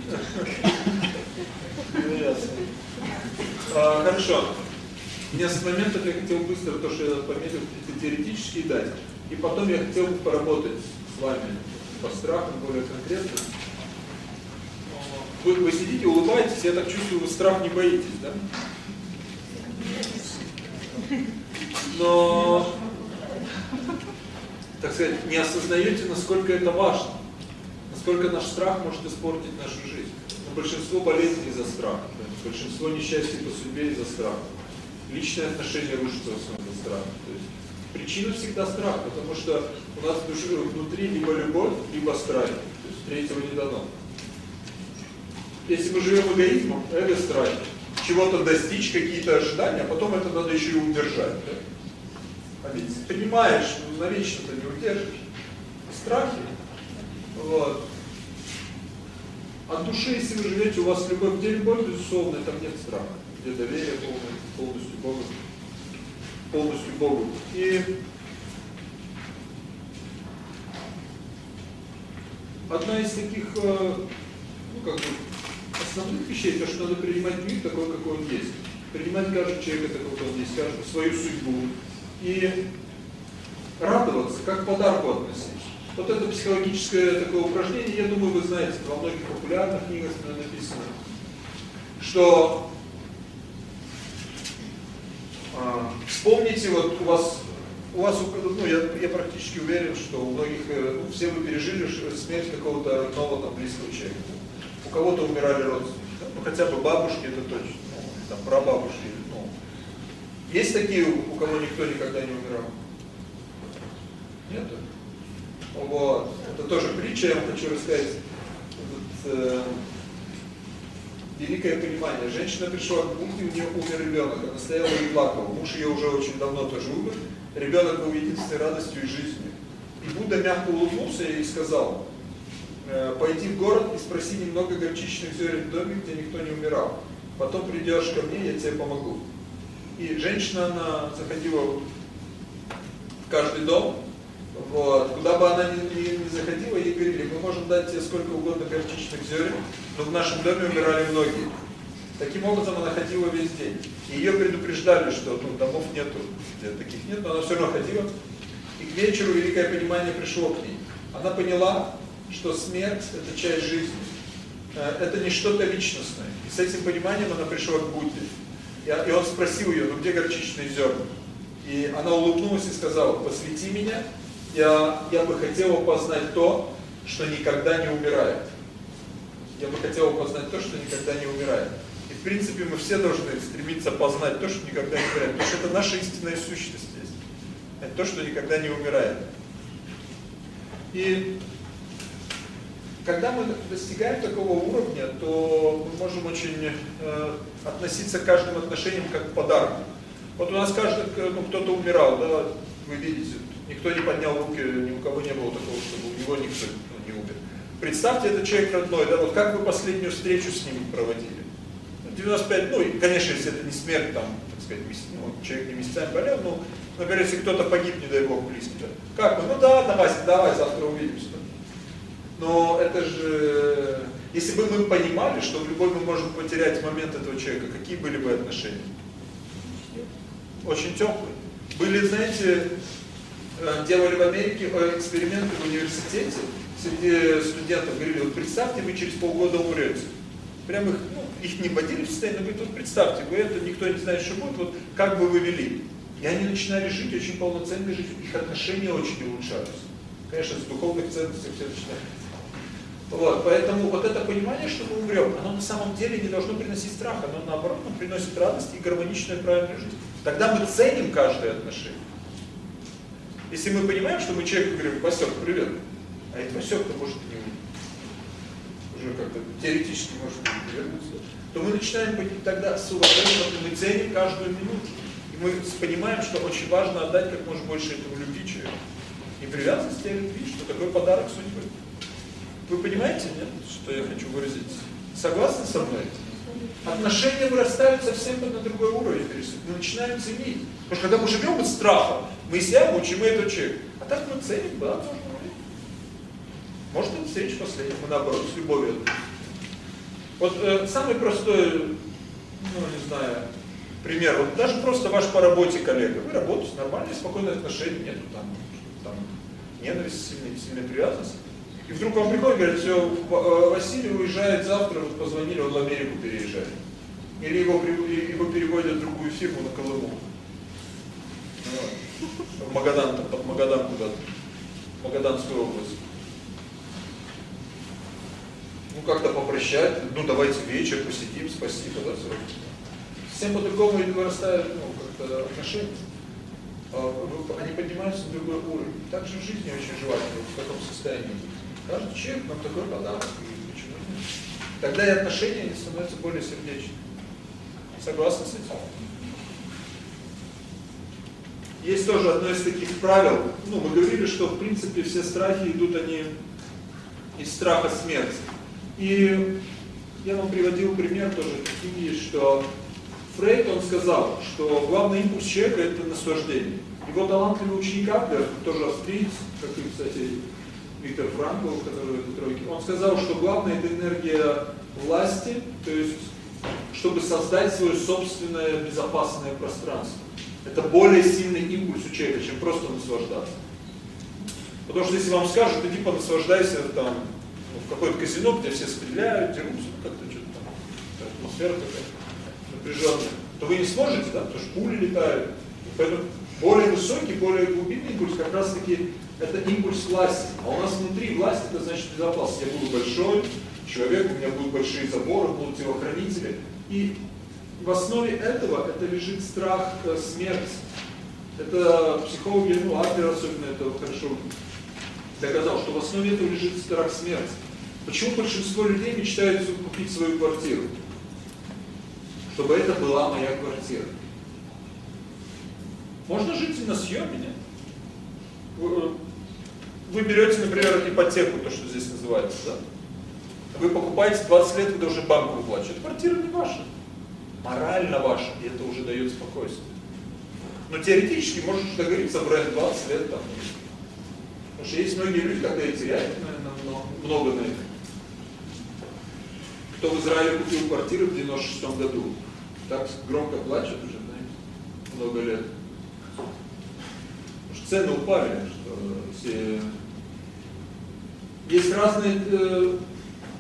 S1: А, хорошо. Несколько моментов я хотел быстро, то, что я пометил, теоретически дать. И потом я хотел бы поработать с вами по страхам более конкретно. Вы, вы сидите, улыбаетесь, я так чувствую, вы страх не боитесь, да? Но, так сказать, не осознаете, насколько это важно. Насколько наш страх может испортить нашу жизнь. большинство болезней из-за страха, большинство несчастий по судьбе из-за страха. Личные отношения рушатся в основном из-за страха. То есть причина всегда страх, потому что у нас внутри либо любовь, либо страх. То есть третьего не дано. Если мы живем эгоизмом, эго страх. Чего-то достичь, какие-то ожидания, а потом это надо еще и удержать. А ведь понимаешь, ну, навечно-то не удержишь. Страхи. Вот. От души, если вы живете, у вас любовь, где любовь, безусловно, там нет страха. Где доверие полное, полностью Богу. Полностью Богу. И одна из таких, э, ну как бы, основных вещей, то, что надо принимать мир такой, какой он есть. Принимать каждого человека такой, какой он есть, каждую свою судьбу. И радоваться, как к подарку относиться. Вот это психологическое такое упражнение, я думаю, вы знаете, во многих популярных книгах написано, что а, вспомните, вот у вас, у вас, ну я, я практически уверен, что у многих, э, ну, все вы пережили смерть какого-то родного там близкого человека. У кого-то умирали родственники, да? ну хотя бы бабушки, это точно, ну, там прабабушки, ну. Есть такие, у кого никто никогда не умирал? Нет? Вот. Это тоже притча, я вам хочу рассказать. Вот, э, великое понимание. Женщина пришла к Будде, у нее умер ребенок, она стояла и плакала. Муж ее уже очень давно тоже умер. Ребенок был единственной радостью и жизнью. И Будда мягко улыбнулся и сказал, э, пойди в город и спроси немного горчичных зерен в доме, где никто не умирал. Потом придешь ко мне, я тебе помогу. И женщина, она заходила в каждый дом, вот. Куда бы она ни, ни, ни заходила, ей говорили, мы можем дать тебе сколько угодно горчичных зерен, но в нашем доме умирали многие. Таким образом она ходила весь день. И ее предупреждали, что ну, домов нету, где таких нет, но она все равно ходила. И к вечеру великое понимание пришло к ней. Она поняла, что смерть – это часть жизни. Э, это не что-то личностное. И с этим пониманием она пришла к Будде. И он спросил ее, ну где горчичные зерна? И она улыбнулась и сказала, посвяти меня, я, я бы хотела познать то, что никогда не умирает. Я бы хотела познать то, что никогда не умирает. И в принципе мы все должны стремиться познать то, что никогда не умирает. Потому что это наша истинная сущность есть. Это то, что никогда не умирает. И когда мы достигаем такого уровня, то мы можем очень э, относиться к каждым отношениям как к подарку. Вот у нас каждый, ну, кто-то умирал, да, вы видите, Никто не поднял руки, ни у кого не было такого, чтобы у него никто ну, не умер. Представьте, это человек родной, да, вот как вы последнюю встречу с ним проводили? 95, ну, и, конечно, если это не смерть, там, так сказать, ну, человек не месяцами болел, ну, например, если кто-то погиб, не дай бог, близкий, да. Как мы? Ну да, давай, давай, завтра увидимся. Но это же, если бы мы понимали, что в любой мы можем потерять момент этого человека, какие были бы отношения? Очень теплые. Были, знаете, делали в Америке э, эксперименты в университете, среди студентов говорили, вот представьте, вы через полгода умрете. Прям их, ну, их не вводили в состояние, но говорят, вот представьте, вы это, никто не знает, что будет, вот как бы вы вели. И они начинали жить очень полноценной жизнью, их отношения очень улучшались. Конечно, с духовных ценностей все начинают. Вот, поэтому вот это понимание, что мы умрем, оно на самом деле не должно приносить страх, оно наоборот нам приносит радость и гармоничную правильную жизнь. Тогда мы ценим каждое отношение. Если мы понимаем, что мы человеку говорим, Васек, привет, а этот Васек-то может не уже как-то теоретически может вернуться, то мы начинаем тогда с уважением, мы ценим каждую минуту. И мы понимаем, что очень важно отдать как можно больше этому любви человеку. И привязанности, а любви, что такой подарок судьбы. Вы понимаете, нет, что я хочу выразить? Согласны со мной? Отношения вырастают совсем на другой уровень. Мы начинаем ценить. Потому что когда мы живем от страха, мы себя мучим, мы этого человека. А так мы ценим, да, можно Может, это встреча последняя, мы наоборот, с любовью. Вот э, самый простой, ну, не знаю, пример. Вот даже просто ваш по работе коллега. Вы работаете, нормальные, спокойные отношения, нету там, там ненависти, сильной, сильной привязанности. И вдруг вам приходит, говорит, все, э, Василий уезжает завтра, вот позвонили, он в Америку переезжает. Или его, его переводят в другую фирму на Колыму. В Магадан, под Магадан куда-то. Магаданскую область. ну как-то попрощать, ну давайте вечер посидим, спасибо, да, все. Совсем по-другому и вырастают, ну, как-то отношения. А, они поднимаются на другой уровень. Так же в жизни очень желательно в таком состоянии. Каждый человек нам такой подарок, и почему нет? Тогда и отношения становятся более сердечными. Согласны с этим? Есть тоже одно из таких правил. Ну, мы говорили, что в принципе все страхи идут они из страха смерти. И я вам приводил пример тоже в книге, что Фрейд, он сказал, что главный импульс человека – это наслаждение. Его талантливый ученик Адлер, тоже австриец, как и, кстати, Виктор Франкл, который в тройке, он сказал, что главное – это энергия власти, то есть, чтобы создать свое собственное безопасное пространство. Это более сильный импульс у человека, чем просто наслаждаться. Потому что если вам скажут, ты типа наслаждайся там ну, в какое-то казино, где все стреляют, дерутся, ну как-то что-то там, атмосфера такая напряженная, то вы не сможете, да, потому что пули летают. Поэтому более высокий, более глубинный импульс как раз таки это импульс власти. А у нас внутри власть это значит безопасность. Я буду большой человек, у меня будут большие заборы, будут телохранители. И в основе этого это лежит страх э, смерти. Это психологи, ну, Адлер особенно это хорошо доказал, что в основе этого лежит страх смерти. Почему большинство людей мечтают купить свою квартиру? Чтобы это была моя квартира. Можно жить на съеме, нет? Вы, вы берете, например, ипотеку, то, что здесь называется, да? Вы покупаете 20 лет, когда уже банк выплачивает. Квартира не ваша. Морально ваша, и это уже дает спокойствие. Но теоретически можешь договориться бренд 20 лет там. Потому что есть многие люди, и теряют, наверное, много на это. Кто в Израиле купил квартиру в 96 году, так громко плачет уже, знаете, много лет. Потому что цены упали, что все... Есть разные...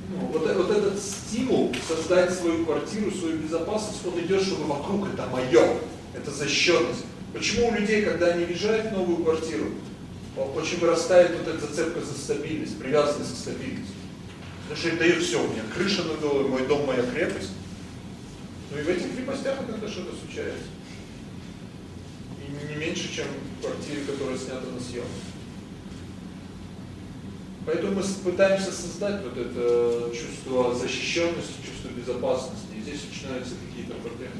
S1: Э, ну, вот, вот этот стимул создать свою квартиру, свою безопасность, он идет, чтобы вокруг это мое, это защищенность. Почему у людей, когда они въезжают в новую квартиру, очень вырастает вот эта зацепка за стабильность, привязанность к стабильности. Потому что это дает все, у меня крыша над головой, мой дом, моя крепость. Ну и в этих крепостях иногда что-то случается. И не меньше, чем в квартире, которая снята на съемку. Поэтому мы пытаемся создать вот это чувство защищенности, чувство безопасности. И здесь начинаются какие-то проблемы.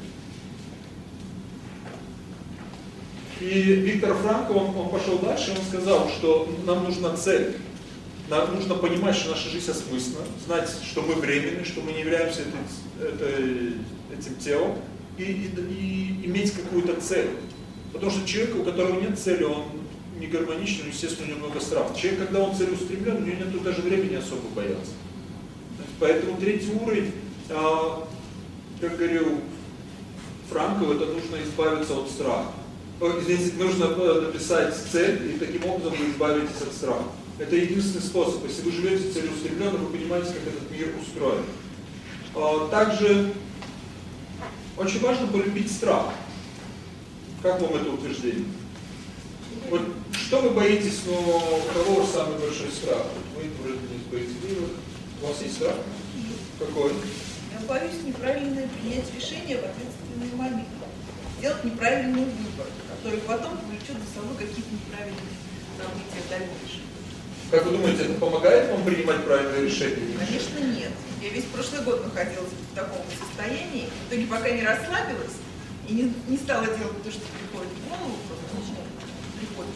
S1: И Виктор Франко, он, он пошел дальше, он сказал, что нам нужна цель. Нам нужно понимать, что наша жизнь осмысленна, знать, что мы временны, что мы не являемся этой, этой, этим телом, и, и, и иметь какую-то цель. Потому что человек, у которого нет цели, он не гармоничен, естественно, у него много страха. Человек, когда он целеустремлен, у него нет даже времени особо бояться. Поэтому третий уровень, а, как говорил Франков, это нужно избавиться от страха. Здесь нужно э, написать цель, и таким образом вы избавитесь от страха. Это единственный способ. Если вы живете целеустремленно, вы понимаете, как этот мир устроен. А, также очень важно полюбить страх. Как вам это утверждение? Вот что вы боитесь, но у кого самый большой страх? Вы вроде не боитесь. У вас есть страх? Какой?
S4: Я боюсь неправильно принять решение в ответственный момент. Сделать неправильный выбор, который потом повлечет за собой какие-то неправильные события дальнейшие.
S1: Как вы думаете, это помогает вам принимать правильные решения?
S4: Конечно, нет. Я весь прошлый год находилась в таком состоянии, в итоге пока не расслабилась и не, не стала делать то, что приходит в голову, просто начинает приходит.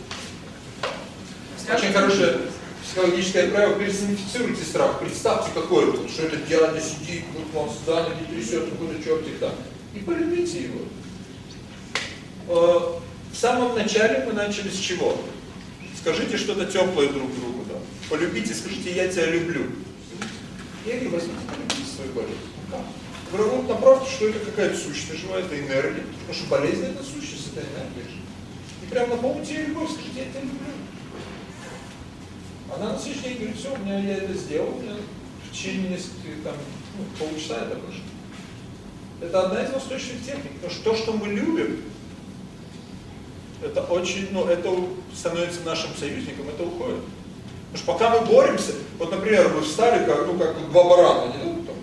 S1: Очень хорошее психологическое правило, персонифицируйте страх. Представьте, какой это, что это дядя сидит, вот вам за ноги трясет, какой-то чертик там. И полюбите его. Э, в самом начале мы начали с чего? Скажите что-то теплое друг другу. Да? Полюбите, скажите, я тебя люблю. И они возьмите, полюбите свою болезнь. Врагу напротив, что это какая-то сущность живая, это энергия. Потому что болезнь это сущность, это энергия. И прямо напомните ей любовь, скажите, я тебя люблю. Она на следующий день говорит, все, у меня я это сделал, у меня в течение нескольких, там, ну, полчаса это прошло. Это одна из восточных техник. Потому что то, что мы любим, это очень, ну, это становится нашим союзником, это уходит. Потому что пока мы боремся, вот, например, вы встали, как, ну, как два барана, не, ну, там,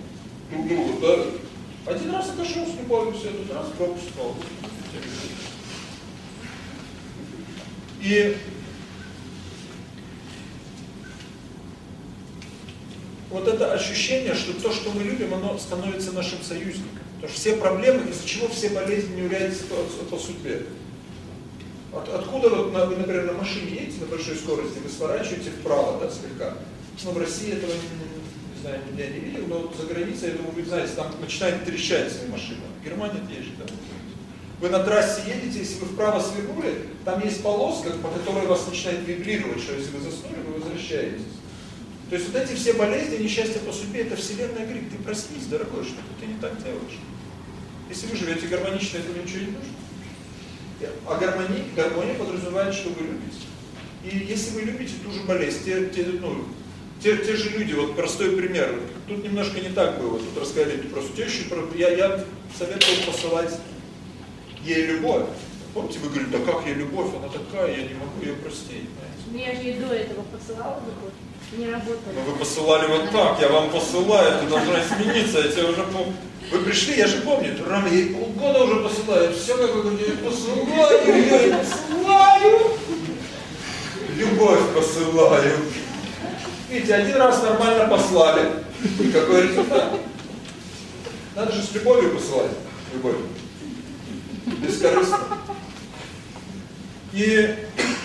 S1: друг другу, да, один раз отошел с любовью, все, тут раз, пропуск снова. И вот это ощущение, что то, что мы любим, оно становится нашим союзником. Потому что все проблемы, из-за чего все болезни не являются по, по судьбе. От, откуда, вот, на, вы, например, на машине едете на большой скорости, вы сворачиваете вправо, да, слегка. Ну, в России этого, не, не знаю, я не видел, но за границей, я думаю, вы знаете, там начинает трещать Германии это есть, да. Вы на трассе едете, если вы вправо свернули, там есть полоска, по которой вас начинает вибрировать, что если вы заснули, вы возвращаетесь. То есть вот эти все болезни, несчастья по судьбе, это вселенная говорит, ты проснись, дорогой, что ты не так делаешь. Если вы живете гармонично, этого ничего не нужно. А гармония, гармония подразумевает, что вы любите. И если вы любите ту же болезнь, те, те, ну, те, те же люди, вот простой пример, тут немножко не так было, тут рассказали просто тещу, я, я советовал посылать ей любовь. Помните, вы говорите, да как ей любовь, она такая, я не могу ее простить.
S5: Ну я же ей до этого посылала любовь. Не работало.
S1: Но вы посылали вот так, я вам посылаю, ты должна измениться, я тебя уже помню. Вы пришли, я же помню, Рама, я полгода уже посылаю, все как вы говорите, посылаю, я посылаю. Любовь посылаю. Видите, один раз нормально послали. И какой результат? Надо же с любовью посылать. Любовь. Бескорыстно. И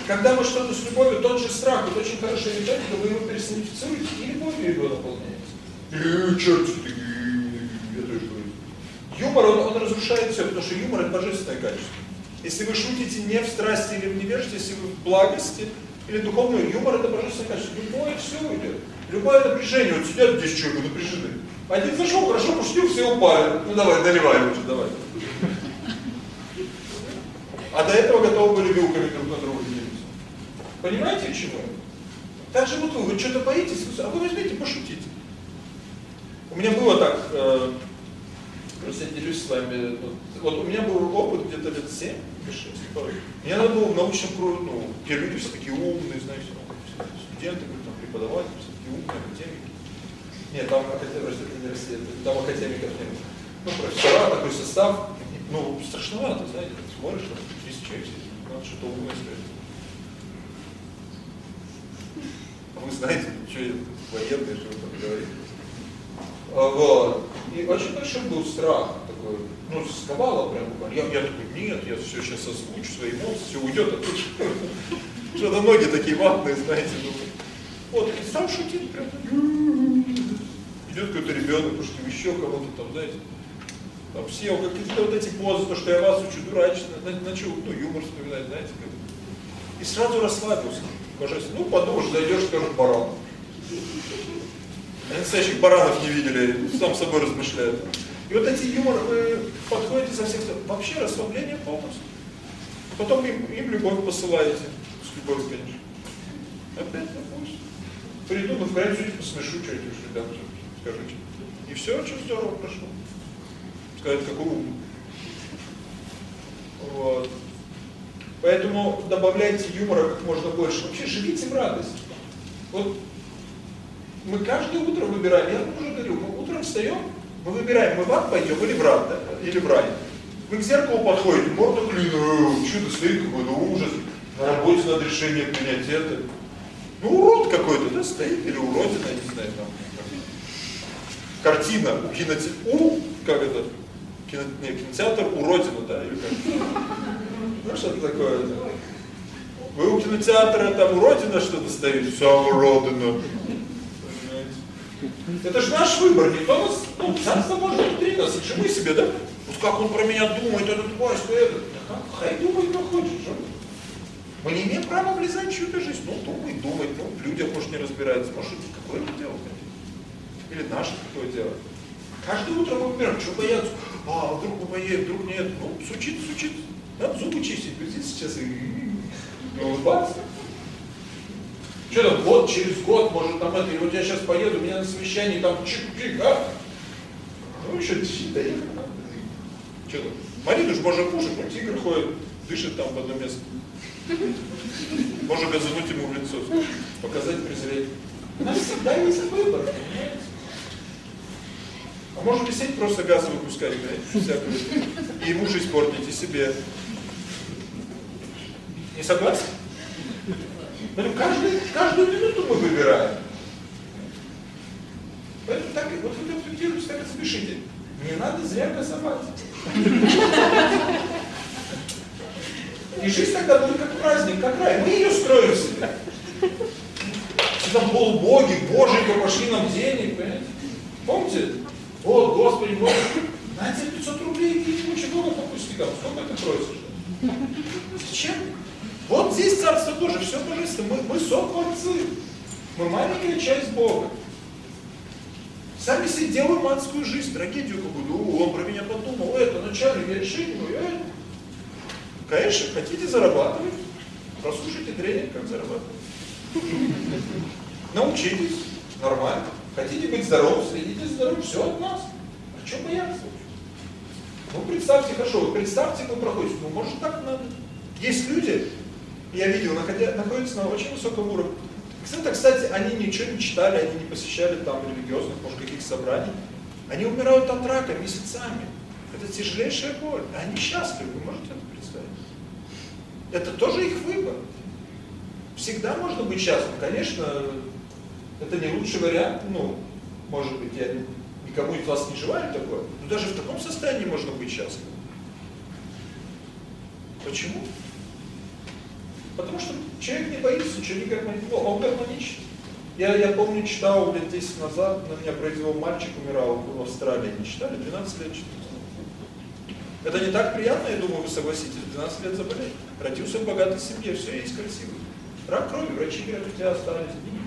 S1: когда мы что-то с любовью, тот же страх, вот очень хорошая методика, вы его персонифицируете, и любовью его наполняете. И черт, я тоже говорю. Юмор, он, он разрушает все, потому что юмор это божественное качество. Если вы шутите не в страсти или в невежестве, если вы в благости или духовном, юмор это божественное качество. Любое все уйдет. Любое напряжение, вот сидят 10 человек напряжены. Один зашел, хорошо пошутил, все упали. Ну давай, наливай лучше, давай. А до этого готовы были вилками друг на друга. Понимаете, к Так же вот вы, вы что-то боитесь, а вы возьмите, пошутите. У меня было так, э, просто я делюсь с вами, вот, вот у меня был опыт где-то лет 7 или 6. Мне надо было в научном кругу, ну, те люди все такие умные, знаете, ну, студенты, там, преподаватели, все такие умные, академики. Нет, там Россия, там академиков нет. Ну, профессора, такой состав, ну, страшновато, знаете, смотришь, там, человек сидит, надо что-то умное сказать. А вы знаете, что я военный, что вы там говорите. А, вот. И очень большой был страх такой, ну, сковало прям Я, я такой, нет, я все сейчас озвучу свои эмоции, все уйдет, а тут что-то ноги такие ватные, знаете. Вот, и стал шутить прям. Идет какой-то ребенок, пошутил еще кого-то там, знаете. Там все какие-то вот эти позы, то, что я вас учу, дурачно, начал, ну, юмор вспоминать, знаете. И сразу расслабился. Божественно. Ну, подумаешь, зайдешь, скажешь, баран. Они настоящих баранов не видели, сам собой размышляют. И вот эти юморы, вы подходите со всех сторон. Вообще расслабление полностью. Потом им, им любовь посылаете. С любовью, конечно. Опять на пусть. Приду, ну в крайнем случае посмешу что-нибудь, ребята, скажите. И все очень здорово прошло сказать, какой умный. Вот. Поэтому добавляйте юмора как можно больше. Вообще живите в радости. Вот мы каждое утро выбираем, я уже говорю, мы утром встаем, мы выбираем, мы в ад пойдем или в рад, да, или в рай. Вы к зеркалу подходите, морда клин, чудо стоит какой-то ужас, на работе надо решение принять это. Ну, урод какой-то, да, стоит, или уродина, не знаю, там. Картина у кинотеатра, у, как это, кино, не, кинотеатр уродина, да, или как? Ну, что-то такое. Да. Вы у кинотеатра там уродина что-то стоит, вся уродина. Это же наш выбор, никто нас, ну, царство Божие внутри нас, это же мы себе, да? Вот как он про меня думает, этот Васька, этот. Хай думай, хочет, что? Мы не имеем права влезать в чью-то жизнь. Ну, думай, думай, ну, в людях, может, не разбирается, может, это дело? Или наше какое дело? Каждое утро мы выбираем, что бояться а вдруг мы поедем, вдруг нет, ну, сучить, сучить, надо зубы чистить, прийти сейчас и улыбаться. Что там, год, через год, может, там это, и вот я сейчас поеду, меня на совещании там чик-чик, а? Ну, еще доехать надо. Что там? Марину же можно кушать, ну, тигр ходит, дышит там в одно место. Можно газануть ему в лицо, показать презрение. У нас всегда есть выбор, понимаете? А можно висеть просто газ выпускать, да. И ему жизнь портить, и себе. Не согласен? Поэтому каждую, каждую минуту мы выбираем. Поэтому так, вот вы конфликтируете, так и запишите. Не надо зря газовать. И жизнь тогда будет как праздник, как рай. Мы ее строим себе. Все там полубоги, боженька, пошли нам денег, понимаете? Помните? Вот, Господи, Боже, на тебе 500 рублей, и не очень много по пустякам. Сколько ты просишь? Зачем? Вот здесь царство тоже, все божественно. Мы, мы сотворцы. Мы маленькая часть Бога. Сами себе делаем адскую жизнь, трагедию какую-то. Он про меня подумал, это, начальник, я решение, ну, я... Конечно, хотите зарабатывать, прослушайте тренинг, как зарабатывать. Научитесь, нормально. Хотите быть здоровым, следите за здоровьем, все от нас. А что бояться? Ну, представьте, хорошо, вы представьте, вы проходите, ну, может, так надо. Есть люди, я видел, находя, находятся на очень высоком уровне. Кстати, кстати, они ничего не читали, они не посещали там религиозных, может, каких-то собраний. Они умирают от рака месяцами. Это тяжелейшая боль. Они счастливы, вы можете это представить? Это тоже их выбор. Всегда можно быть счастливым. Конечно, это не лучший вариант, ну, может быть, я никому из вас не желаю такое, но даже в таком состоянии можно быть счастливым. Почему? Потому что человек не боится, человек не гармоничен, он гармоничен. Я, я помню, читал лет 10 назад, на меня произвел мальчик, умирал в Австралии, не читали, 12 лет читал. Это не так приятно, я думаю, вы согласитесь, 12 лет заболеть. Родился в богатой семье, все есть красиво. Рак крови, врачи говорят, у тебя остались дни.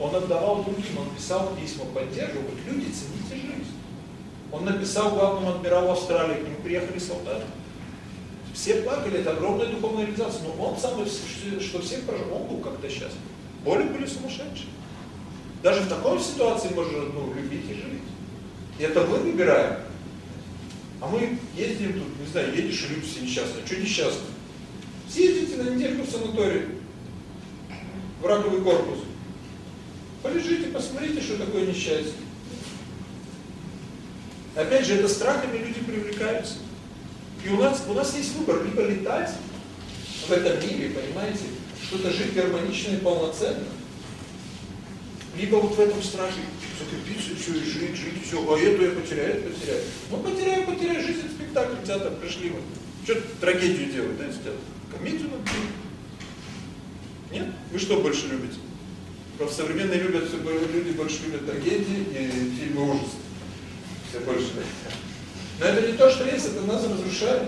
S1: Он отдавал другим, он писал письма, поддерживал, говорит, люди, цените жизнь. Он написал главному адмиралу Австралии, к нему приехали солдаты. Все плакали, это огромная духовная реализация, но он сам, что всех прожил, он был как-то счастлив. Боли были сумасшедшие. Даже в такой ситуации можно ну, любить и жить. И это мы выбираем. А мы ездим тут, не знаю, едешь и люди все несчастные. Что несчастные? Съездите на недельку в санаторий, в раковый корпус. Полежите, посмотрите, что такое несчастье. Опять же, это страхами люди привлекаются. И у нас, у нас есть выбор, либо летать в этом мире, понимаете, что-то жить гармонично и полноценно, либо вот в этом страхе закрепиться, все, и жить, жить, все, а эту я потеряю, это потеряю. Ну, потеряю, потеряю, жизнь, это спектакль, театр, пришли мы. Что трагедию делать, да, театр? Комедию надо Нет? Вы что больше любите? Просто современные любят, люди больше любят трагедии и фильмы ужасов. Все больше. Но это не то, что есть, это нас разрушает.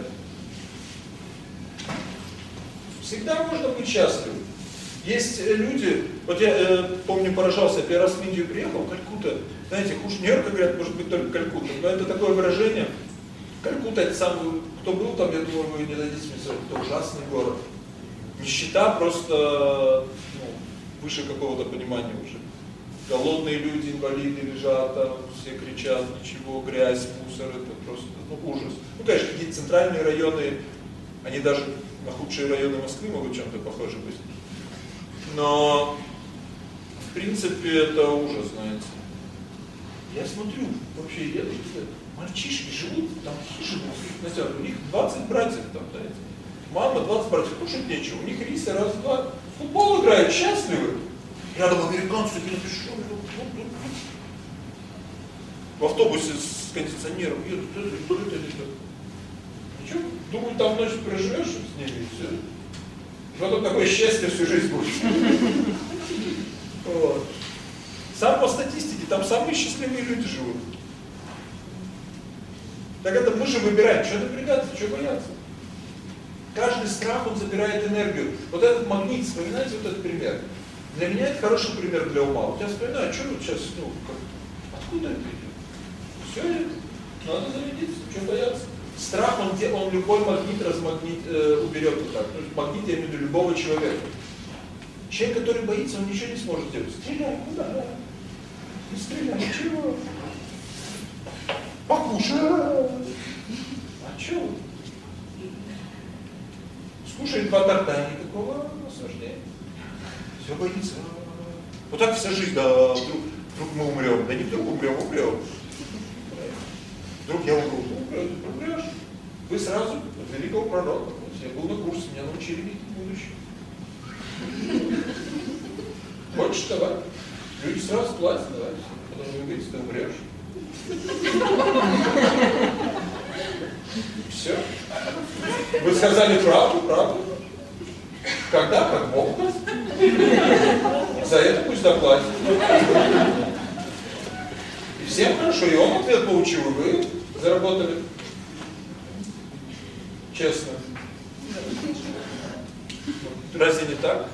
S1: Всегда можно быть счастливым. Есть люди, вот я э, помню, поражался, первый раз в Индию приехал, Калькутта, знаете, хуже Нью-Йорка, говорят, может быть только Калькутта, но это такое выражение, Калькутта, это самый, кто был там, я думаю, вы не дадите мне это ужасный город. Нищета просто выше какого-то понимания уже. Голодные люди, инвалиды лежат там, все кричат, ничего, грязь, мусор, это просто ну, ужас. Ну, конечно, какие-то центральные районы, они даже на худшие районы Москвы могут чем-то похожи быть. Но, в принципе, это ужас, знаете. Я смотрю, вообще едут, мальчишки живут, там хижины, у них 20 братьев там, знаете. Мама, 20 братьев, кушать нечего, у них риса раз-два. Футбол играют, счастливы. Рядом американцы такие напишут, в автобусе с кондиционером едут, это, это, это, это. Ничего, думаю, там ночь проживешь с ними, и все. Потом такое счастье всю жизнь будет. Вот. Сам по статистике, там самые счастливые люди живут. Так это мы же выбираем, что напрягаться, что бояться. Каждый страх, он забирает энергию. Вот этот магнит, вспоминайте вот этот пример. Для меня это хороший пример для ума. Вот я вспоминаю, а что вот сейчас, ну, как, откуда это идет? Все это, надо зарядиться, что бояться. Страх, он, он любой магнит размагнит, э, уберет вот так. Есть магнит, я имею в виду любого человека. Человек, который боится, он ничего не сможет делать. Стреляй, куда? Да. Не стреляй, ничего. Покушай. А что? Кушает два торта, никакого наслаждения. Все боится. Вот так вся жизнь, да, вдруг, вдруг мы умрем. Да не вдруг умрем, умрем. Вдруг я умру. Умрешь, умрешь. Вы сразу от великого пророка. Я был на курсе, меня научили видеть будущее. Хочешь давай? Люди сразу платят, давай. Потом вы говорите, ты умрешь. Все. Вы сказали правду, правду. Когда, как Бог даст. За это пусть доплатит. И всем хорошо, и он ответ получил, и вы заработали. Честно. Разве не так?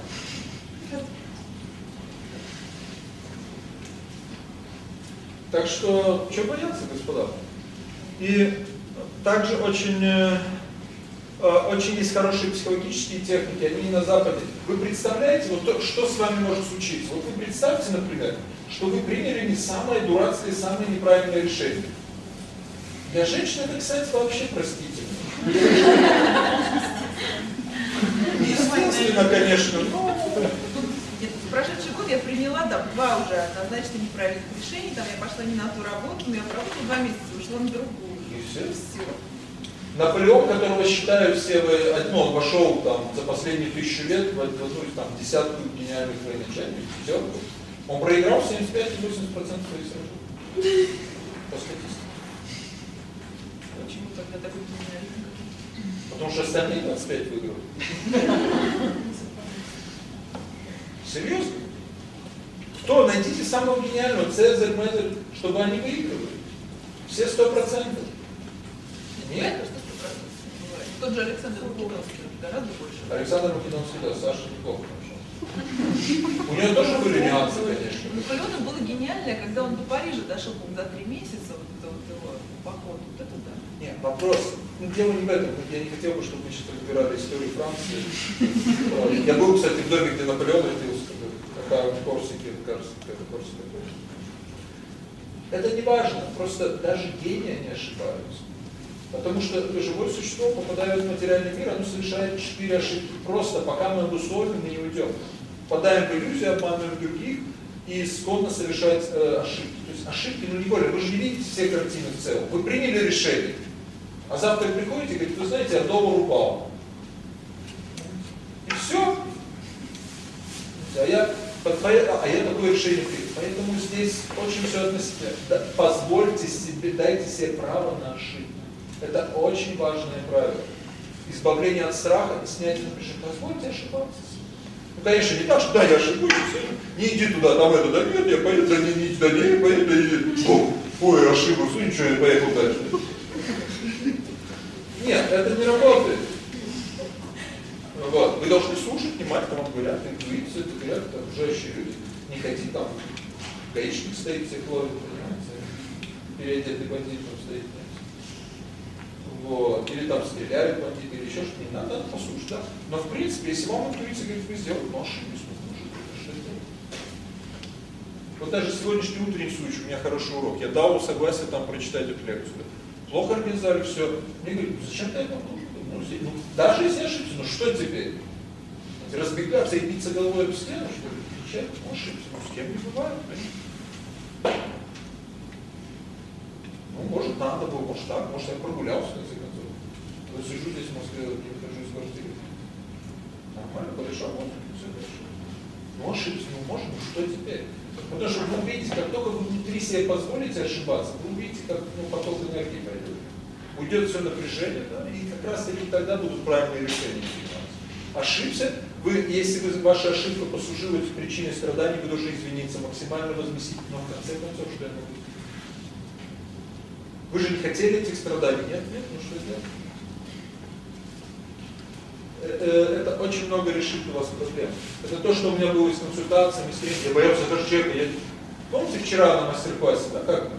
S1: Так что, что бояться, господа? И также очень, э, э, очень есть хорошие психологические техники, они и на Западе. Вы представляете, вот то, что с вами может случиться? Вот вы представьте, например, что вы приняли не самое дурацкое, самое неправильное решение. Для женщин это, кстати, вообще простительно. Естественно, конечно,
S4: в прошедший год я приняла там два уже однозначно неправильных решений. Там я пошла не на ту работу, но я поработала два месяца, ушла на другую.
S1: Все. Наполеон, которого считают все, ну, он вошел там за последние тысячу лет в, в, там, десятку гениальных военачальников, пятерку, он проиграл 75-80% своих сражений. По статистике.
S4: Почему тогда такой гениальный?
S1: Потому что остальные 25 выиграли. Серьезно? Кто? Найдите самого гениального, Цезарь, Мезарь, чтобы они выигрывали. Все
S4: Тот же Александр Македонский гораздо больше.
S1: Александр Македонский, да, Саша неплохо. У нее тоже были нюансы, конечно.
S4: Наполеоном было гениально, когда он до Парижа дошел за три месяца, вот это вот его поход, вот это да.
S1: Нет, вопрос. Ну, дело не в этом. Я не хотел бы, чтобы мы сейчас разбирали историю Франции. Я был, кстати, в доме, где Наполеон родился, такая в Корсике, кажется, это Корсика. Это не важно, просто даже гения не ошибаются. Потому что живое существо, попадая в материальный мир, оно совершает четыре ошибки. Просто пока мы обусловим, мы не уйдем. Попадаем в иллюзию, обманываем других и склонно совершать э, ошибки. То есть ошибки, ну не более, вы же не видите все картины в целом. Вы приняли решение. А завтра приходите и говорите, вы знаете, а доллар упал. И все. А я, а я такое решение принял. Поэтому здесь очень все относительно. Да, позвольте себе, дайте себе право на ошибку. Это очень важное правило. Избавление от страха и снятие напряжения. Позвольте ошибаться. Ну, конечно, не так, что да, я ошибусь, не иди туда, там это, да нет, я поеду, да не, не, да не, поеду, да не, О, ой, ошибусь, ну ничего, я поехал дальше. Нет, это не работает. Вот. Вы должны слушать внимательно, вам говорят, интуиция, это говорят окружающие люди. Не ходи там, гаишник стоит, всех ловит, понимаете? Переодетый бандит Или там стреляют бандиты, или еще что-то. Не надо, послушать, да? Но в принципе, если вам интуиция говорит, вы сделали, но ошиблись, вы можете что сделать. Вот даже сегодняшний утренний случай, у меня хороший урок. Я дал согласие там прочитать эту лекцию. Плохо организовали все. Мне говорят, зачем ты это нужно? Ну, ну, даже если ошибся, ну что теперь? Разбегаться и биться головой об стену, что ли? Кричать, ну ошибся, ну с кем не бывает, понимаете? Ну, может, надо было, может так, может, я прогулялся, сижу здесь в Москве, не выхожу из квартиры. Нормально, подышал воздух, все хорошо. Ну, ошибся, ну, ну, что теперь? Потому что вы увидите, как только вы внутри себе позволите ошибаться, вы увидите, как ну, поток энергии пойдет. Уйдет все напряжение, да, и как раз таки тогда будут правильные решения приниматься. Ошибся, вы, если вы, ваша ошибка послужила причиной страданий, вы должны извиниться, максимально возместить, но в конце концов, что я могу вы же не хотели этих страданий, нет? Нет, ну что сделать? Это очень много решит у вас проблем. Это то, что у меня было с консультациями, с тренингом. Я боялся даже человека. Я... Помните вчера на мастер-классе, да, как мы?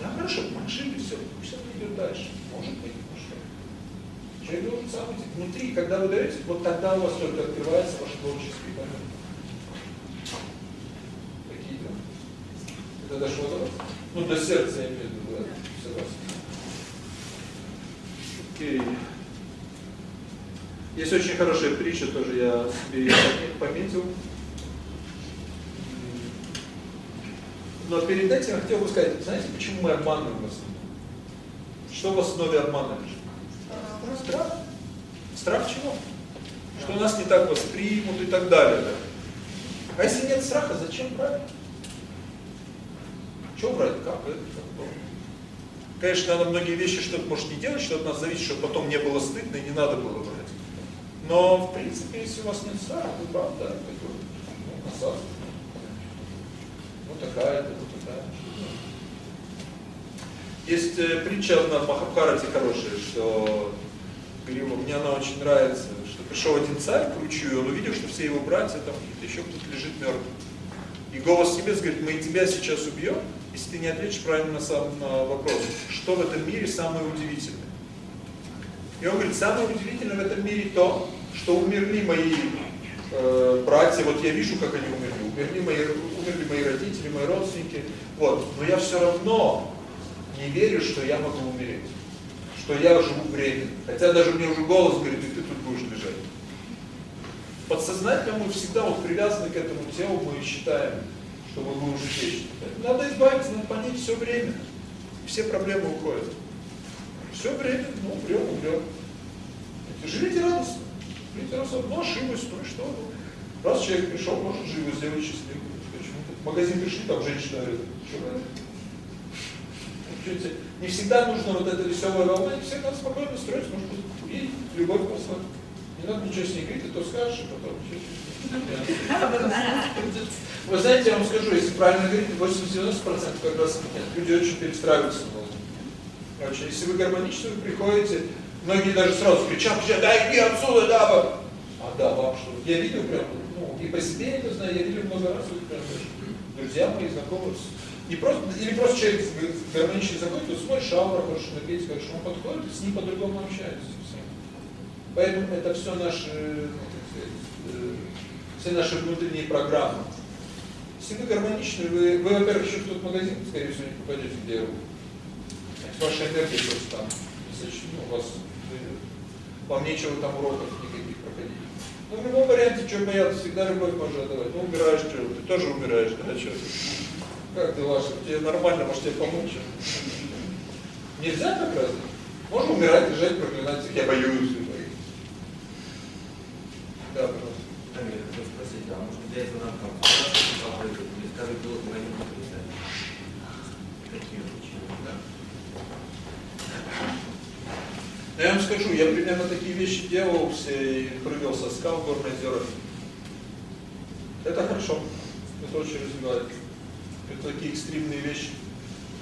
S1: Да, хорошо, жили, все, пусть он идет дальше. Может быть, ну что. Человек должен сам идти. Внутри, когда вы даете, вот тогда у вас только открывается ваш творческий момент. Какие дела? Это дошло до вас? Ну, до сердца я имею в виду, да. Окей. Есть очень хорошая притча, тоже я себе ее пометил. Но перед этим я хотел бы сказать, знаете, почему мы обманываем вас? Что в основе обмана лежит? Страх. Страх чего? Что нас не так воспримут и так далее. Да? А если нет страха, зачем брать? Что брать? Как это? Как Конечно, надо многие вещи что-то может не делать, что от нас зависит, чтобы потом не было стыдно и не надо было брать. Но, в принципе, если у вас нет страха, то правда, такой, ну, насадка. Ну, такая-то, вот такая. Есть э, притча одна в Махабхарате хорошая, что говорила, мне она очень нравится, что пришел один царь к ручью, и он увидел, что все его братья там еще кто-то лежит мертвый. И голос небес говорит, мы тебя сейчас убьем, если ты не ответишь правильно на, сам, на вопрос, что в этом мире самое удивительное. И он говорит, самое удивительное в этом мире то, что умерли мои э, братья, вот я вижу, как они умерли, умерли мои, умерли мои родители, мои родственники, вот, но я все равно не верю, что я могу умереть, что я живу временно. Хотя даже мне уже голос говорит, и ты тут будешь лежать. Подсознательно мы всегда вот привязаны к этому телу, мы считаем, что мы жить вечно. Надо избавиться, надо понять все время. Все проблемы уходят. Все время, ну, умрем, умрем. Живите радостно. Живите радостно. Ну, ошиблась, ну и что? Раз человек пришел, может живо сделать счастливым. Почему-то в магазин пришли, там женщина говорит, что не всегда нужно вот это веселая волна, не всегда спокойно строить, может быть, и любовь послать. Не надо ничего с ней говорить, а то скажешь, и потом Вы знаете, я вам скажу, если правильно говорить, 80-90% как раз. Люди очень перестраиваются на Очень. Если вы гармонично вы приходите, многие даже сразу кричат, да иди отсюда, да, баб. А да, вам что? Я видел прям, ну, и по себе это знаю, я видел много раз, вот прям друзья мои, знакомые, и просто, или просто человек гармонично заходит, то смотришь, аура хорошо, энергетика хорошо, он подходит, с ним по-другому общается. Все. Поэтому это все наши, э, все наши внутренние программы. Если вы гармоничны, вы, вы во-первых, еще в тот магазин, скорее всего, не попадете, где вы. Ваша энергия просто там, ну, у вас, вам нечего там уроков никаких проходить. Но в любом варианте, что бояться, всегда любовь можно отдавать. Ну, умираешь, что, ты тоже умираешь, да, что как дела, что тебе нормально, может тебе помочь? Нельзя так разве? Можно умирать, лежать, проклинать всех. Я боюсь. Да, пожалуйста.
S15: Да, я спросить, а может для этого надо там скажи, было бы момент отрицать? Какие причины, да?
S1: Я вам скажу, я примерно такие вещи делал, все и прыгал со скал в горные озера. Это хорошо, это очень развивает. Это такие экстремные вещи.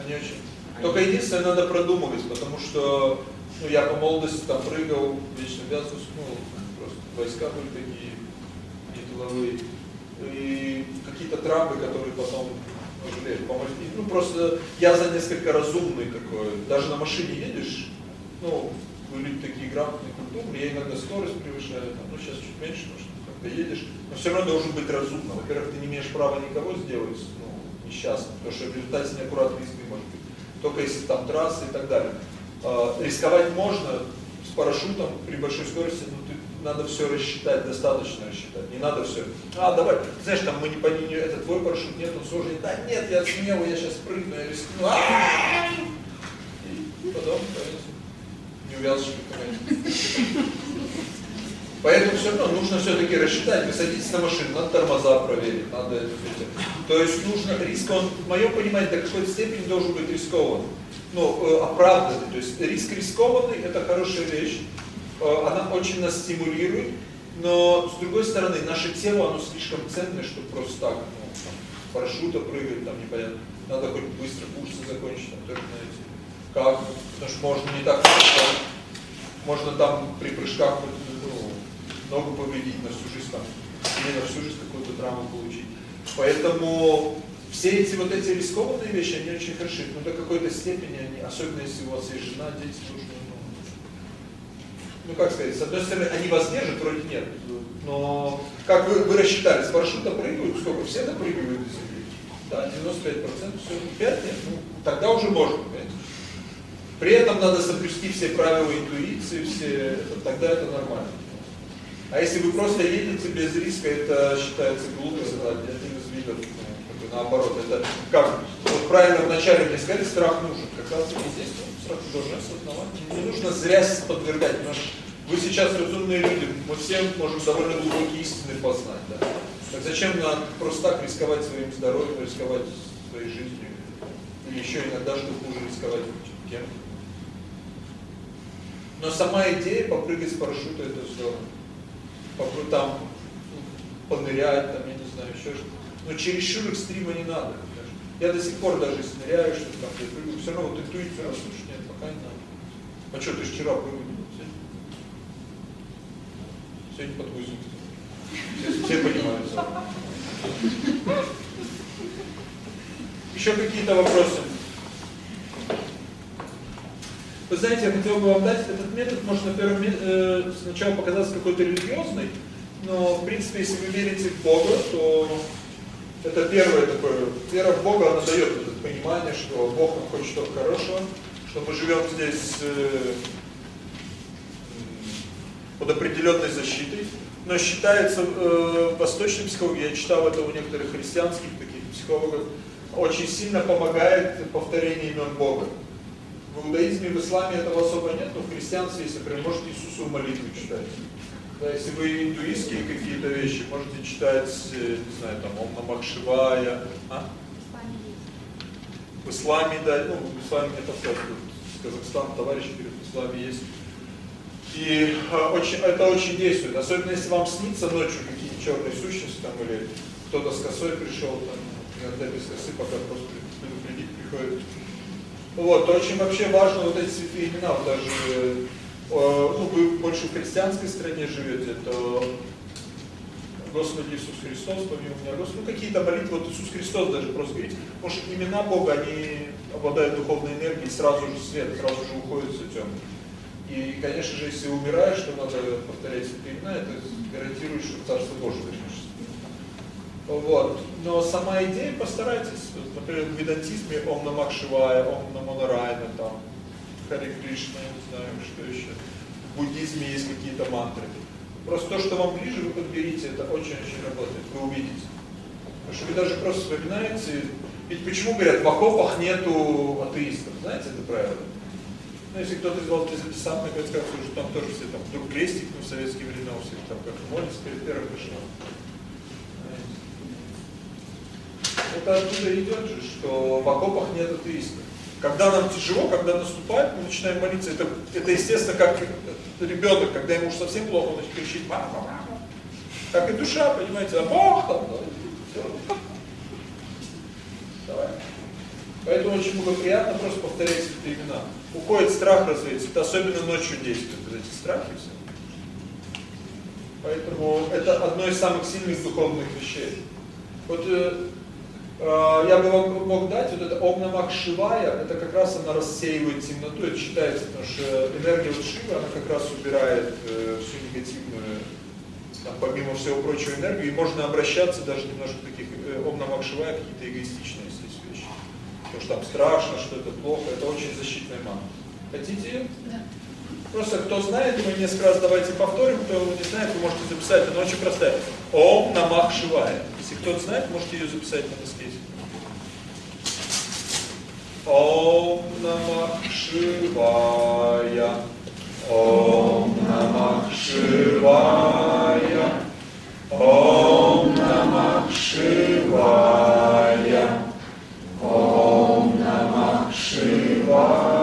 S1: Они очень... Только единственное, надо продумывать, потому что ну, я по молодости там прыгал, вечно вязался, ну, просто войска были такие, не тыловые. И какие-то травмы, которые потом жалеешь, помогли. Ну, просто я за несколько разумный такой. Даже на машине едешь, ну, вы люди такие грамотные, культурные, я иногда скорость превышаю, там, ну, сейчас чуть меньше, потому что когда едешь, но все равно должен быть разумно. Во-первых, ты не имеешь права никого сделать, ну, несчастным, потому что в результате неаккуратной езды может быть. Только если там трассы и так далее. Э, рисковать можно с парашютом при большой скорости, но ты, надо все рассчитать, достаточно рассчитать. Не надо все. А, давай, знаешь, там мы не по ней, это твой парашют, нет, он сложный. Да нет, я смелый, я сейчас прыгну, я рискну. И потом, конечно, не увязочка. Поэтому все равно нужно все-таки рассчитать. Вы садитесь на машину, надо тормоза проверить, надо это все. То есть нужно риск, он, в моем понимании, до какой-то степени должен быть рискован. Ну, э, оправданный. То есть риск рискованный, это хорошая вещь. Э, она очень нас стимулирует. Но, с другой стороны, наше тело, оно слишком ценное, чтобы просто так, ну, там, парашюта прыгать, там, непонятно. Надо хоть быстро курсы закончить, там, тоже, знаете. Как? Потому что можно не так, можно там при прыжках ногу повредить на всю жизнь там, или на всю жизнь какую-то травму получить. Поэтому все эти вот эти рискованные вещи, они очень хороши. Но до какой-то степени они, особенно если у вас есть жена, дети, нужно, ну, ну как сказать, с одной стороны, они вас держат, вроде нет. Но как вы, вы рассчитали, с парашюта прыгают, сколько? Все допрыгивают до земли. Да, 95%, все, 5 нет, ну, тогда уже можно, понимаете? При этом надо соблюсти все правила интуиции, все, тогда это нормально. А если вы просто едете без риска, это считается глупостью, один из видов, ну, наоборот. Это как, вот правильно вначале мне сказали, страх нужен. Как раз и здесь ну, страх должен осознавать. Не нужно зря подвергать. Вы сейчас разумные люди, мы все можем довольно глубокие истины познать. Да? Так зачем нам просто так рисковать своим здоровьем, рисковать своей жизнью? Или еще иногда, что хуже, рисковать кем? Но сама идея попрыгать с парашюта это здорово попробуй там понырять, там, я не знаю, еще что-то. Но чересчур экстрима не надо. Я до сих пор даже если ныряю, что там, я прыгаю, все равно вот интуиция, все равно, слушай, нет, пока не надо. А что, ты вчера прыгал? Сегодня под гузик. Все, все понимают. Еще какие-то вопросы? Вы знаете, я хотел бы вам дать этот метод, может на первом э, сначала показаться какой-то религиозный, но в принципе, если вы верите в Бога, то это первое такое, вера в Бога, она дает это понимание, что Бог нам хочет что-то хорошего, что мы живем здесь э, под определенной защитой. Но считается э, восточным психологией, я читал это у некоторых христианских таких психологов, очень сильно помогает повторение имен Бога. В иудаизме, в исламе этого особо нет, но в христианстве, если прям можете Иисусу молитву читать. Да, если вы индуистские какие-то вещи, можете читать, э, не знаю, там, Ом Намах Шивая. А? В исламе, да, ну, в исламе не подсказывают. Казахстан, товарищ говорит, в исламе есть. И а, очень, это очень действует. Особенно если вам снится ночью какие-то черные сущности, там, или кто-то с косой пришел, там, иногда без косы, пока просто предупредить приходит. Вот, очень вообще важно вот эти святые имена, вот даже, э, ну, вы больше в христианской стране живете, то Господи Иисус Христос, помимо меня, Господи, ну какие-то молитвы, вот Иисус Христос даже просто говорите, потому что имена Бога, они обладают духовной энергией, сразу же свет, сразу же уходит все темное. И, конечно же, если умираешь, то надо повторять святые имена, это гарантирует, что Царство Божие. Вот. Но сама идея, постарайтесь, например, в ведантизме Ом Намах Шивая, Ом Намонарайна, там, Хари Кришна, не знаю, что еще. В буддизме есть какие-то мантры. Просто то, что вам ближе, вы подберите, это очень-очень работает, вы увидите. Потому что вы даже просто вспоминаете, ведь почему говорят, в окопах нету атеистов, знаете это правило? Ну, если кто-то из вас записал, наконец, как что там тоже все там, вдруг крестик, ну, в советские времена у всех там как молится перед первым пришло. Это оттуда идет же, что в окопах нет атеистов. Когда нам тяжело, когда наступает, мы начинаем молиться. Это, это естественно, как ребенок, когда ему уж совсем плохо, он кричить «мама, мама». Так и душа, понимаете, а Бог там, да. Поэтому очень благоприятно просто повторять эти имена. Уходит страх развеется. Это особенно ночью действует, вот эти страхи все. Поэтому это одно из самых сильных духовных вещей. Вот Э, я бы вам мог дать, вот это Ом Шивая, это как раз она рассеивает темноту, это считается, потому что энергия вот Шивы, она как раз убирает э, всю негативную, там, помимо всего прочего, энергию, и можно обращаться даже немножко таких э, Шивая, какие-то эгоистичные здесь вещи. Потому что там страшно, что это плохо, это очень защитная мана. Хотите? Да. Просто кто знает, мы несколько раз давайте повторим, кто не знает, вы можете записать, она очень простая. Ом Намах Шивая. Если кто-то знает, можете ее записать на доске. Ом Намах Шивая. Ом Намах Шивая. Ом Намах Шивая. Ом Намах Шивая.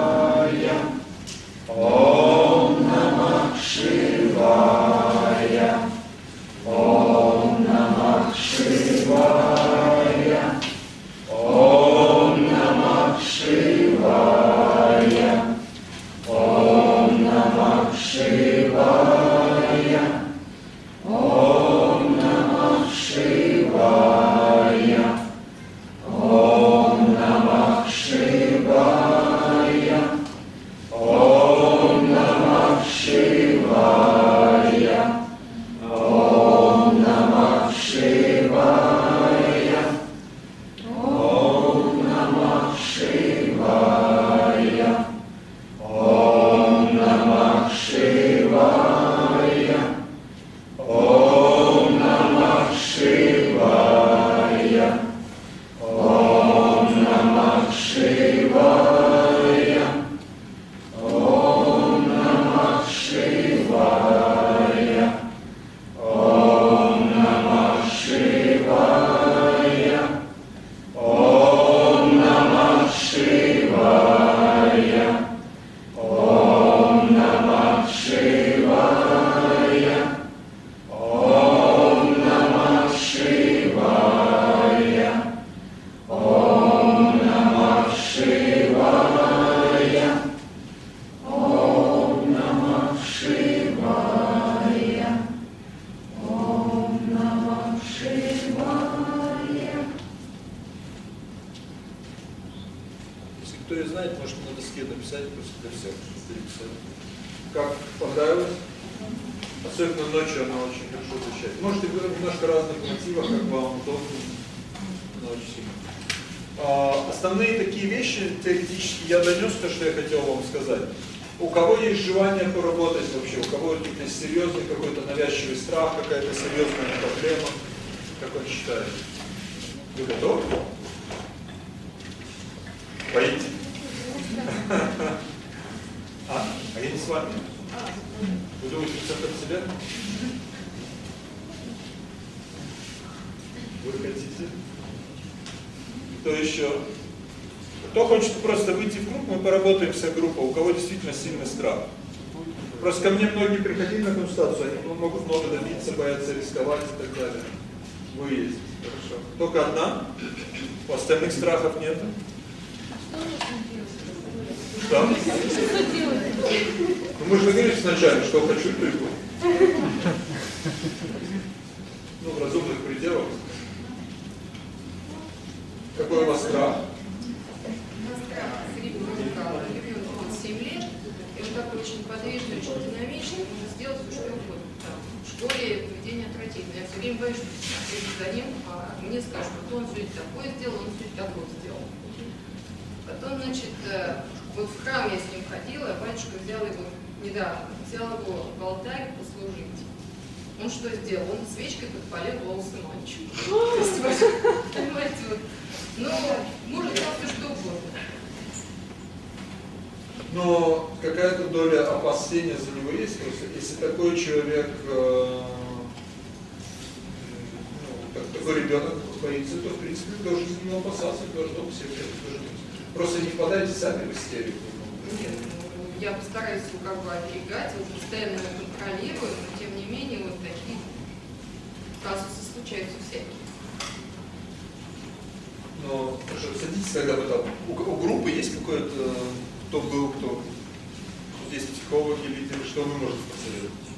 S1: Здесь психологи, лидеры, что вы можете посоветовать?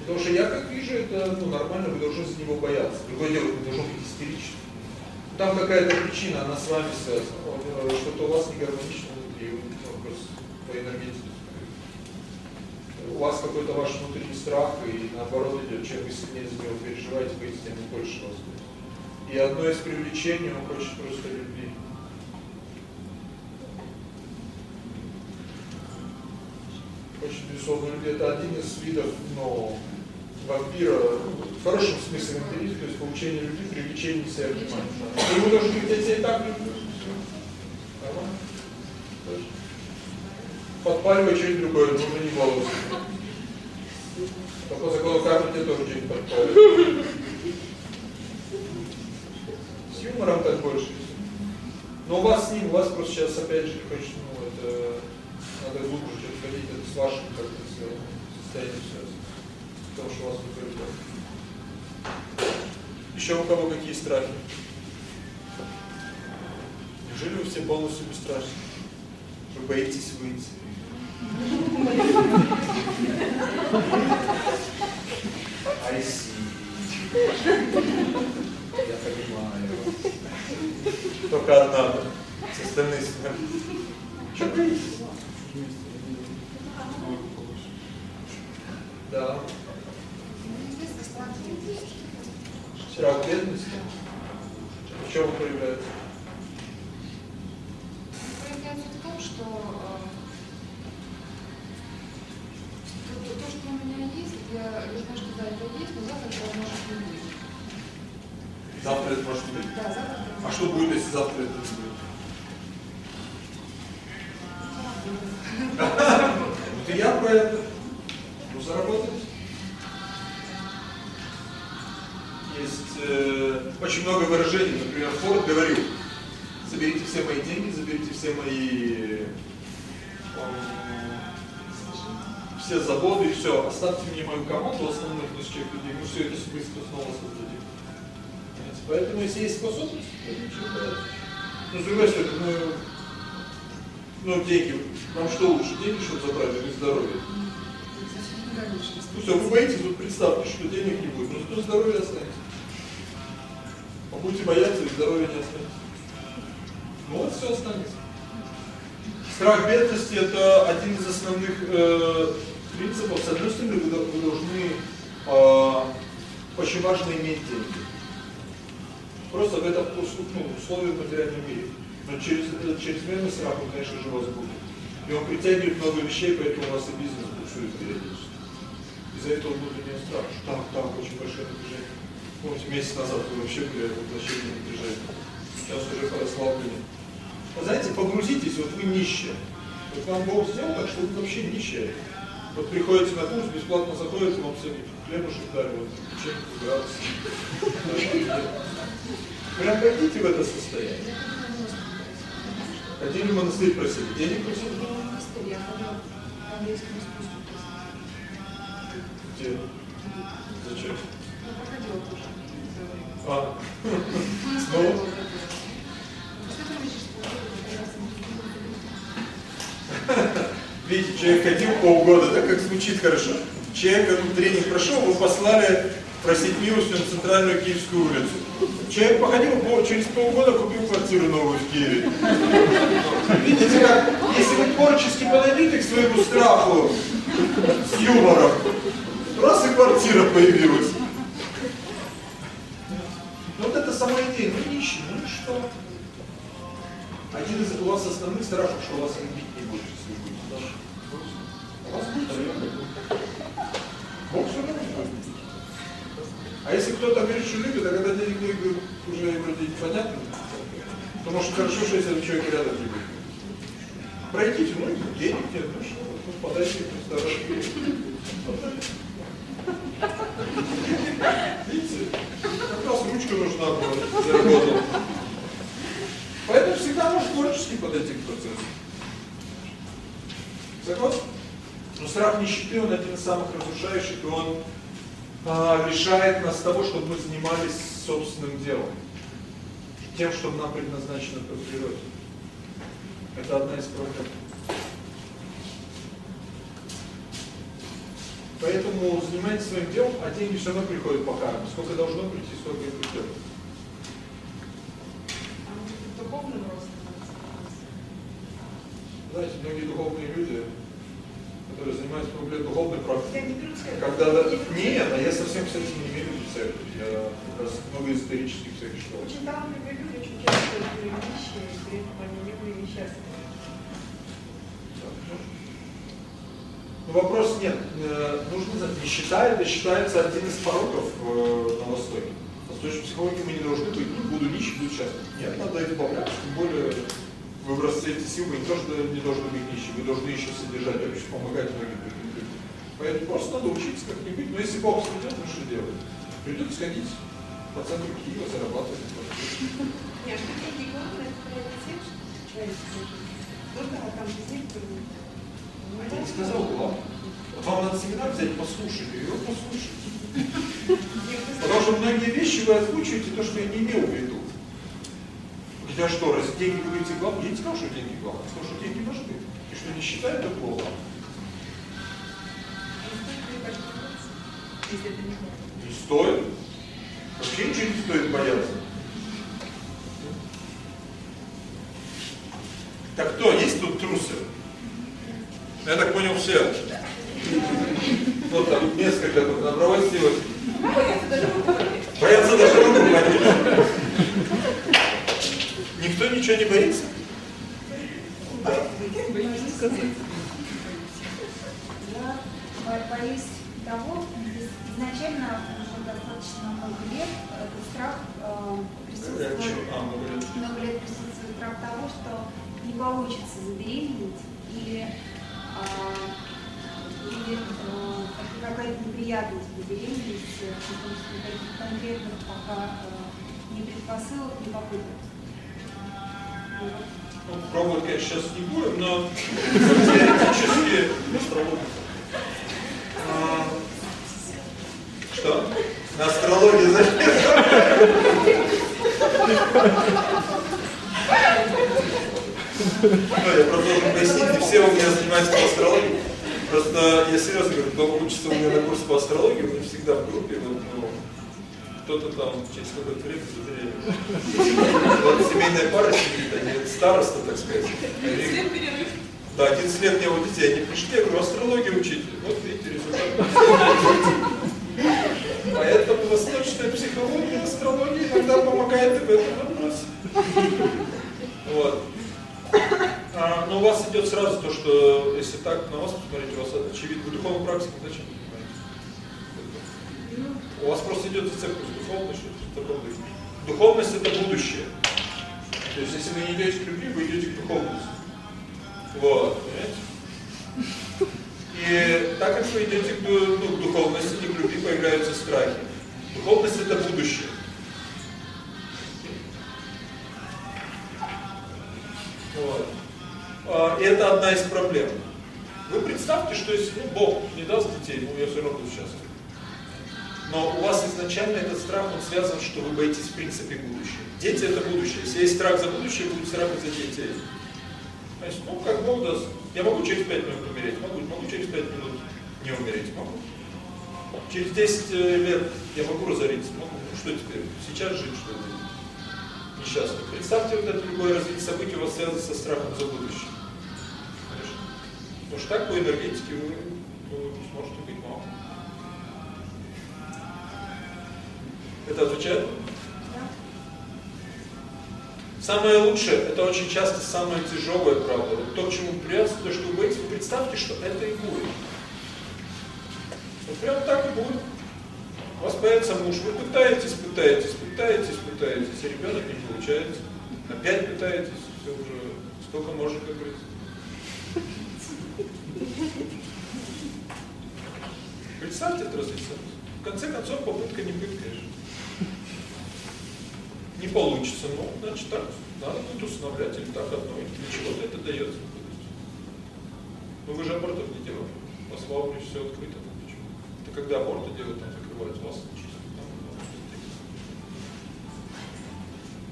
S1: Потому что я как вижу, это ну, нормально, вы должны за него бояться. Другое дело, вы должны быть истеричны. Там какая-то причина, она с вами связана. Э, Что-то у вас не гармонично внутри, ну, просто по энергетике. У вас какой-то ваш внутренний страх, и наоборот идет, чем вы сильнее за него переживаете, боитесь, тем больше вас будет. И одно из привлечений, он хочет просто любви. Очень безусловно, любви это один из видов, но вампира, ну, в хорошем смысле вампиризм, то есть получение любви, привлечение себя внимания. Ему должен говорить, я тебя и так люблю. Нормально? Подпаливай что-нибудь другое, нужно не волосы. По закону кармы тебе тоже что-нибудь подпаливай. С юмором так больше. Но у вас с ним, у вас просто сейчас опять же хочется, ну это надо глубже что-то ходить, это с вашим как-то состоянием связано. Потому что у вас такой любовь. Еще у кого какие страхи? Неужели вы все полностью бесстрашны? Вы боитесь выйти? I see. Я понимаю. Только одна, с остальные Что боитесь? Да. Страх бедности? В чем проявляется?
S16: Проявляется в том, что э, то, то, то, что у меня есть, я, я знаю, что да, это есть, но завтра это может не быть.
S1: Завтра это может быть?
S16: Да, завтра это
S1: А что будет, если завтра это не будет? Вот и я про это. Ну, заработать. Есть э, очень много выражений. Например, Форд говорил, заберите все мои деньги, заберите все мои э, все заводы и все, оставьте мне мою команду основных нескольких людей, мы все это быстро снова создадим. Поэтому, если есть способность, то ничего подать. Но с другой стороны, ну, ну, деньги, нам что лучше, деньги, чтобы забрать, или здоровье? Ну все, вы боитесь, вот представьте, что денег не будет, но зато здоровье останется. А будете бояться, и здоровья не останется. Ну вот все останется. Страх бедности это один из основных э, принципов. С одной стороны, вы, вы должны э, очень важно иметь деньги. Просто в этом ну, условии в материальном мире. Но через этот чрезмерный страх, он, конечно же, вас будет. И он притягивает много вещей, поэтому у вас и бизнес буксует периодически. Из-за этого внутренний страх, что там, там очень большое напряжение. Помните, месяц назад вы вообще были воплощение напряжения. Сейчас уже по расслаблению. А знаете, погрузитесь, вот вы нищие. Вот вам Бог сделал так, что вы вообще нищие. Вот приходите на курс, бесплатно заходите, вам все хлебушек вот печеньку градус. Прям пойдите в это состояние. В монастырь просили, денег просили? Где? Зачем? А, снова? Видите, человек ходил полгода, да, как звучит хорошо. Человек ну, тренинг прошел, вы послали просить милостью на центральную Киевскую улицу. Человек походил, через полгода купил квартиру новую в Киеве. Видите, как, если вы творчески подойдете к своему страху с юмором, раз и квартира появилась. Вот это сама идея, ну нищий, ну что? Один из у вас основных страхов, что вас любить не будет, если вы будете. У вас будет Бог все равно будет. А если кто-то говорит, что любит, а когда денег нет, уже вроде непонятно, то может хорошо, что если человек рядом не будет. Пройдите, ну денег нет, ну что, ну подайте ресторан. Видите? Как раз ручка нужна была, заработал. Поэтому всегда можно творчески подойти к процессу. Согласен? Но страх нищеты, он один из самых разрушающих, и он а, лишает нас того, чтобы мы занимались собственным делом. Тем, что нам предназначено по природе. Это одна из проблем. Поэтому занимайтесь своим делом, а деньги все равно приходят по карму. Сколько должно прийти, сколько и придет.
S2: А духовным ростом?
S1: Знаете, многие духовные люди которые занимаются проблемой духовной практикой. Когда... Нет, а я совсем, кстати, не имею в виду церковь. Я как раз много исторических всяких школ.
S2: Очень талантливые люди очень часто нищие, при этом они не были несчастны.
S1: Ну, вопрос нет. Э, нужно знать, нищета это считается один из пороков э, на Востоке. Восточной психологии мы не должны быть, не буду нищим, буду счастлив. Нет, надо избавляться, тем более вы в расцвете сил, вы не то, что не должны быть нищими, вы должны еще содержать общество, помогать многим другим людям. Поэтому просто надо учиться как-нибудь. Но если Бог сведет, ну что делать? Придут сходить по центру Киева, зарабатывать.
S2: Нет, что деньги главное, это приоритет человеческий. Здорово, там везде
S1: Я не сказал главное. Вам надо семинар взять, послушать, его послушать. Потому что многие вещи вы озвучиваете то, что я не имел в виду. Я что, раз деньги говорите главное? Я не сказал, что деньги главное. Я сказал, что деньги нужны. И что не считаю плохо. Не стоит. Вообще ничего не стоит бояться. Так кто? Есть тут трусы? Я так понял, все. Вот там несколько тут набралось силы. Боятся даже руку поднять. Никто ничего не боится?
S10: Я боюсь того, изначально уже достаточно много лет этот страх присутствует, много лет присутствует страх того, что не получится забеременеть или, какая-то неприятность беременности, потому что никаких конкретных пока э, ни предпосылок, ни попыток.
S1: Ну, пробовать, конечно, сейчас не будем, но теоретически а, что? На астрологии ну, я просто должен пояснить, не все у меня занимаются по астрологии. Просто я серьезно говорю, кто учится у меня на курсе по астрологии, меня всегда в группе, вот, ну, кто-то там через какое-то время задреет. Вот семейная пара сидит, они староста, так сказать. Да, 11 лет мне вот детей, они пришли, я говорю, астрологию учите. Вот видите, результат. Поэтому восточная психология, астрология иногда помогает и в этом вопросе. Вот. А, но у вас идет сразу то, что если так на вас посмотреть, у вас очевидно, вы духовную практику зачем понимаете? У вас просто идет зацепка с духовностью, в таком духе. Духовность это будущее. То есть если вы не идете к любви, вы идете к духовности. Вот, понимаете? И так как вы идете к, ну, к духовности, не к любви, появляются страхи. Духовность это будущее. Вот. А, и это одна из проблем. Вы представьте, что если ну, Бог не даст детей, ну я все равно буду счастлив. Но у вас изначально этот страх, он связан, что вы боитесь в принципе будущего. Дети это будущее. Если есть страх за будущее, будет страх за детей. Есть, ну, как Бог даст. Я могу через 5 минут умереть, могу, могу через 5 минут не умереть, могу. Через 10 э, лет я могу разориться, могу. Ну, что теперь? Сейчас жить, что ли? Несчастно. Представьте, вот это любое развитие событий у вас связано со страхом за будущее. Конечно. Потому что так по энергетике вы не сможете быть мамой. Это отвечает? Самое лучшее, это очень часто самое тяжелое, правда. Вот то, к чему привязывается, то, что вы боитесь, вы представьте, что это и будет. Вот прям так и будет. У вас появится муж, вы пытаетесь, пытаетесь, пытаетесь, пытаетесь, а ребенок не получается. Опять пытаетесь, все уже, сколько можно, как говорится. Представьте это развитие В конце концов, попытка не пытка. Не получится, ну, значит так, надо будет устанавливать или так одно, или для чего-то это дается. Но вы же абортов не делали. У вас в ауре все открыто. Это когда аборты делают, там вас чисто.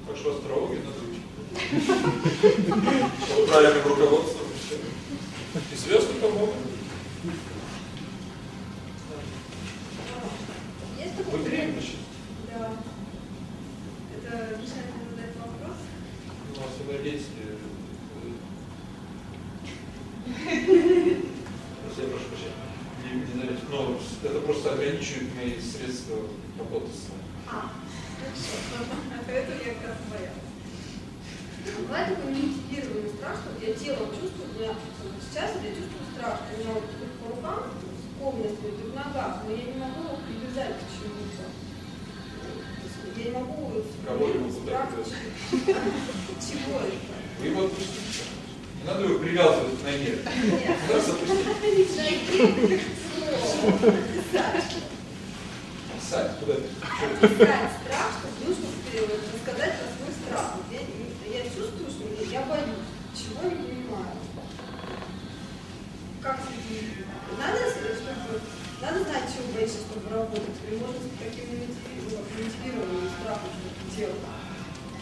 S1: Так что астрологию надо учить. Правильным руководством. И звезды помогут. Вы?
S8: Да. Это мешает задать вопрос?
S1: У нас энергетики. Я прошу прощения. Не, не знаете, но это просто ограничивает мои средства работы с вами.
S8: А, хорошо. Поэтому я как раз боялась. Бывает такой немотивированный страх, что я телом чувствую, меня сейчас я чувствую страх, у меня вот по рукам, полностью, в ногах, но я не могу привязать к чему-то. Я не могу
S1: Кого ему куда
S8: Чего это?
S1: Вы его отпустите. Надо его привязывать к ноге. Раз
S8: слово, писать.
S1: Куда ты?
S8: Писать страх, чтобы нужно рассказать про свой страх. Я, я чувствую, что я боюсь, чего не понимаю. Как? Надо, чтобы, надо знать, чего боишься, чтобы работать. Или можно с таким мотивированным страхом делать.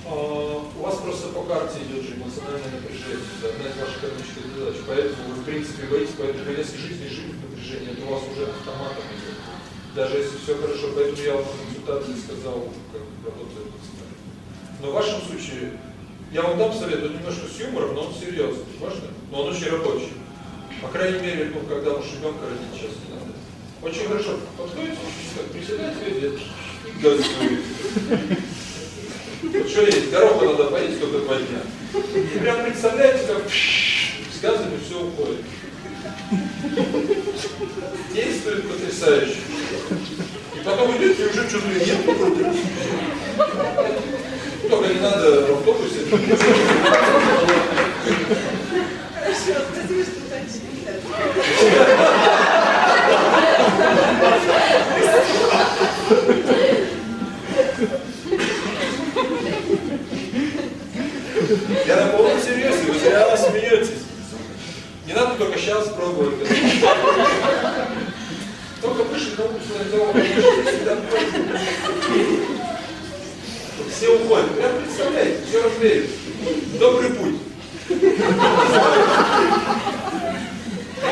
S1: А, У вас просто по карте идет же эмоциональное напряжение. Это одна из ваших кармических задач. Поэтому вы, в принципе, боитесь, поэтому конец жизни жить в. Это у вас уже автоматом идет. Даже если все хорошо. Поэтому я вам на консультации сказал, как работает эмоционально. Но в вашем случае, я вам дам совет, он немножко с юмором, но он серьезный. Важно? Но он очень рабочий. По крайней мере, ну, когда уж ребенка родить сейчас не надо. Очень хорошо подходите, видите, и газуете. Вот что есть, гороха надо поесть только два дня. И прям представляете, как с газами все уходит. Действует потрясающе. И потом идете, и уже что-то нет. Только не надо в автобусе.
S8: Хорошо, спасибо, что уточнили.
S1: Я на полном серьезе, вы зря смеетесь. Не надо только сейчас пробовать. Только на улицу, всегда Все уходят. Прям представляете, все развеют. Добрый путь.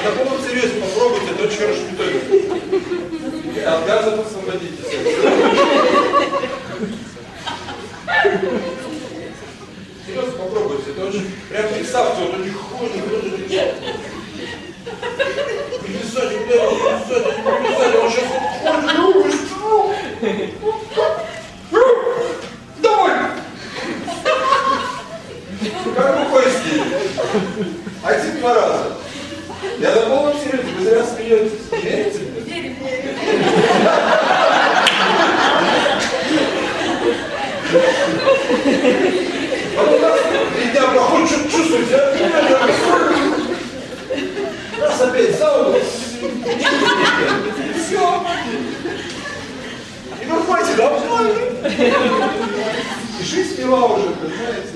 S1: На полном серьезе попробуйте, это очень хорошая методика. От газов освободитесь. Серьезно попробуйте, это очень... Прям представьте, вот они ходят, ходят, Привязать, бля, привязать, а не привязать, он сейчас ой, руку стал. Довольно. Как стиль. Один два раза. Я на полном серьезе, вы зря смеетесь. Не три дня проходит, что чувствуете, а? Раз опять сауну. Все. И вы хватит, да? И жизнь мила уже, понимаете?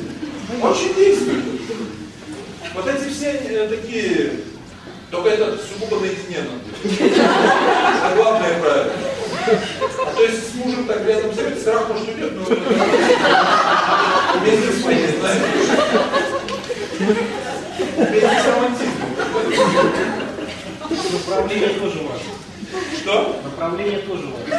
S1: Очень действует. Вот эти все э, такие, только это сугубо на измену. А главное правило. А то есть с мужем так рядом сидит, страх может уйдет, но вместе с моей, знаете. Вместе с романтизмом.
S3: Направление тоже важно.
S1: Что?
S3: Направление тоже важно.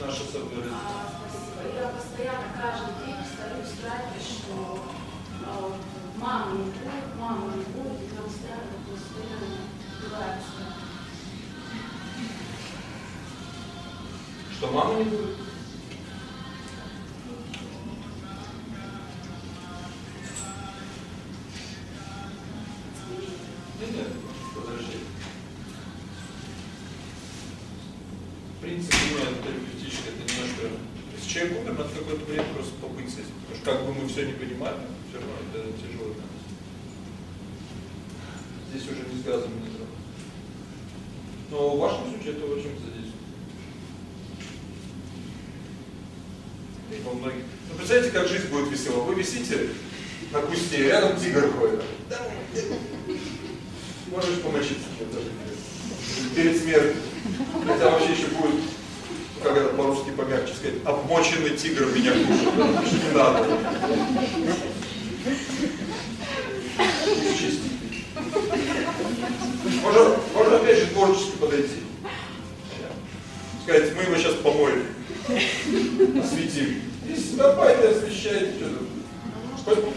S1: Наша собственность.
S10: Я постоянно каждый день стою в страхе, что э, мама не будет, мама не будет, и нам страх постоянно убивается.
S1: Что мама не будет? Мы все не понимали, все равно это тяжело для нас. Здесь уже не с газом не трогать. Но в вашем случае это очень задействовано. И многих. Ну, представляете, как жизнь будет весела. Вы висите на кусте, рядом тигр ходит. Можешь помочиться. Перед смертью. Хотя вообще еще будет, как это по-русски помягче сказать, обмоченный тигр меня кушает. Не. Можно, можно опять же творчески подойти. Сказать, мы его сейчас помоем. Осветим. И давайте освещайте. Что там.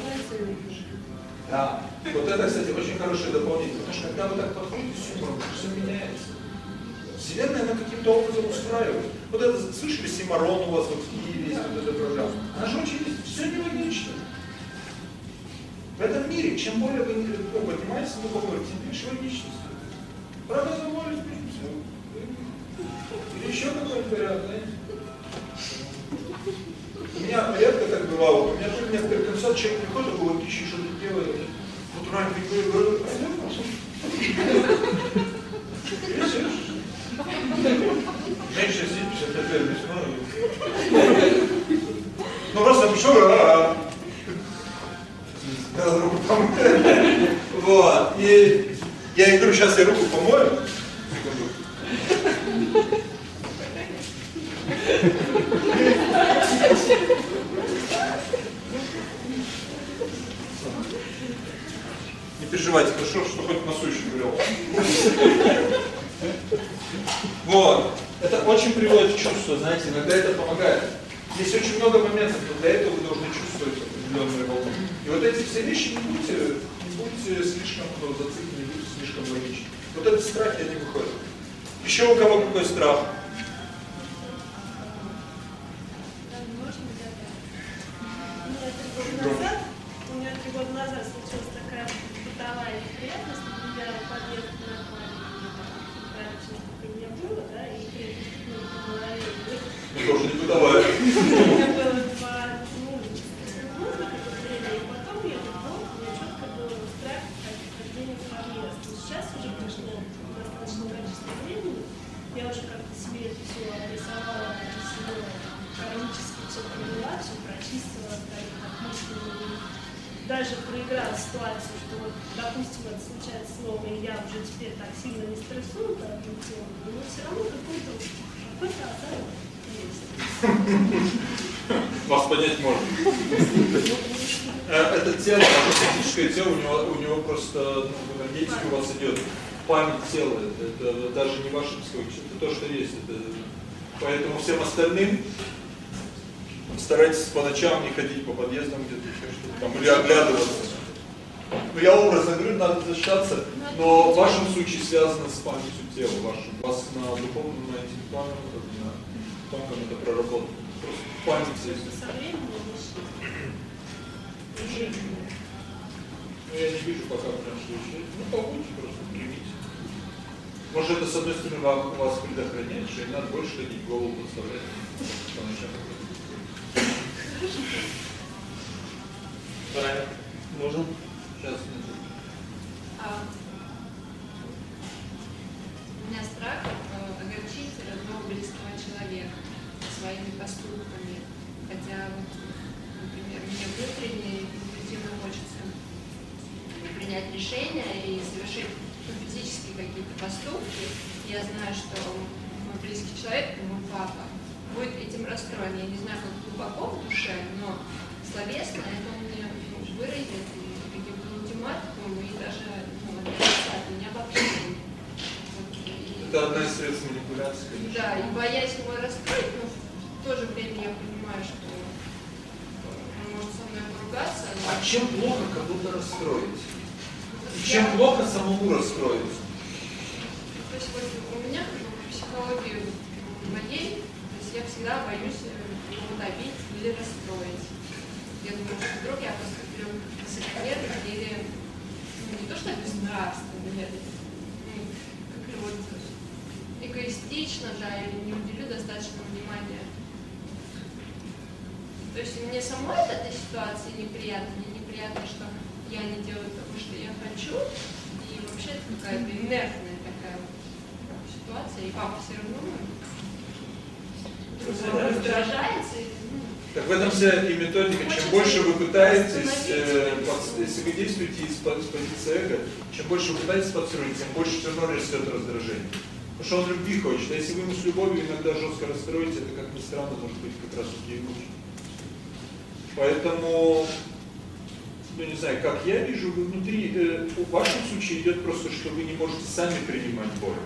S1: Да. Вот это, кстати, очень хорошее дополнение. Потому что когда вы так подходите юмором, все меняется. Вселенная она каким-то образом устраивает. Вот это, слышали, Симарон у вас вот в Киеве есть вот эта программа. Она же очень, все не логично. В этом мире, чем более вы ну, поднимаетесь на духовный, тем меньше логичности. Правда, замолвались, все. Или еще какой-нибудь вариант, знаете? У меня редко так бывало. У меня тоже некоторые концерт, человек приходит, такой, ищи, что ты делаешь. Вот раньше приходит, говорю, Женщина сидит 55 лет, ну, ну просто пришел, а, руку. Вот. И я ей говорю, сейчас я руку помою. Не переживайте, хорошо, что хоть еще грел. Вот. Это очень приводит в чувство, знаете, иногда это помогает. Есть очень много моментов, но для этого вы должны чувствовать определенную волну. И вот эти все вещи не будьте, не будьте слишком ну, зациклены, не будьте слишком логичны. Вот этот страх, я не выходит. Еще у кого какой страх?
S17: назад, у меня три года назад случилась такая бытовая неприятность,
S1: можно. Э, Это тело, физическое тело, у него, у него просто ну, энергетика у вас идет. Память тела, это, даже не ваше психологическое, это то, что есть. Это, поэтому всем остальным старайтесь по ночам не ходить по подъездам где-то там, или оглядываться. Ну, я образно говорю, надо защищаться, но в вашем случае связано с памятью тела вашим. Вас на духовном, на интеллектуальном, на тонком это проработано. Просто память.
S17: Со временем
S1: Ну, я не вижу пока прям еще. Ну, побудьте, просто примите. Может, это, с одной стороны, вам, вас предохраняет, что не надо больше ходить, голову подставлять. по ночам. Правильно. Можно? Сейчас, минуту.
S16: А, У меня страх э, огорчить родного близкого человека своими поступками. Хотя, вот, например, мне внутренне принять решение и совершить ну, физически какие-то поступки. Я знаю, что мой близкий человек, мой папа, будет этим расстроен. Я не знаю, как глубоко в душе, но словесно это он мне выразит и каким-то ультиматумом, и даже ну, от меня вообще. Вот, и-
S1: Это одна из средств манипуляции, конечно.
S16: да, и боясь его расстроить, но в то же время я понимаю, что он может со мной поругаться. но-
S1: А чем плохо кого-то расстроить? Чем плохо самому расстроиться?
S16: То есть вот у меня в психологии моей, то есть я всегда боюсь э, кого-то обидеть или расстроить. Я думаю, что вдруг я поступлю высокомерно или ну, не то что безнравственно, нет, ну, как ли вот эгоистично, да, или не уделю достаточно внимания. То есть мне самой от этой ситуации неприятно, мне неприятно, что я не делаю того, что я хочу, и вообще это какая-то инертная такая вот ситуация, и папа все равно ну, раздражается, ну,
S1: Так в этом вся и методика. Чем больше вы пытаетесь, э, под- если вы действуете из, по- из позиции эго, чем больше вы пытаетесь подстроить, тем больше все равно растет раздражение. Потому что он любви хочет. А если вы ему с любовью иногда жестко расстроите, это как ни странно, может быть как раз таки и лучше. Поэтому, ну не знаю, как я вижу, вы внутри, э, в вашем случае идет просто, что вы не можете сами принимать боль.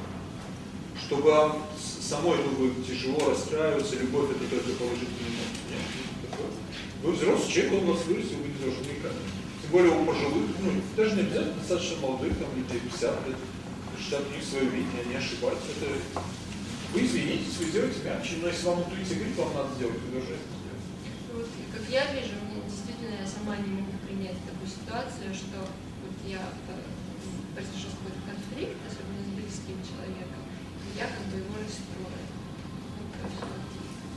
S1: Что вам самой ну, вы тяжело расстраиваться, любовь это только положительный эмоции. Нет, не такое. Вы взрослый человек, он вас вырастил, вы не должны как. Тем более у пожилых, ну даже не обязательно достаточно молодых, там людей 50 лет, 60 у них свое видение, они ошибаются. Это вы извинитесь, вы сделаете мягче, но если вам интуиция говорит, вам надо сделать, вы должны это сделать.
S16: Вот, как я вижу, действительно я сама не могу ситуацию, что вот я э, произошел какой-то конфликт, особенно с близким человеком, и я как бы его расстрою.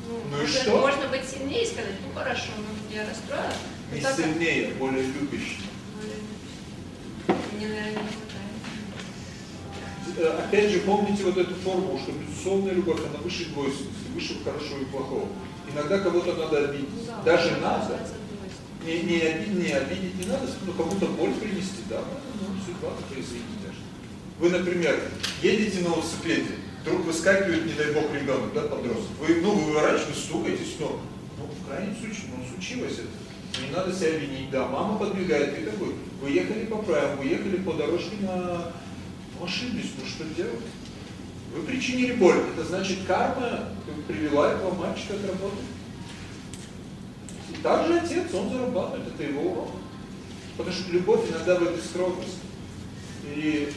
S16: Ну, ну,
S1: Ну и
S16: можно,
S1: что?
S16: можно быть сильнее и сказать, ну хорошо, ну я расстроила.
S1: Не
S16: как
S1: сильнее, более любящий.
S16: Мне, наверное, не хватает.
S1: Э, Опять же, помните вот эту формулу, что безусловная любовь, она выше двойственности, выше хорошего и плохого. Иногда кого-то надо обидеть.
S16: Ну да,
S1: Даже надо. Не, не, оби- не обидеть не надо, но кому-то боль принести, да, ну, судьба такая, извините даже. Вы, например, едете на велосипеде, вдруг выскакивает, не дай бог, ребенок, да, подросток. Вы, ну, вы выворачиваете, стукаетесь, но, ну, в крайнем случае, ну, случилось это. Не надо себя винить, да, мама подбегает, и такой, вы ехали по правилам, вы ехали по дорожке на... Ну, ошиблись, ну, что делать? Вы причинили боль, это значит, карма привела этого мальчика работы. И также отец, он зарабатывает, это его урок. Потому что любовь иногда в бескровности. И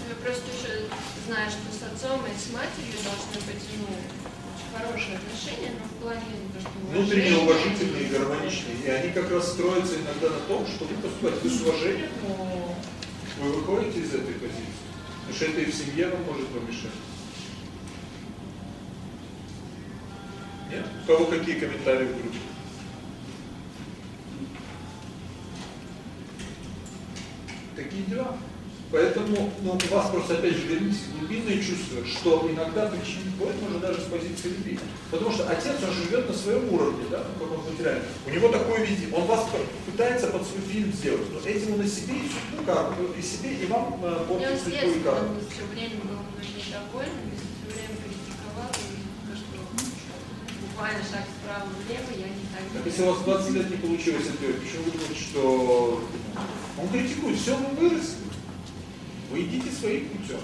S16: Ну, Я просто еще знаю, что с отцом и с матерью должны быть ну, очень хорошие отношения, но в плане не то, что
S1: внутренне уважительные и гармоничные. И они как раз строятся иногда на том, что вы поступаете с уважением, но вы выходите из этой позиции. Потому что это и в семье вам может помешать. Нет? У кого какие комментарии в группе? Такие дела. Поэтому ну, у вас просто опять же вернитесь глубинные чувства, что иногда причинить боль можно даже с позиции любви. Потому что отец, он живет на своем уровне, да, на каком материале. У него такое видение, он вас пытается под свой фильм сделать. Но этим он и себе, и судьбу карму, и себе, и вам э, портит судьбу и карму.
S16: он все время был недоволен, все время критиковал, и то, что буквально шаг вправо-влево, я не так
S1: Так если у вас 20 лет не получилось ответить, почему вы думаете, что он критикует, все, вы выросли. Вы идите своим путем.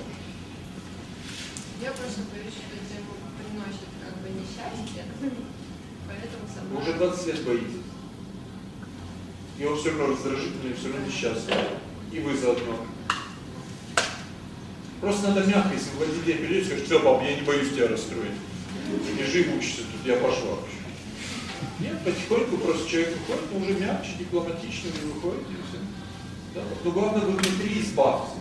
S16: Я просто боюсь, что это ему приносит как бы несчастье, поэтому со
S1: Вы уже 20 лет боитесь. И он все равно раздражительный, все равно несчастный. И вы заодно. Просто надо мягко, если вы в один день придете, скажете, все, папа, я не боюсь тебя расстроить. Лежи и мучайся тут, я пошла. Нет, потихоньку просто человек выходит, но уже мягче, дипломатично вы выходите и все. Да? Но главное вы внутри избавьтесь.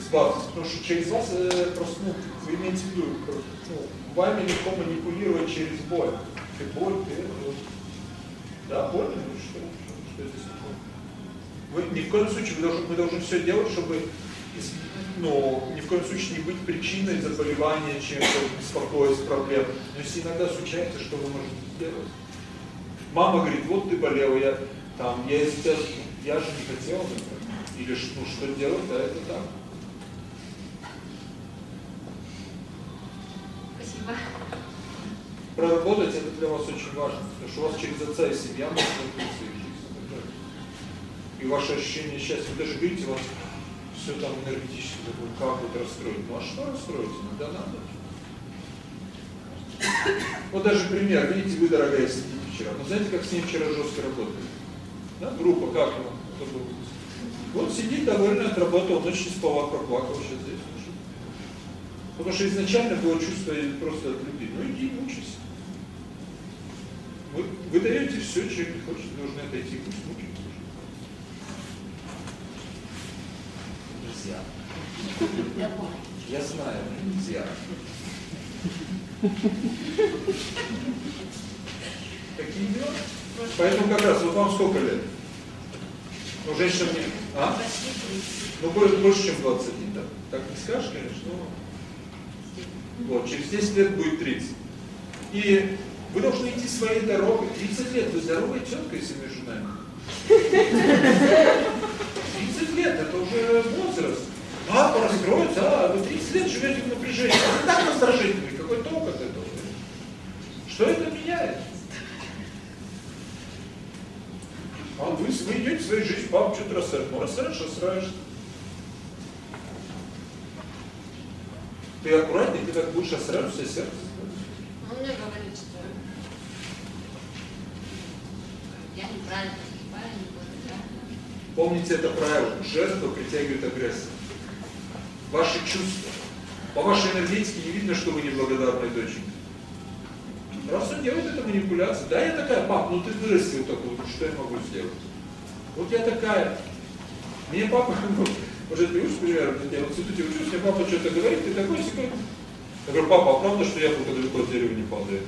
S1: Избавьтесь, потому что через вас э, просто, ну, вы имеете в виду, просто, ну, вами легко манипулировать через боль. Ты боль, ты вот. Да, больно, ну что, что, что здесь такое? Вы ни в коем случае, вы должны, мы должны все делать, чтобы ну, ни в коем случае не быть причиной заболевания, чем-то, беспокойств, проблем. Но если иногда случается, что вы можете сделать? Мама говорит, вот ты болела, я там, я из тебя, я же не хотела, например. Или ну, что делать, да, это так.
S9: Спасибо.
S1: Проработать это для вас очень важно, потому что у вас через отца и семья может открыться и жизнь. И ваше ощущение счастья, вы даже говорите, у вас все там энергетически такое, как вот расстроить. Ну а что расстроить? Иногда надо. Вот даже пример, видите, вы, дорогая, сидите вчера. Но знаете, как с ней вчера жестко работали? Да, группа, как был? Вот сидит, довольно отработал, ночь не спала, проплакал сейчас здесь. ну? Потому что изначально было чувство просто от любви. Ну иди, мучайся. Вы, вы даете все, человек не хочет, вы должны отойти, Нельзя. Я знаю, нельзя. Такие дела. Поэтому как раз, вот вам сколько лет? Ну, женщина мне... А? Ну, больше, больше, чем 21, да. Так не скажешь, конечно, но... Вот, через 10 лет будет 30. И вы должны идти своей дорогой. 30 лет, вы здоровая тетка, если между нами. 30 лет, это уже возраст. Папа расстроится, а вы 30 лет живете в напряжении. Вы так раздражительный, какой толк от этого? Что это меняет? А вы, вы идете в свою жизнь, папа что-то расстраивает. Ну, расстраиваешь, расстраиваешься. Ты аккуратнее, ты так будешь расстраивать все сердце.
S16: Он мне говорит, что
S7: Я неправильно.
S1: Помните это правило. Жертва притягивает агрессию. Ваши чувства. По вашей энергетике не видно, что вы неблагодарная доченька. Раз он делает это манипуляция. Да, я такая, пап, ну ты вырастил такую, что я могу сделать? Вот я такая. Мне папа, ну, может, ты видишь, пример, я в институте учусь, мне папа что-то говорит, ты такой секунд. Я говорю, папа, а правда, что яблоко далеко от дерева не падает?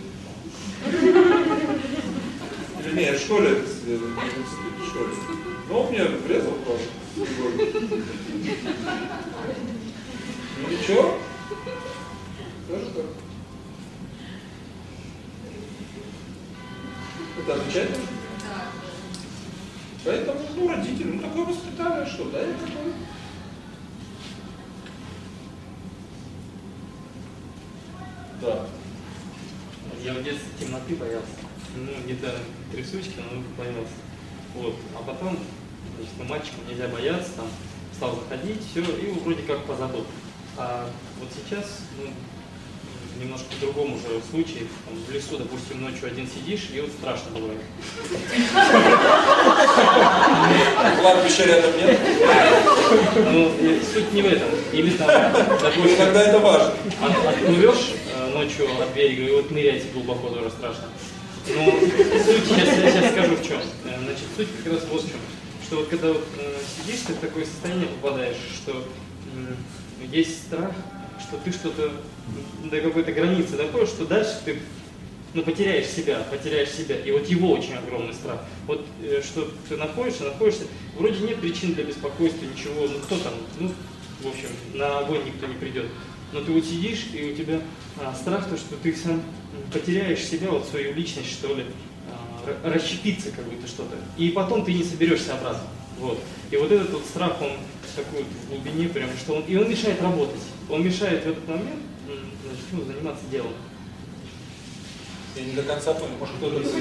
S1: Или нет, в школе, в школе. Ну, он мне врезал, правда. Ну ничего. Тоже так. Это нужно?
S16: Да.
S1: Поэтому, ну, родители, ну, такое воспитали, а что, да, я такой. Да.
S18: Я в детстве темноты боялся. Ну, где-то трясучки, но боялся. Вот. А потом, значит, ну, мальчикам нельзя бояться, там, стал заходить, все, и вроде как позабыл. А вот сейчас, ну, немножко по-другому уже случай. Там, в лесу, допустим, ночью один сидишь, и вот страшно бывает.
S1: Кладбища рядом нет?
S18: Ну, суть не в этом. Или там, допустим,
S1: Иногда это важно.
S18: от- отплывешь э, ночью от берега, и вот нырять глубоко тоже страшно. Ну, суть, сейчас, я сейчас скажу в чем. Э, Значит, суть как раз вот в чем. Что вот когда вот, э, сидишь, ты в такое состояние попадаешь, что есть страх, что ты что-то до какой-то границы доходишь, что дальше ты ну, потеряешь себя, потеряешь себя. И вот его очень огромный страх. Вот э, что ты находишься, находишься, вроде нет причин для беспокойства, ничего, ну кто там, ну, в общем, на огонь никто не придет. Но ты вот сидишь, и у тебя а, страх, то, что ты сам потеряешь себя, вот свою личность, что ли, расщепиться как будто что-то. И потом ты не соберешься обратно. Вот. И вот этот вот страх, он такой вот в глубине прям, что он, и он мешает работать. Он мешает в этот момент значит, ну, заниматься делом.
S1: Я не до конца понял, может кто-то
S10: Отделом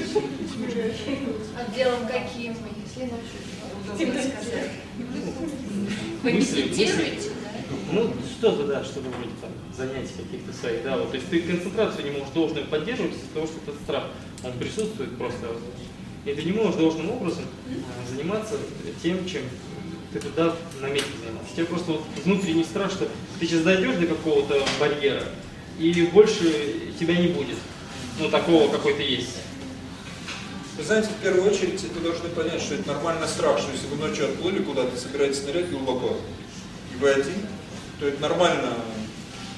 S10: каким, если ночью удобно сказать. Медитируете,
S18: мысли. Ну, что-то, да, что-то вроде там занятий каких-то своих, да, вот, то есть ты концентрацию не можешь должную поддерживать из-за того, что этот страх, Он присутствует просто. И ты не можешь должным образом а, заниматься тем, чем ты туда наметил заниматься. Тебе просто вот внутренний страх, что ты сейчас дойдешь до какого-то барьера, и больше тебя не будет. Ну, такого, какой ты есть.
S1: Вы знаете, в первую очередь, вы должны понять, что это нормальный страх, что если вы ночью отплыли куда-то, собираетесь нырять глубоко, и вы один, то это нормально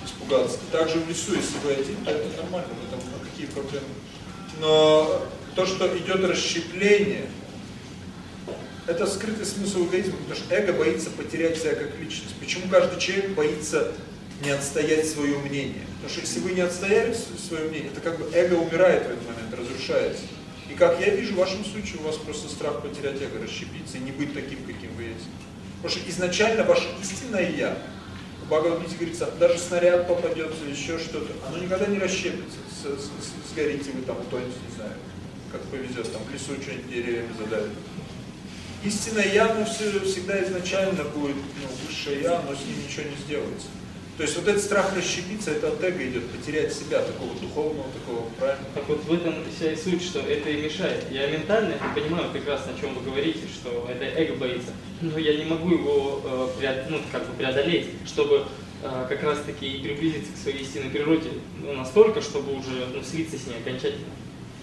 S1: испугаться. Также в лесу, если вы один, то это нормально, этом ну, какие проблемы. Но то, что идет расщепление, это скрытый смысл эгоизма, потому что эго боится потерять себя как личность. Почему каждый человек боится не отстоять свое мнение? Потому что если вы не отстояли свое мнение, это как бы эго умирает в этот момент, разрушается. И как я вижу, в вашем случае у вас просто страх потерять эго, расщепиться и не быть таким, каким вы есть. Потому что изначально ваше истинное «я», в Бхагавадгите говорится, даже снаряд попадется, еще что-то, оно никогда не расщепится, с, с, сгорите вы там, утонете, не знаю, как повезет, там в лесу что-нибудь деревьями задавит. Истинное «я», оно все, всегда изначально будет, ну, высшее «я», но с ним ничего не сделается. То есть вот этот страх расщепиться, это от эго идет, потерять себя, такого духовного, такого правильного.
S18: Так вот в этом вся и суть, что это и мешает. Я ментально понимаю прекрасно, о чем вы говорите, что это эго боится, но я не могу его э, преод... ну, как бы преодолеть, чтобы как раз таки и приблизиться к своей истинной природе ну, настолько, чтобы уже ну, слиться с ней окончательно.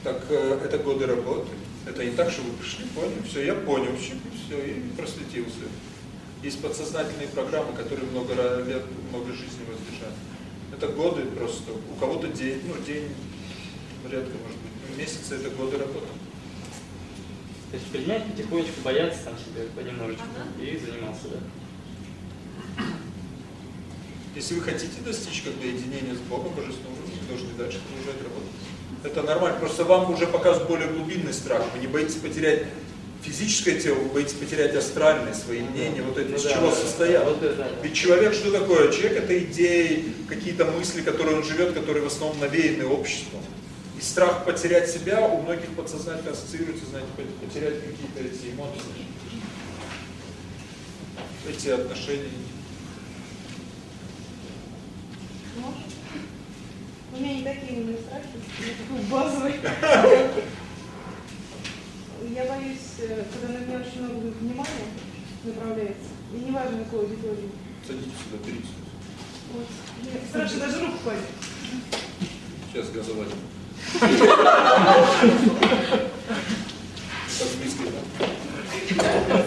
S1: Так э, это годы работы. Это не так, что вы пришли, поняли, все, я понял, все, все, и проследился. Есть подсознательные программы, которые много лет, много жизней воздержали. Это годы просто. У кого-то день, ну день редко может быть, но месяцы это годы работы.
S18: То есть принять потихонечку, бояться там себе понемножечку ага. и заниматься, да.
S1: Если вы хотите достичь как бы единения с Богом, уровнем, вы должны дальше продолжать работать. Это нормально. Просто вам уже показывает более глубинный страх. Вы не боитесь потерять физическое тело, вы боитесь потерять астральное, свои мнения, вот это, ну, из да, чего да, состоят. Да, вот это. Ведь человек что такое? Человек это идеи, какие-то мысли, которые он живет, которые в основном навеяны обществом. И страх потерять себя у многих подсознательно ассоциируется, знаете, потерять какие-то эти эмоции, эти отношения.
S2: У меня не такие именно страхи, базовые. Я боюсь, э, когда на меня очень много внимания направляется, и не важно, какой аудитории.
S1: Садитесь сюда, берите.
S2: Вот. Мне страшно даже руку хватит.
S1: Сейчас газовать. В миске, да?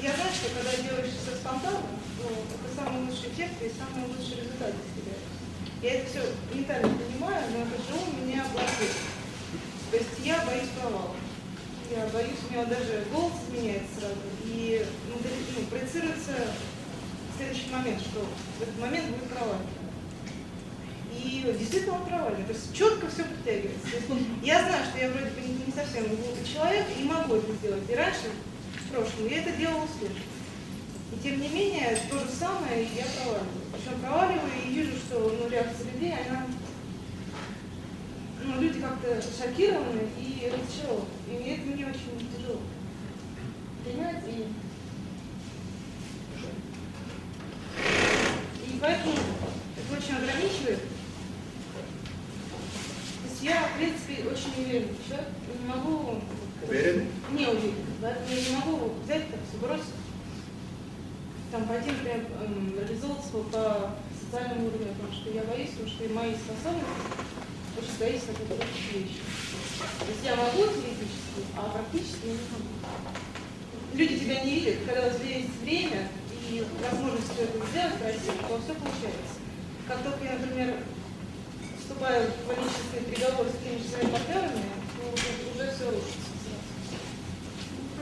S2: Я знаю, что когда делаешь все спонтанно, ну, это самый лучший эффект и самый лучший результат для тебя. Я это все ментально понимаю, но это у меня блокирует. То есть я боюсь провала. Я боюсь, у меня даже голос меняется сразу. И ну, проецируется следующий момент, что в этот момент будет провал. И действительно он провальный. То есть четко все подтягивается. То есть, я знаю, что я вроде бы не, не совсем глупый человек и могу это сделать. И раньше, в я это делала успешно. И тем не менее, то же самое я проваливаю. Причем проваливаю и вижу, что ну, реакция людей, она... Ну, люди как-то шокированы и разочарованы. И это мне очень тяжело. Принять и... И поэтому это очень ограничивает. То есть я, в принципе, очень уверен человек. Не могу...
S1: Уверен?
S2: Не уверен. Поэтому я не могу взять так все бросить там пойти, например, эм, реализовываться по социальному уровню, потому что я боюсь, потому что и мои способности очень от этих вещей. То есть я могу теоретически, а практически не могу. Люди тебя не видят, когда у тебя есть время и возможность все это сделать красиво, то все получается. Как только я, например, вступаю в политические переговоры с теми же своими партнерами, ну, уже все рушится. Просто именно социальная работа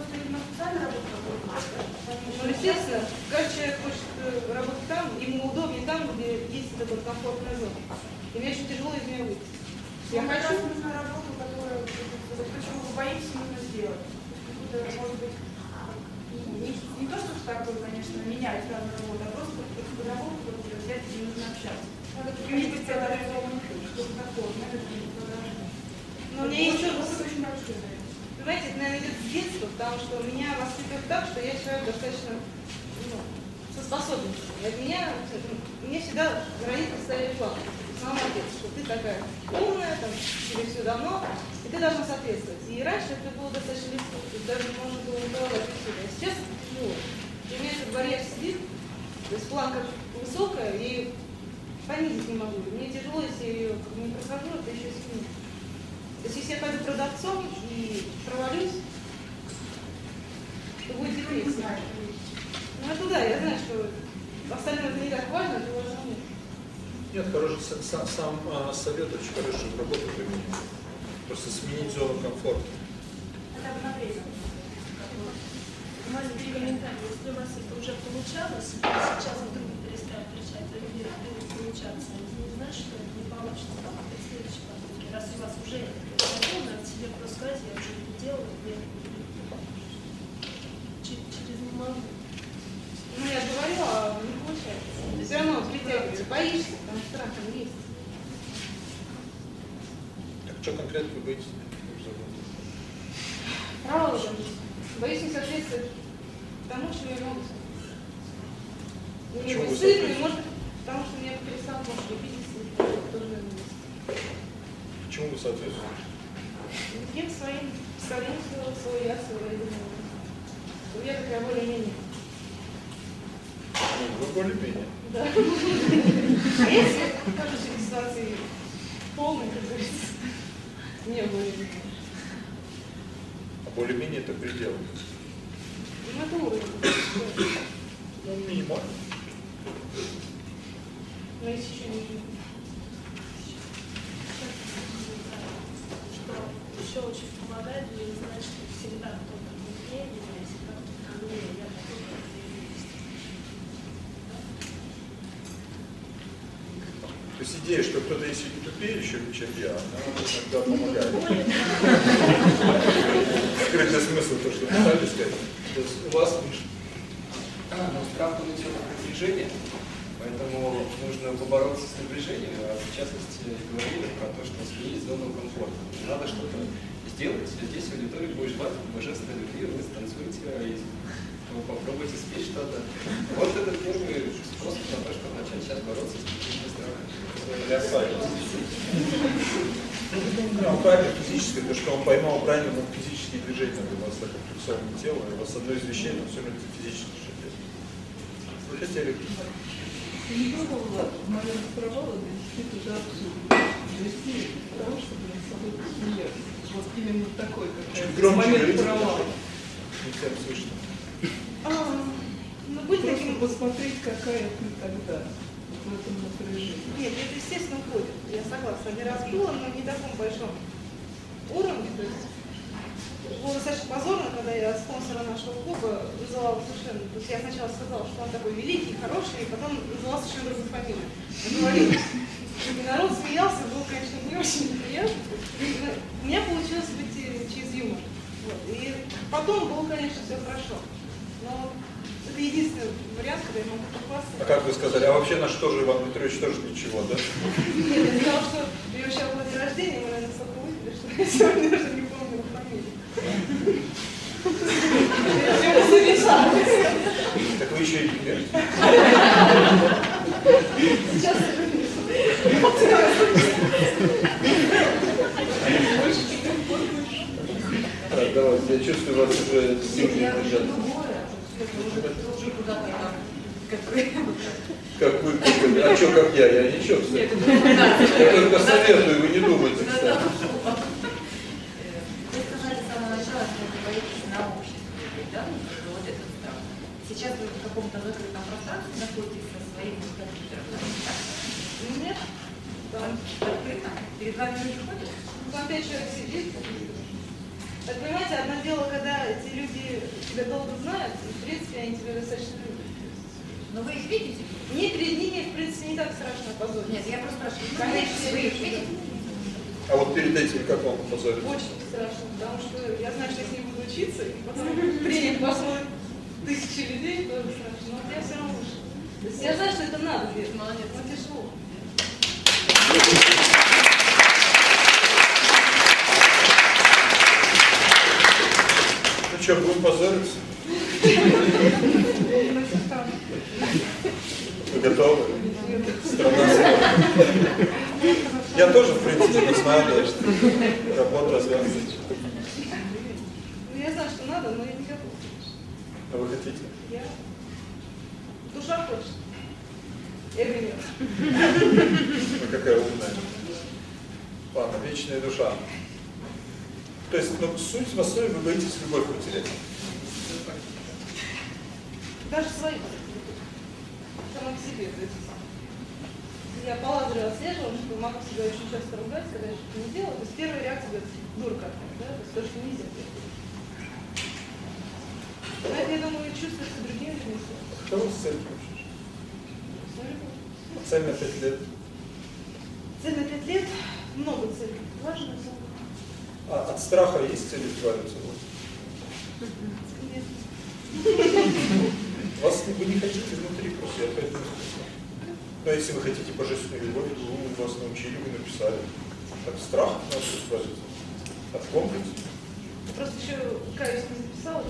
S2: ну, естественно, каждый человек хочет э, работать там, ему удобнее там, где есть этот комфортная зона. И мне очень тяжело из нее выйти. Я
S4: ну, хочу... нужна работу, которую, почему вы боитесь именно сделать. Может быть, не, не то, что такое, конечно, менять разную работу, а просто работу, которую взять, где нужно общаться. Надо централизованный ключ, что-то такое, надо
S2: Но меня есть очень большое Понимаете, это, наверное, идет с детства, потому что меня воспитывают так, что я человек достаточно ну, со способностью. От меня, мне всегда родители ставили план. Мама, отец, что ты такая умная, там, тебе все давно, и ты должна соответствовать. И раньше это было достаточно легко, то есть даже можно было уголовать отсюда. А сейчас это тяжело. У меня этот барьер сидит, то есть планка высокая, и понизить не могу. Мне тяжело, если я ее не прохожу, это еще сильнее. То есть если я пойду продавцом и провалюсь, то будет депрессия. Ну это да, я знаю, что остальное это не так важно, это важно мне.
S1: Нет, хороший сам, сам, а, совет очень хороший в работу применить. Просто сменить зону комфорта.
S17: На время. Может быть, комментарий, если у вас это уже получалось, и сейчас вдруг перестать отвечать, или будет получаться, это не значит, что это не получится в следующей попытке. Раз у вас уже это произошло, надо себе просто сказать, я уже это делала, я это не буду. Могу.
S2: Ну, я говорю, а не получается. Все равно притягиваешь, боишься, там страх есть.
S1: Так что конкретно вы боитесь?
S2: Право Боюсь не соответствовать тому, что я могу. Мне и
S1: соответствуете?
S2: может, потому что меня перестал, может, любить, тоже.
S1: Почему вы соответствуете?
S2: Я своим своего, своего я, своего я думаю. Я такая более-менее.
S1: Ну, Вы более-менее.
S2: Да. А если тоже через ситуации полной, как говорится, не более-менее.
S1: А более-менее это предел.
S2: Ну, это уровень.
S1: Ну, минимально.
S2: Но есть еще ниже.
S17: Что еще очень помогает, мне знать, что всегда кто-то умнее меня, и всегда кто-то умнее, я готова взаимодействовать.
S1: То есть идея, что кто-то есть и тупее еще, чем я, она иногда помогает. Скрытый смысл, то, что пытались сказать. То есть у вас,
S19: А, ну, страх от напряжения, поэтому нужно побороться с напряжением, а в частности говорили про то, что сменить зону комфорта. Надо что-то сделать, здесь в аудитории будет ждать божественной любви, вы станцуете, ну, попробуйте спеть что-то. Вот это первый способ на то, чтобы начать сейчас бороться с каким-то страхом.
S1: Да, он правильно физически, то, что он поймал правильно ну, физические движения, у вас так комплексованное тело, и у вас одно из вещей, но все равно это физически что делать. Вы хотели?
S13: Ты не пробовала в моем провале довести туда абсурд. Довести до того, чтобы над собой посмеяться. Вот именно такой, какая момент провала.
S1: Не всем слышно.
S2: А, ну, будь таким...
S13: посмотреть, какая ты тогда вот в этом напряжении.
S2: Нет, это естественно входит. Я согласна. Не раз было, но не таком большом уровне. То есть было достаточно позорно, когда я спонсора нашего клуба называла совершенно... То есть я сначала сказала, что он такой великий, хороший, и потом назвала совершенно другую фамилию. И народ смеялся, было, конечно, не очень неприятно. Но У меня получилось быть э, через юмор. Вот. И потом было, конечно, все хорошо. Но это единственный вариант, когда я могу похвастаться.
S1: А как вы сказали, а вообще наш тоже Иван Петрович тоже ничего, да?
S2: Нет, я сказала, что него сейчас был день рождения, мы, наверное, столько выпили, что я сегодня даже не помню его фамилию. Я.
S1: Так вы еще и пили.
S2: Сейчас
S1: Так, давайте, я чувствую, вас уже сил не лежат. Как вы, как вы, а что, как я? Я ничего, кстати. Я только советую, вы не думайте, кстати.
S20: Вы сказали с самого начала, что вы боитесь на обществе, да, вот этот страх. Сейчас вы в каком-то закрытом пространстве находитесь со своим компьютером, да?
S2: Нет.
S20: Там открыто? Перед вами люди ходят?
S2: Ну, Там пять человек сидит. Так, понимаете, одно дело, когда эти люди тебя долго знают, и, в принципе, они тебя достаточно любят.
S20: Но вы их видите?
S2: Мне перед ними, в принципе, не так страшно позориться.
S20: Нет, я просто спрашиваю.
S2: Конечно,
S20: Вы их видите?
S1: А вот перед этим как вам позориться?
S2: Очень страшно, потому что я знаю, что я с ним буду учиться, и потом принят посмотрит тысячи людей, тоже страшно. Но вот я все равно вышла. То есть я знаю, что это надо делать, молодец, но тяжело.
S1: Что, будем позориться? Готовы? Страна. Я тоже, в принципе, не знаю, что работа развязывается.
S2: Ну, я знаю, что надо, но я не готова.
S1: А вы хотите?
S2: Я... Душа хочет. Эго нет.
S1: Ну, какая умная. Ладно, вечная душа. То есть, ну, суть в основе вы боитесь любовь потерять.
S2: Даже свои. Сама к себе. То есть, я по лазеру отслеживала, что могу себя очень часто ругать, когда я что-то не делала. То есть первая реакция говорит, дурка, да? то есть то, что нельзя делать. Но это, я думаю, чувствуется другими людьми.
S1: Кого с целью вообще? Цель на пять лет.
S2: Цель на пять лет, много целей. Важно, много.
S1: А от страха есть цель избавиться?
S2: Нет.
S1: Вас вы не хотите внутри просто, я поэтому спросил. Но если вы хотите божественную любовь, вы вас научили, вы написали. От страха надо избавиться. От комплекса.
S2: Просто еще, каюсь, не записала,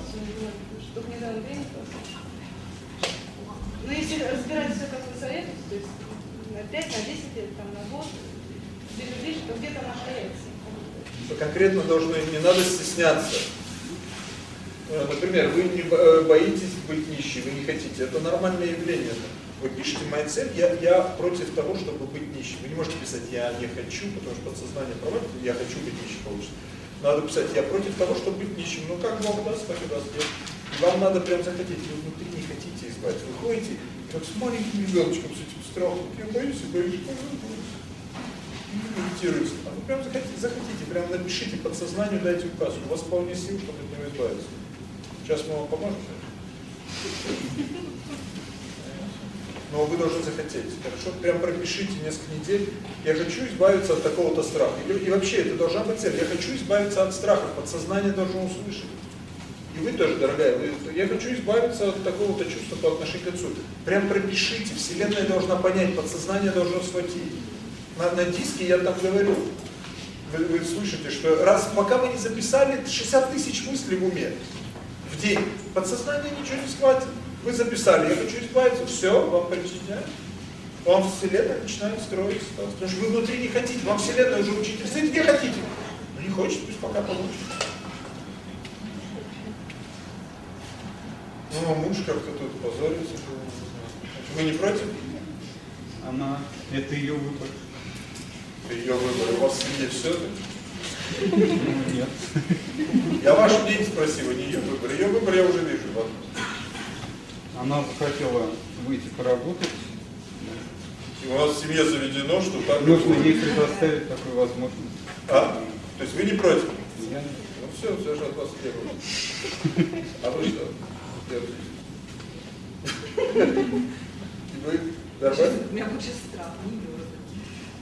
S2: чтобы не дало времени просто. Но если разбирать все, как вы советуете, то есть на 5, на 10 лет, там, на год, ближе, ближе, то где-то наша реакция.
S1: Вы конкретно должны, не надо стесняться. Э, Например, вы не э, боитесь быть нищим, вы не хотите. Это нормальное явление. Вы пишете моя цель, я, я против того, чтобы быть нищим. Вы не можете писать я не хочу, потому что подсознание проводит, я хочу быть нищим получится. Надо писать, я против того, чтобы быть нищим. Ну как Бог даст, так и даст. Вам надо прям захотеть, вы внутри не хотите избавиться. Вы ходите, как с маленьким ребеночком, с этим страхом. Я боюсь, я боюсь, боюсь. И медитируете. А вы прям захотите, захотите, прям напишите подсознанию, дайте указ. У вас вполне сил, чтобы от него избавиться. Сейчас мы вам поможем. Но вы должны захотеть. Хорошо? Прям пропишите несколько недель. Я хочу избавиться от такого-то страха. И, и вообще это должна быть цель. Я хочу избавиться от страха. Подсознание должно услышать. И вы тоже, дорогая, вы, я хочу избавиться от такого-то чувства по отношению к отцу. Прям пропишите. Вселенная должна понять, подсознание должно схватить. На, на диске я там говорю. Вы, вы слышите, что раз пока вы не записали 60 тысяч мыслей в уме в день, подсознание ничего не схватит. Вы записали, я хочу избавиться, все, вам причиняют. Вам Вселенная начинает строиться. Потому что вы внутри не хотите, вам Вселенная уже учитель. Сидите где хотите. Но не хочет, пусть пока получит. Ну, а муж как-то тут позорится. Вы не против?
S14: Она, это ее выбор.
S1: Ее выбор. У вас в семье все
S14: Ну, нет.
S1: Я ваше мнение спросил, а не ее выбор. Ее выбор я уже вижу. Ладно.
S14: Она захотела выйти поработать.
S1: И у вас в семье заведено, что так
S14: Нужно ей предоставить такую возможность.
S1: А? То есть вы не против?
S14: Я
S1: Ну все, все же от вас требуется. А вы что? делаете? И вы нормально?
S4: У меня будет страх, не.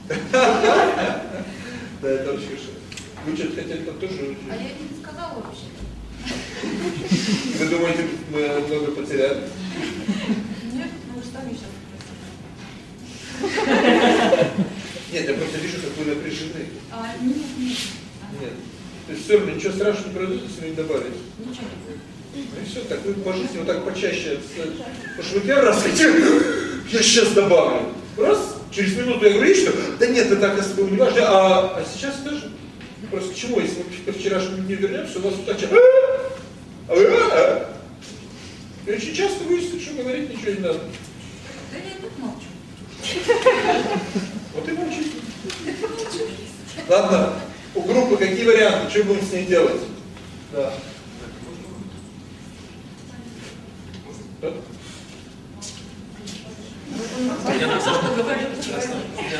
S1: Да, это вообще шо. Вы что-то хотели там тоже?
S20: А я не сказала вообще.
S1: Вы думаете, мы много потеряли?
S20: Нет, ну вы же сами сейчас
S1: Нет, я просто вижу, как вы напряжены.
S20: А, нет, нет.
S1: Нет. То есть все равно ничего страшного не произойдет, если вы не добавите.
S20: Ничего не будет.
S1: Ну и все, так вы по жизни вот так почаще. Потому что вы первый раз хотите, я сейчас добавлю. Раз, через минуту я говорю, «Видишь, что? Да нет, это так, если было не важно. А, а сейчас тоже. Просто к чему, если мы по вчерашнему дню вернемся, у вас вот так ча- а вы «А, а». И очень часто выяснится, что говорить ничего не надо.
S20: Да я тут молчу.
S1: Вот и молчите. Ладно, у группы какие варианты, что будем с ней делать? Да. Да?
S15: Меня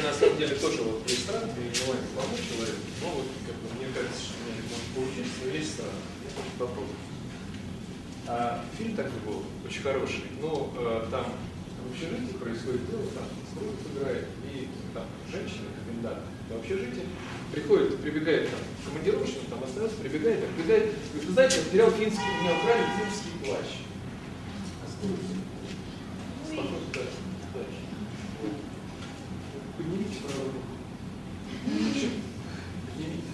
S15: на самом деле тоже вот есть страх, и желание помочь человеку. Но вот как бы мне кажется, что у меня может получиться, но есть страх. Я хочу попробовать. А, фильм такой был, очень хороший. Ну, э, там в общежитии происходит дело, там строит играет, и там женщина, комендант, в общежитии приходит, прибегает там командировочный, там остается, прибегает, так прибегает, говорит, вы знаете, я потерял финский, у меня украли финский плащ. Остановитесь. Спокойно, да. Поднимите правую руку. Поднимите.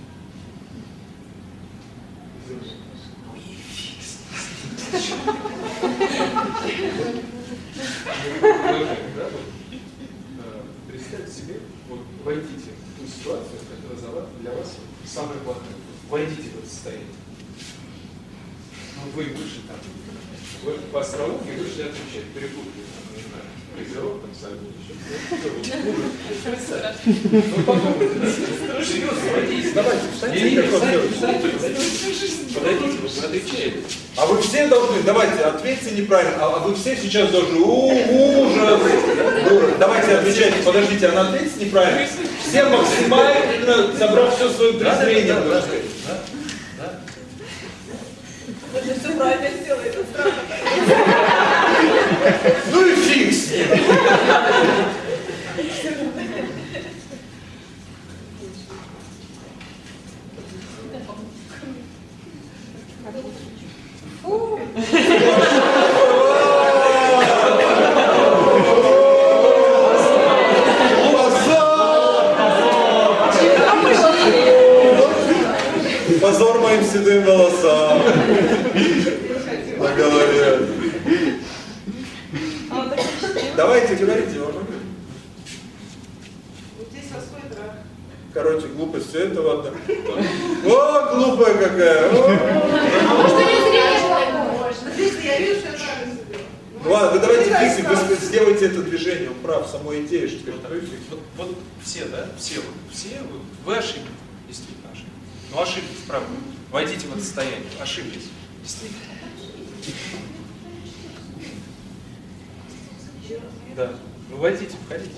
S15: Представьте себе, вот войдите в ту ситуацию, которая для вас самая плохая. Войдите в это состояние. Ну, вы выше там. Вы по астрологии вышли отвечать, перепутали, там, не знаю, Призеров там согнул, Ну, ну потом,
S1: Давайте, встаньте.
S15: Подойдите, вы отвечаете.
S1: А вы все должны, давайте, ответьте неправильно, а, а вы все сейчас должны, у, ужас, давайте отвечайте, подождите, она ответит неправильно. Все максимально, собрав все свое презрение, Ну и фиг с ним. все,
S15: вот, вы ошиблись, действительно ошиблись. Ну ошиблись, правда. Войдите в это состояние, ошиблись, действительно. Да. Ну войдите, входите.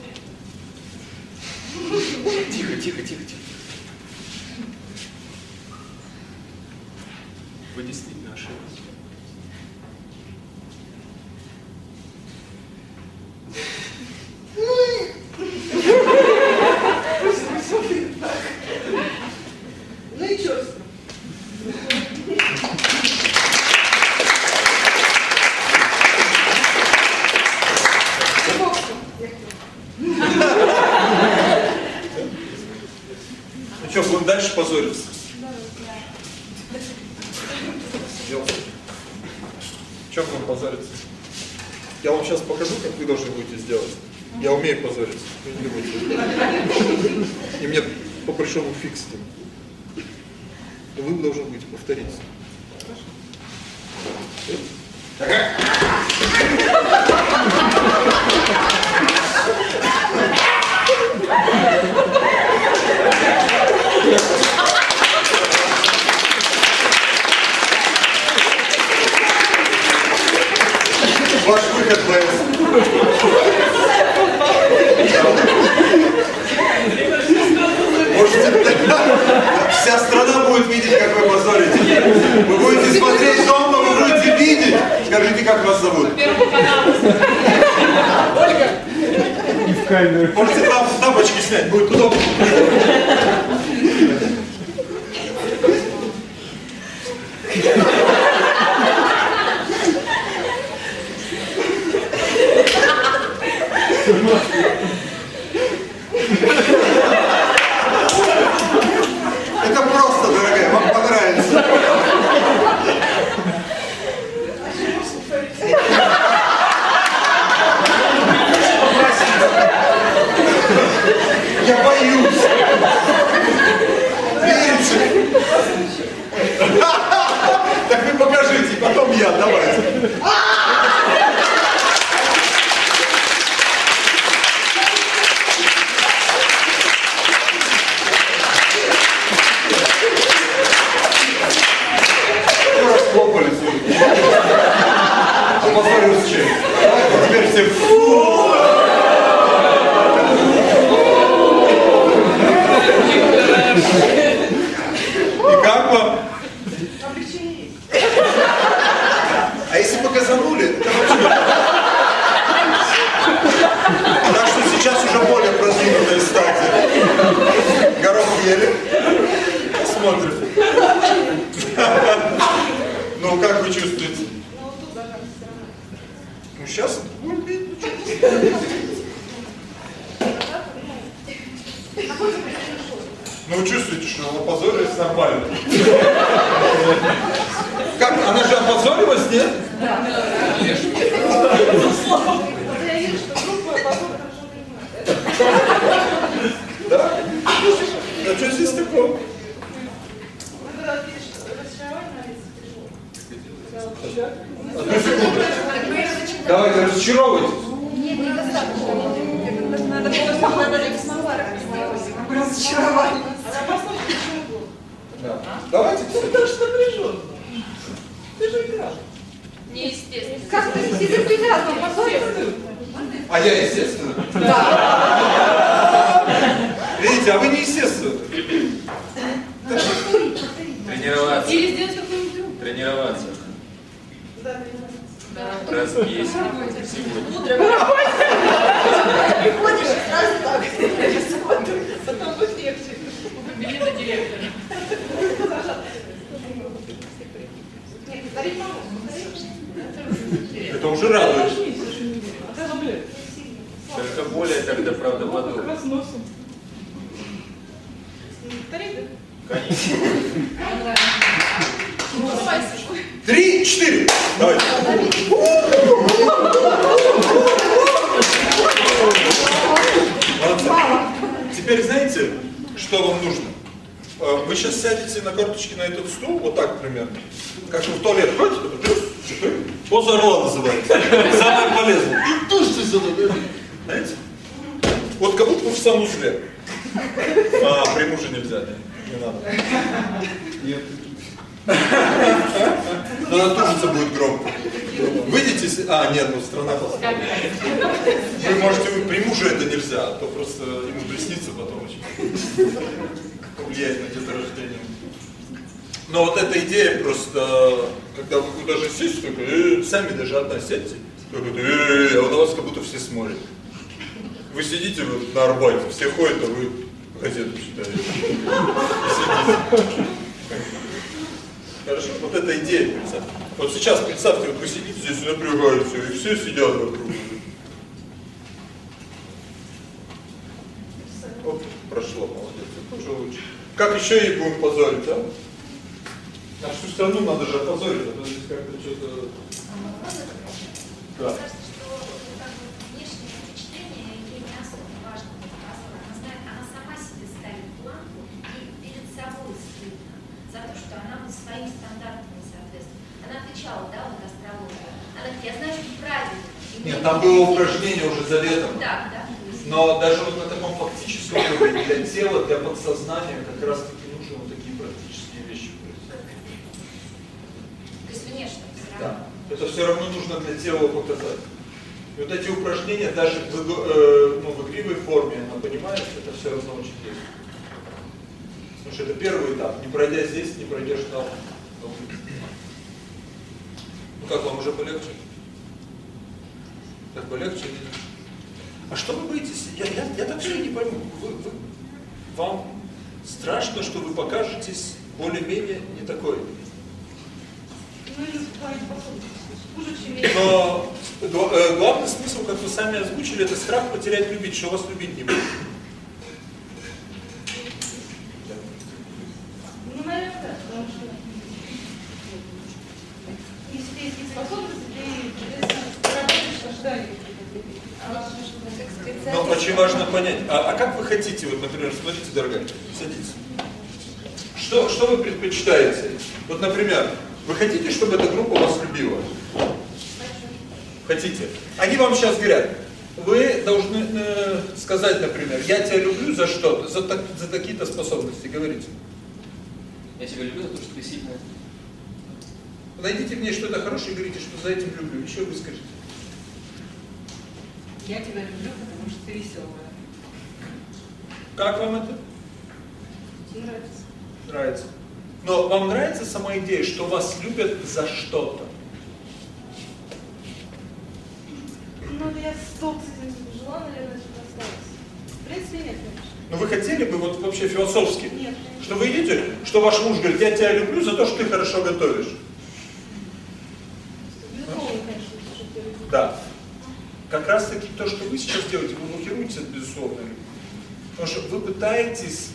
S15: Тихо, тихо, тихо, тихо. Вы действительно ошиблись.
S1: Арбате, все ходят, а вы газету читаете. Хорошо, вот эта идея, представьте. Вот сейчас представьте, вот вы сидите здесь и напрягаете, и все сидят вокруг. Оп, прошло, молодец, это тоже лучше. Как еще ей будем позорить, а? А всю страну надо же опозорить, а то здесь как-то что-то... Да.
S10: Кажется, что как бы внешнее впечатление ей не особо важно для позора. Она знает, она сама себе ставит планку и перед собой стыдно за то, что она вот своим стандартам не соответствует. Она отвечала, да, вот астрология. Она говорит, я знаю, что правильно. И
S1: Нет,
S10: мне
S1: там было
S10: интересно».
S1: упражнение уже за летом.
S10: Да, да.
S1: Но даже вот на таком фактическом уровне для тела, для подсознания как раз таки нужны вот такие практические вещи.
S10: То есть внешне.
S1: Да. Это все равно нужно для тела показать. И вот эти упражнения даже в, э, ну, в игривой форме, она понимает, это все равно очень действует. Потому что это первый этап. Не пройдя здесь, не пройдешь улице. Ну как, вам уже полегче? Так полегче или нет? А что вы боитесь? Я, я, я так все не пойму. Вы, вы- вам страшно, что вы покажетесь более-менее не такой.
S2: Ну.
S1: Но э, главный смысл, как вы сами озвучили, это страх потерять любить, что вас любить не будет.
S2: Ну, наверное, да, потому что если у тебя есть какие-то способности, ты, соответственно, работаешь в ожидании.
S1: Но очень важно понять, а, а как вы хотите, вот, например, смотрите, дорогая, садитесь. Что, что вы предпочитаете? Вот, например, вы хотите, чтобы эта группа вас любила? Хотите? Они вам сейчас говорят, вы должны э, сказать, например, я тебя люблю за что-то, за, так- за такие-то способности, говорите.
S19: Я тебя люблю за то, что ты сильная.
S1: Найдите мне что-то хорошее и говорите, что за этим люблю. Еще вы скажите.
S20: Я тебя люблю, потому что ты веселая.
S1: Как вам это?
S2: Нравится.
S1: Нравится. Но вам нравится сама идея, что вас любят за что-то?
S2: Ну, я столько с этим жила, наверное, что осталось. В принципе, нет, конечно.
S1: Но вы хотели бы вот вообще философски,
S2: Нет.
S1: что вы идете, что ваш муж говорит, я тебя люблю за то, что ты хорошо готовишь.
S2: Безусловно, конечно, что я люблю.
S1: Да. Как раз таки то, что вы сейчас делаете, вы блокируете от безусловной любви. Потому что вы пытаетесь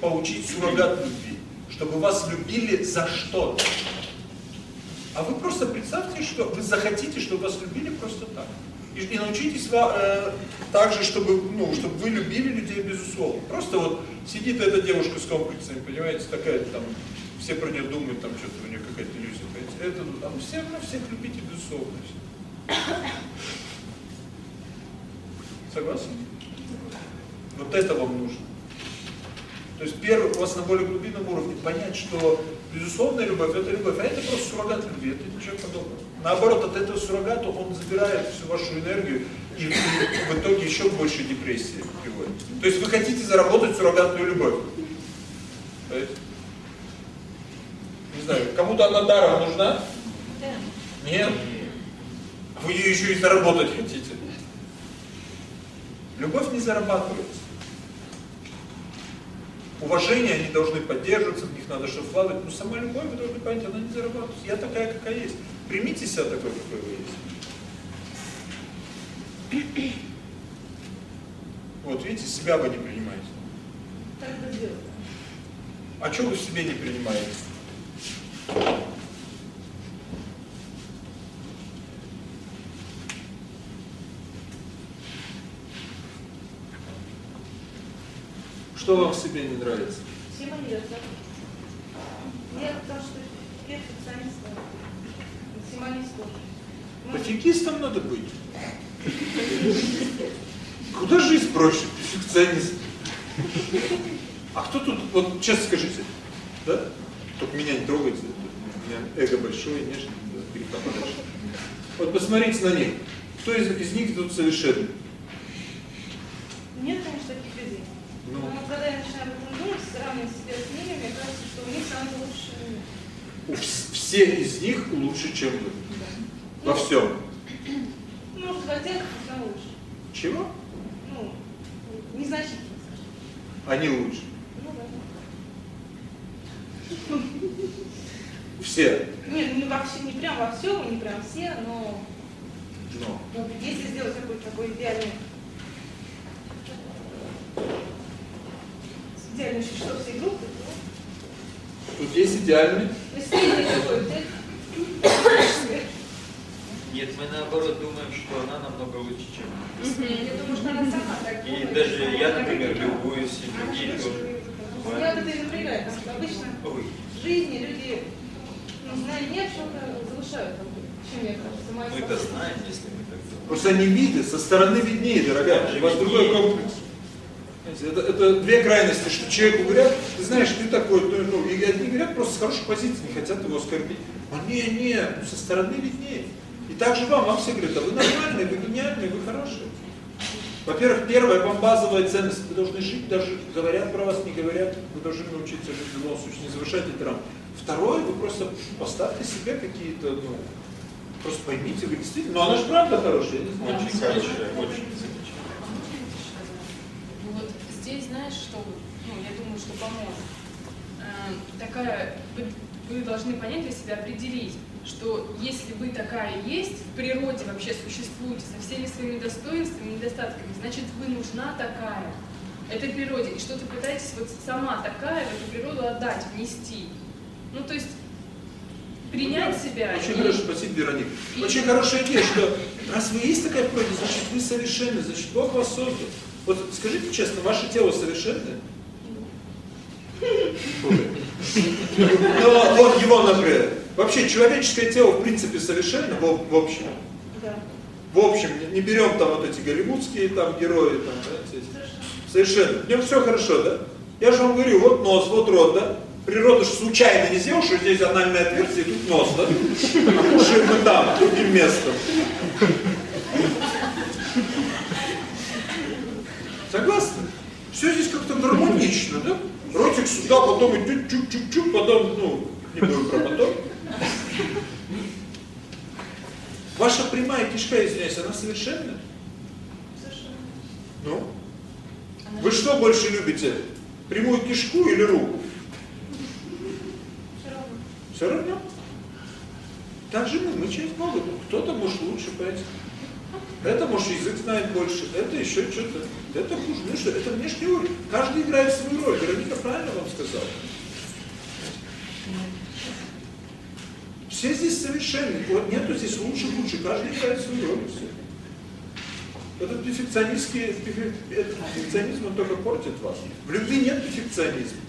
S1: получить суррогат любви, чтобы вас любили за что-то. А вы просто представьте, что вы захотите, чтобы вас любили просто так. И, и научитесь э, также, чтобы, ну, чтобы вы любили людей безусловно. Просто вот сидит эта девушка с комплексами, понимаете, такая там, все про нее думают, там что-то у нее какая-то иллюзия. Понимаете? Это, там, все равно всех любите безусловно. Согласны? Вот это вам нужно. То есть первый, у вас на более глубинном уровне понять, что безусловная любовь это любовь, а это просто суррогат любви, это ничего подобного. Наоборот, от этого суррогата он забирает всю вашу энергию и, и в итоге еще больше депрессии приводит. То есть вы хотите заработать суррогатную любовь. Понимаете? Не знаю, кому-то она даром нужна? Нет. Вы ее еще и заработать хотите. Любовь не зарабатывается. Уважение они должны поддерживаться, в них надо что вкладывать. Но сама любовь, вы должны понять, она не зарабатывается. Я такая, какая есть. Примите себя такой, какой вы есть. Вот видите, себя вы не принимаете.
S2: Сделать?
S1: А что вы в себе не принимаете? Что вам в себе не нравится?
S2: Все мои недостатки. Я потому что перфекционист, максималист тоже.
S1: Пофигистом надо быть. Куда жизнь проще, перфекционист? А кто тут, вот честно скажите, да? Только меня не трогайте, у меня эго большое, нежно, да, подальше. Вот посмотрите на них. Кто из, из них тут совершенный?
S2: Нет, конечно, таких людей.
S1: Ну.
S2: Но когда я начинаю думать, сравнивать себя с ними, мне кажется, что у них.
S1: У вс- все из них лучше, чем вы. Во всем.
S2: Ну, может, в отделах все лучше.
S1: Чего?
S2: Ну, незначительно.
S1: Они лучше.
S2: Ну да.
S1: Все.
S2: Не, ну во всем, не прям во всем, не прям все, но
S1: Но.
S2: вот если сделать какой-то такой идеальный идеальный что всей группы, то
S1: Тут есть идеальный.
S2: ну, средний такой, ты
S6: Нет, мы наоборот думаем, что она намного лучше, чем мы.
S2: Я думаю, что она сама так
S6: И даже я, например, любуюсь, и другие тоже.
S2: Меня вот это и напрягает, потому что обычно в жизни люди, ну, зная нет, что-то завышают, чем мне кажется,
S6: Мы это знаем, если мы так думаем.
S1: Просто они видят, со стороны виднее, дорогая. У вас другой комплекс. Это, это две крайности, что человеку говорят, ты знаешь, ты такой, ну, ну, и одни говорят просто с хорошей позиции, не хотят его оскорбить. А не, не, ну, со стороны виднее. И также вам, вам все говорят, а вы нормальные, вы гениальные, вы хорошие. Во-первых, первое, вам базовая ценность, вы должны жить, даже говорят про вас, не говорят, вы должны научиться жить в любом случае, не завышать эти рамки. Второе, вы просто поставьте себе какие-то, ну, просто поймите, вы действительно, ну она же правда хорошая, я не знаю.
S15: Очень хорошая, очень
S11: здесь, знаешь, что, ну, я думаю, что поможет. Эм, такая, вы, вы должны понять для себя, определить, что если вы такая есть, в природе вообще существуете со всеми своими достоинствами и недостатками, значит, вы нужна такая этой природе, и что ты пытаетесь вот сама такая в эту природу отдать, внести. Ну, то есть принять себя.
S1: Очень
S11: и-
S1: хорошо, спасибо, Вероника. Очень хорошая идея, что раз вы есть такая природа, значит вы совершенны, значит Бог вас создал. Вот скажите честно, ваше тело совершенное? Ну, вот его, например. Вообще, человеческое тело, в принципе, совершенно, в, в общем.
S2: Да.
S1: В общем, не, берем там вот эти голливудские там герои, там, да, совершенно. В нем все хорошо, да? Я же вам говорю, вот нос, вот рот, да? Природа же случайно не сделала, что здесь анальное отверстие, и тут нос, да? А кушаем мы там, другим местом. Согласны? Все здесь как-то гармонично, да? Ротик сюда, потом идет чук-чук-чук, потом, ну, не буду про потом. Ваша прямая кишка, извиняюсь, она совершенная? Ну? Вы что больше любите? Прямую кишку или руку? Все равно. Так же мы, мы часть Бога. Кто-то может лучше пойти. Это может язык знает больше, это еще что-то. Это хуже. Ну что, это внешний уровень. Каждый играет свою роль. Вероника правильно вам сказала. Все здесь совершенны. Вот нету здесь лучше-лучше. Каждый играет свою роль. Все. Этот перфекционистский, этот перфекционизм, он только портит вас. В любви нет перфекционизма.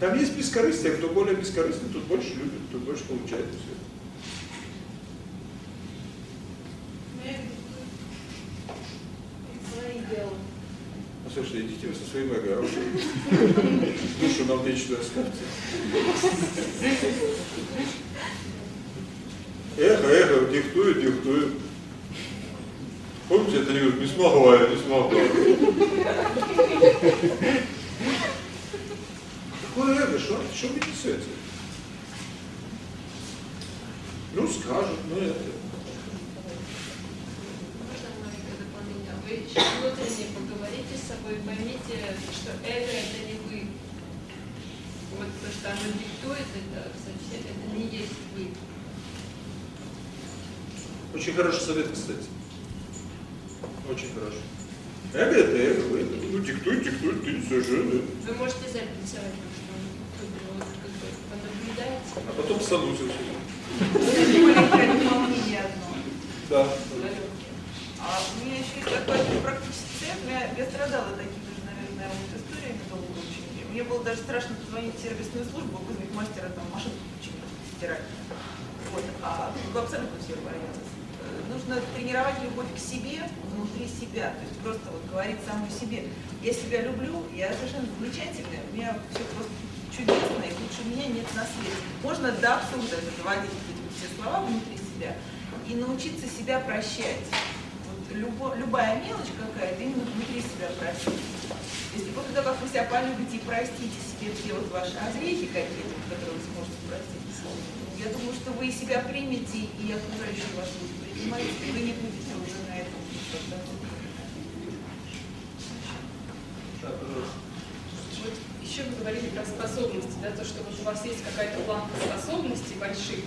S1: Там есть бескорыстие, кто более бескорыстный, тот больше любит, тот больше получает все.
S2: Свои дела.
S1: Ну, слушайте, идите вы со своим эго. Душу нам вечную оставьте. Эхо, эхо, диктует, диктует. Помните, это не говорит, не смогла я, не смогла. Какое эго, что, что вы несете? Ну, скажут, ну это.
S16: Внутренне поговорите с собой, поймите, что эго это не вы. Вот то, что оно диктует, это совсем это не есть вы.
S1: Очень хороший совет, кстати. Очень хороший. Эго это эго, вы ну диктуй, диктуй, ты совершенно.
S16: Вы можете записывать, что вы вот как бы понаблюдаете.
S1: А потом санузил.
S4: Да. А у меня еще есть такой практический совет. Я, я страдала такими же, наверное, вот историями долго очень. Мне было даже страшно позвонить в сервисную службу, вызвать мастера там машинку почему-то стирать. Вот. А ну, абсолютно все боялась. Э, Нужно тренировать любовь к себе внутри себя. То есть просто вот говорить самой себе. Я себя люблю, я совершенно замечательная, у меня все просто чудесно, и лучше меня нет на свете. Можно до абсурда доводить эти все слова внутри себя и научиться себя прощать. Любо, любая мелочь какая-то именно внутри себя простить. Если после того, как вы себя полюбите и простите себе все вот ваши огрехи какие-то, которые вы сможете простить, я думаю, что вы себя примете, и окружающие вас будут принимать, и вы не будете уже на этом
S11: Вот еще вы говорили про способности, да, то, что вот у вас есть какая-то планка способностей больших,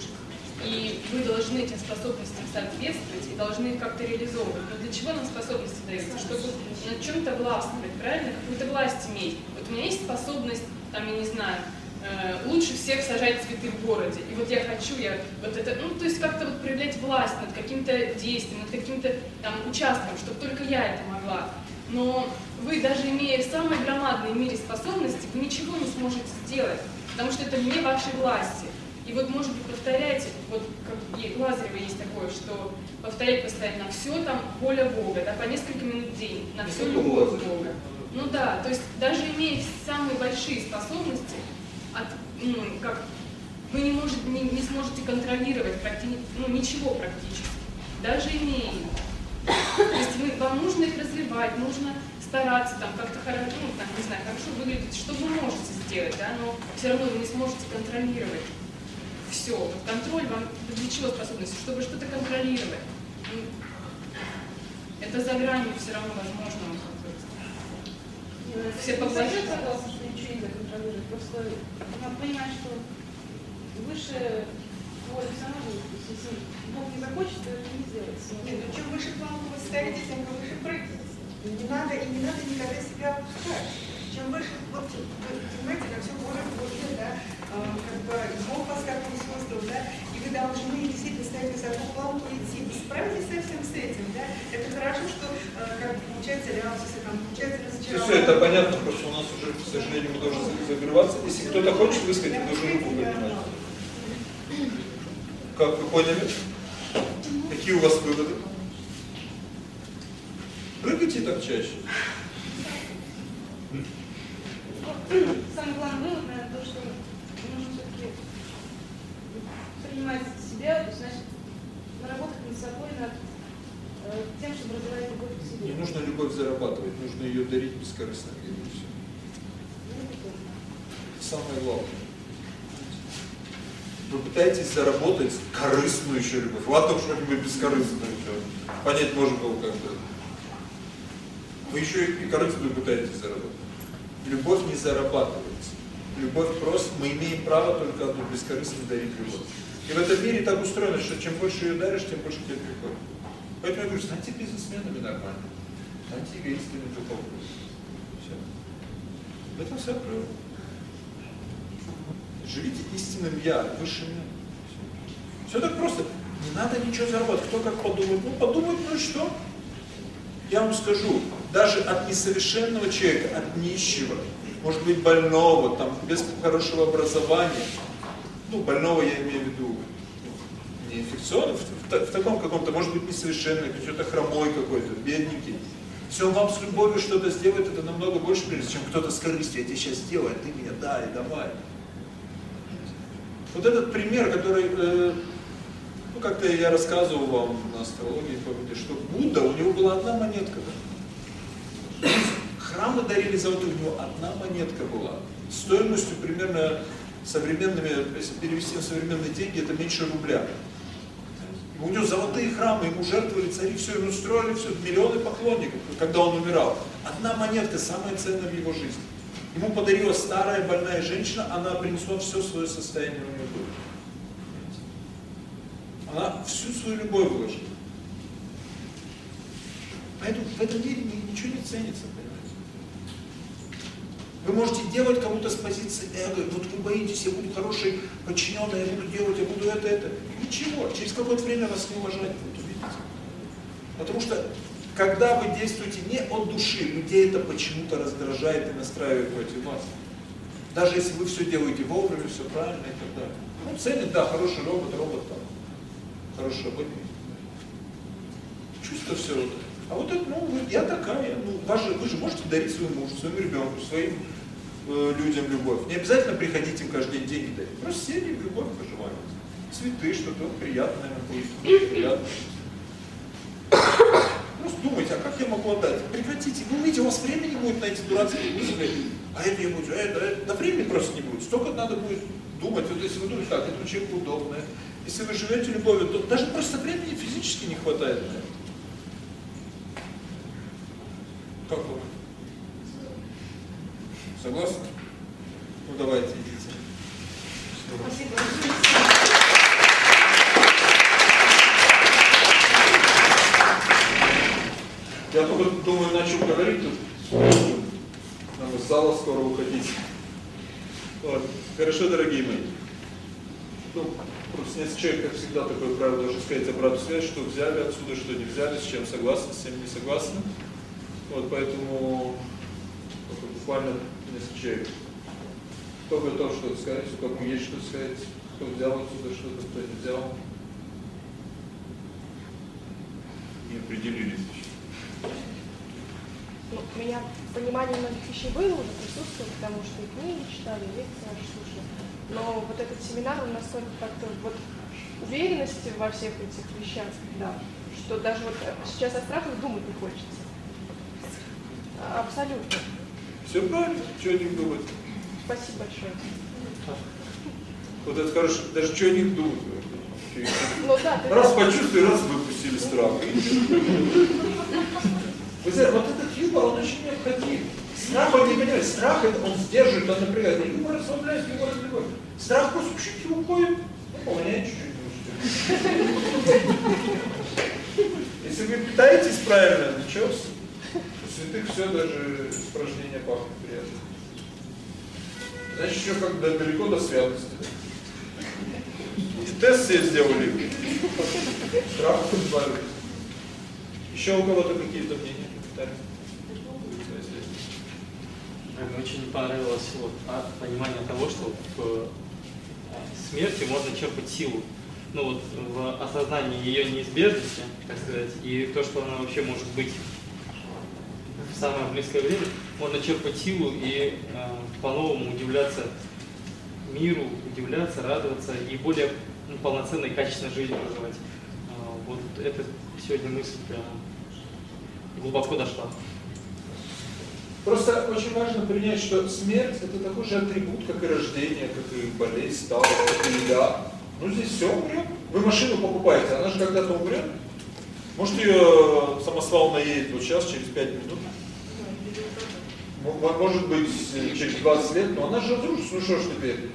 S11: и вы должны этим способностям соответствовать и должны их как-то реализовывать. Но для чего нам способности даются? Чтобы над чем-то властвовать, правильно? Какую-то власть иметь. Вот у меня есть способность, там, я не знаю, э, лучше всех сажать цветы в городе. И вот я хочу, я вот это, ну, то есть как-то вот проявлять власть над каким-то действием, над каким-то там участком, чтобы только я это могла. Но вы, даже имея самые громадные в мире способности, вы ничего не сможете сделать, потому что это вне вашей власти. И вот, может быть, повторяйте, вот как и Лазарева есть такое, что повторять постоянно все там воля Бога, да, по несколько минут в день, на все любовь? Бога. Ну да, то есть даже имея самые большие способности, от, ну, как, вы не, может, не, не сможете контролировать практи- ну, ничего практически, даже имея их. То есть вы, вам нужно их развивать, нужно стараться там как-то хорошо, ну, там, не знаю, хорошо выглядеть, что вы можете сделать, да, но все равно вы не сможете контролировать все. Вот контроль вам для чего способности? Чтобы что-то контролировать. Ну, Это за гранью все равно возможно. Все.
S2: Скажи, пожалуйста, что ничего нельзя контролировать. Просто надо понимать, что выше воля все равно будет. Если Бог не захочет, то это не сделается.
S8: Нет, ну чем выше планку вы ставите, тем вы выше прыгаете. Не надо и не надо никогда себя опускать. Чем выше, вот, понимаете, как все Божье Божье, да, как бы Бог вас как бы создал, да, и вы должны действительно ставить высоко планку идти. Вы справитесь совсем с этим, да. Это хорошо, что а, как бы получается реакция, там, получается
S1: Все,
S8: разочарование.
S1: все это понятно, просто у нас уже, к сожалению, мы должны закрываться. Если кто-то хочет высказать, я должен руку поднимать. Как вы поняли? Какие у вас выводы? Прыгайте так чаще.
S2: Самый главный вывод, наверное, то, что нужно все-таки принимать себя, то есть, значит, наработать над собой, над э, тем, чтобы развивать любовь к себе.
S1: Не нужно любовь зарабатывать, нужно ее дарить бескорыстно. Все. Самое главное. Вы пытаетесь заработать корыстную еще любовь. Ладно, что-нибудь бескорыстную. еще. Понять можно было как-то. Вы еще и корыстную пытаетесь заработать. Любовь не зарабатывается. Любовь просто, мы имеем право только одну, бескорыстно дарить любовь. И в этом мире так устроено, что чем больше ее даришь, тем больше тебе приходит. Поэтому я говорю, станьте бизнесменами нормально. Станьте эгоистами духовными. Все. В этом вся правда. Живите истинным я, высшим я. Все так просто. Не надо ничего зарабатывать. Кто как подумает? Ну, подумает, ну что? Я вам скажу, даже от несовершенного человека, от нищего, может быть больного, там, без хорошего образования, ну, больного я имею в виду, не инфекционно, в, в, в таком каком-то, может быть, несовершенный, какой-то хромой какой-то, бедненький. Он вам с любовью что-то сделает, это намного больше принесет, чем кто-то с корыстью, я тебе сейчас сделаю, а ты мне дай, давай. Вот этот пример, который, э, ну как-то я рассказывал вам на астрологии, помните, что Будда, у него была одна монетка. Храмы дарили золотые, у него одна монетка была. Стоимостью примерно современными, если перевести на современные деньги, это меньше рубля. У него золотые храмы, ему жертвовали цари, все, ему устроили все, миллионы поклонников, когда он умирал. Одна монетка, самая ценная в его жизни. Ему подарила старая больная женщина, она принесла все свое состояние у него. Она всю свою любовь вложила. Поэтому в этом мире ничего не ценится? Вы можете делать кому-то с позиции эго, вот вы боитесь, я буду хороший подчиненный, я буду делать, я буду это, это. Ничего, через какое-то время вас не уважать будут, увидите. Потому что, когда вы действуете не от души, людей это почему-то раздражает и настраивает в эти массы. Даже если вы все делаете вовремя, все правильно и так далее. Ну, ценит, да, хороший робот, робот там, хороший работник. Чувство все вот. А вот это, ну, я такая, ну, вас же, вы же можете дарить своему мужу, своему ребенку, своим людям любовь. Не обязательно приходить им каждый день деньги дарить. Просто сели в любовь пожелаете. Цветы, что-то приятное. Просто думайте, а как я могу отдать? Прекратите. Вы увидите, у вас времени будет на эти дурацкие мысли. А это я буду, а это, а это. Да времени просто не будет. Столько надо будет думать. Вот если вы думаете, так, это человеку удобно. Если вы живете любовью, то даже просто времени физически не хватает на это. Согласны? Ну давайте, идите.
S21: Спасибо.
S1: Я только думаю, начал говорить тут. Нам из зала скоро уходить. Вот. Хорошо, дорогие мои. Ну, просто несколько человек, как всегда, такое правило должен сказать обратную связь, что взяли отсюда, что не взяли, с чем согласны, с чем не согласны. Вот, поэтому буквально несколько человек. Кто готов что-то сказать, у кого есть что сказать, кто взял отсюда что-то, кто не взял. Не определились еще.
S22: Ну, у меня понимание многих вещей было уже присутствовало, потому что и книги читали, и лекции наши слушали. Но вот этот семинар, он настолько как-то вот уверенности во всех этих вещах, да, что даже вот сейчас о страхах думать не хочется. Абсолютно.
S1: Все правильно, что о них думать?
S22: Спасибо большое.
S1: Вот это хорошо, даже что о них думать.
S22: Ну да,
S1: раз
S22: да.
S1: почувствовали, раз выпустили страх. Вы знаете, вот этот юмор, он очень необходим. Страх, он не понимает, страх, это он сдерживает, он напрягает. Юмор расслабляет, юмор развивает. Страх просто чуть-чуть уходит, полнее чуть-чуть. Если вы питаетесь правильно, ничего, святых все, даже испражнения пахнут приятно. Значит, еще как далеко до святости. И тест все сделали. Страх избавились. Еще у кого-то какие-то мнения, комментарии?
S18: Мне очень понравилось вот, понимание того, что в э, смерти можно черпать силу. Ну вот в осознании ее неизбежности, так сказать, и то, что она вообще может быть самое близкое время, можно черпать силу и э, по-новому удивляться миру, удивляться, радоваться и более ну, полноценной, качественной жизнь проживать. Э, вот это сегодня мысль прям глубоко дошла.
S1: Просто очень важно принять, что смерть это такой же атрибут, как и рождение, как и болезнь, старость, как и еда. Ну здесь все умрет. Вы машину покупаете, она же когда-то умрет. Может ее самосвал наедет вот сейчас, через 5 минут. Может быть через 20 лет, но она же разрушится. Ну что ж теперь?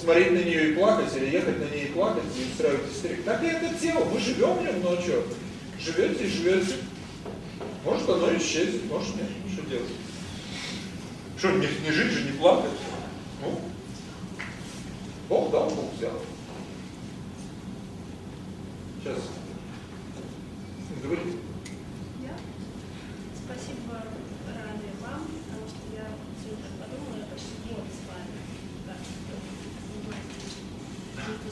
S1: Смотреть на нее и плакать, или ехать на ней и плакать, и устраивать истерик. Так и это тело. Мы живем в нем, но что? Живете и живете. Может оно исчезнет, может нет. Что делать? Что, не, не жить же, не плакать? Ну, Бог дал, Бог взял. Сейчас. Говорите.
S17: Я? Спасибо, Ране, вам, потому что я все это подумала, я почти год с вами так, занимаюсь,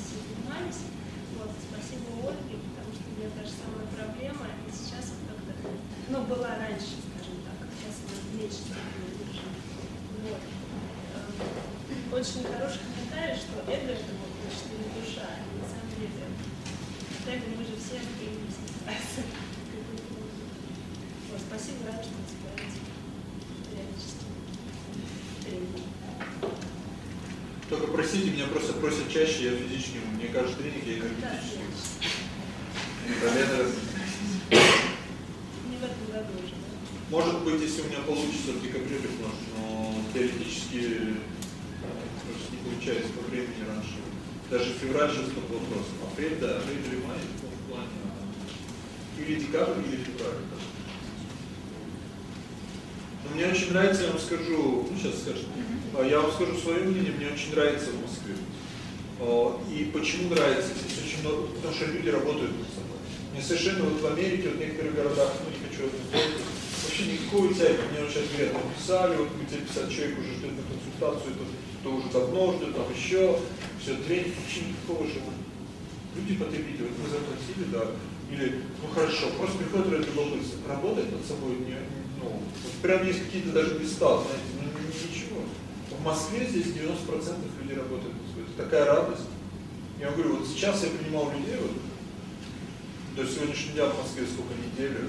S17: все занимались. Вот, спасибо Ольге, потому что у меня та же самая проблема, и сейчас вот как-то, ну, была раньше, скажем так, сейчас она меньше степени держит. Вот. Эм, Очень хороший комментарий, что эго это вот, значит, не душа, и на самом деле, от эго мы же все стремимся избавиться. Вот, спасибо, рад, что вы собираете периодически тренинги.
S1: Только простите, меня просто просят чаще, я физически, мне кажется, тренинг, я энергетический. Проверено.
S17: Не в этом году уже, да?
S1: Может быть, если у меня получится в декабре прикнуть, но теоретически э, просто не получается по времени раньше. Даже февраль сейчас под вопросом. Апрель, да, апрель или май, в том плане. а, Или декабрь, или февраль. Но мне очень нравится, я вам скажу, ну сейчас скажете, А, я вам скажу свое мнение, мне очень нравится в Москве. А, И почему нравится? Здесь очень много, потому что люди работают над собой. Мне совершенно вот в Америке, вот в некоторых городах, ну не хочу это сделать, вообще тяги. Мне вот сейчас говорят, написали, вот мы тебе писать, человек уже ждет на консультацию, это то уже давно ждет, там еще, все, тренинг, вообще никакого желания. Люди потребители, вот мы заплатили, да, или, ну хорошо, просто приходит ради любопытства, работать над собой, не, ну, вот прям есть какие-то даже места, знаете, ну ничего. В Москве здесь 90% людей работают это такая радость. Я говорю, вот сейчас я принимал людей, вот, до сегодняшнего дня в Москве сколько недель,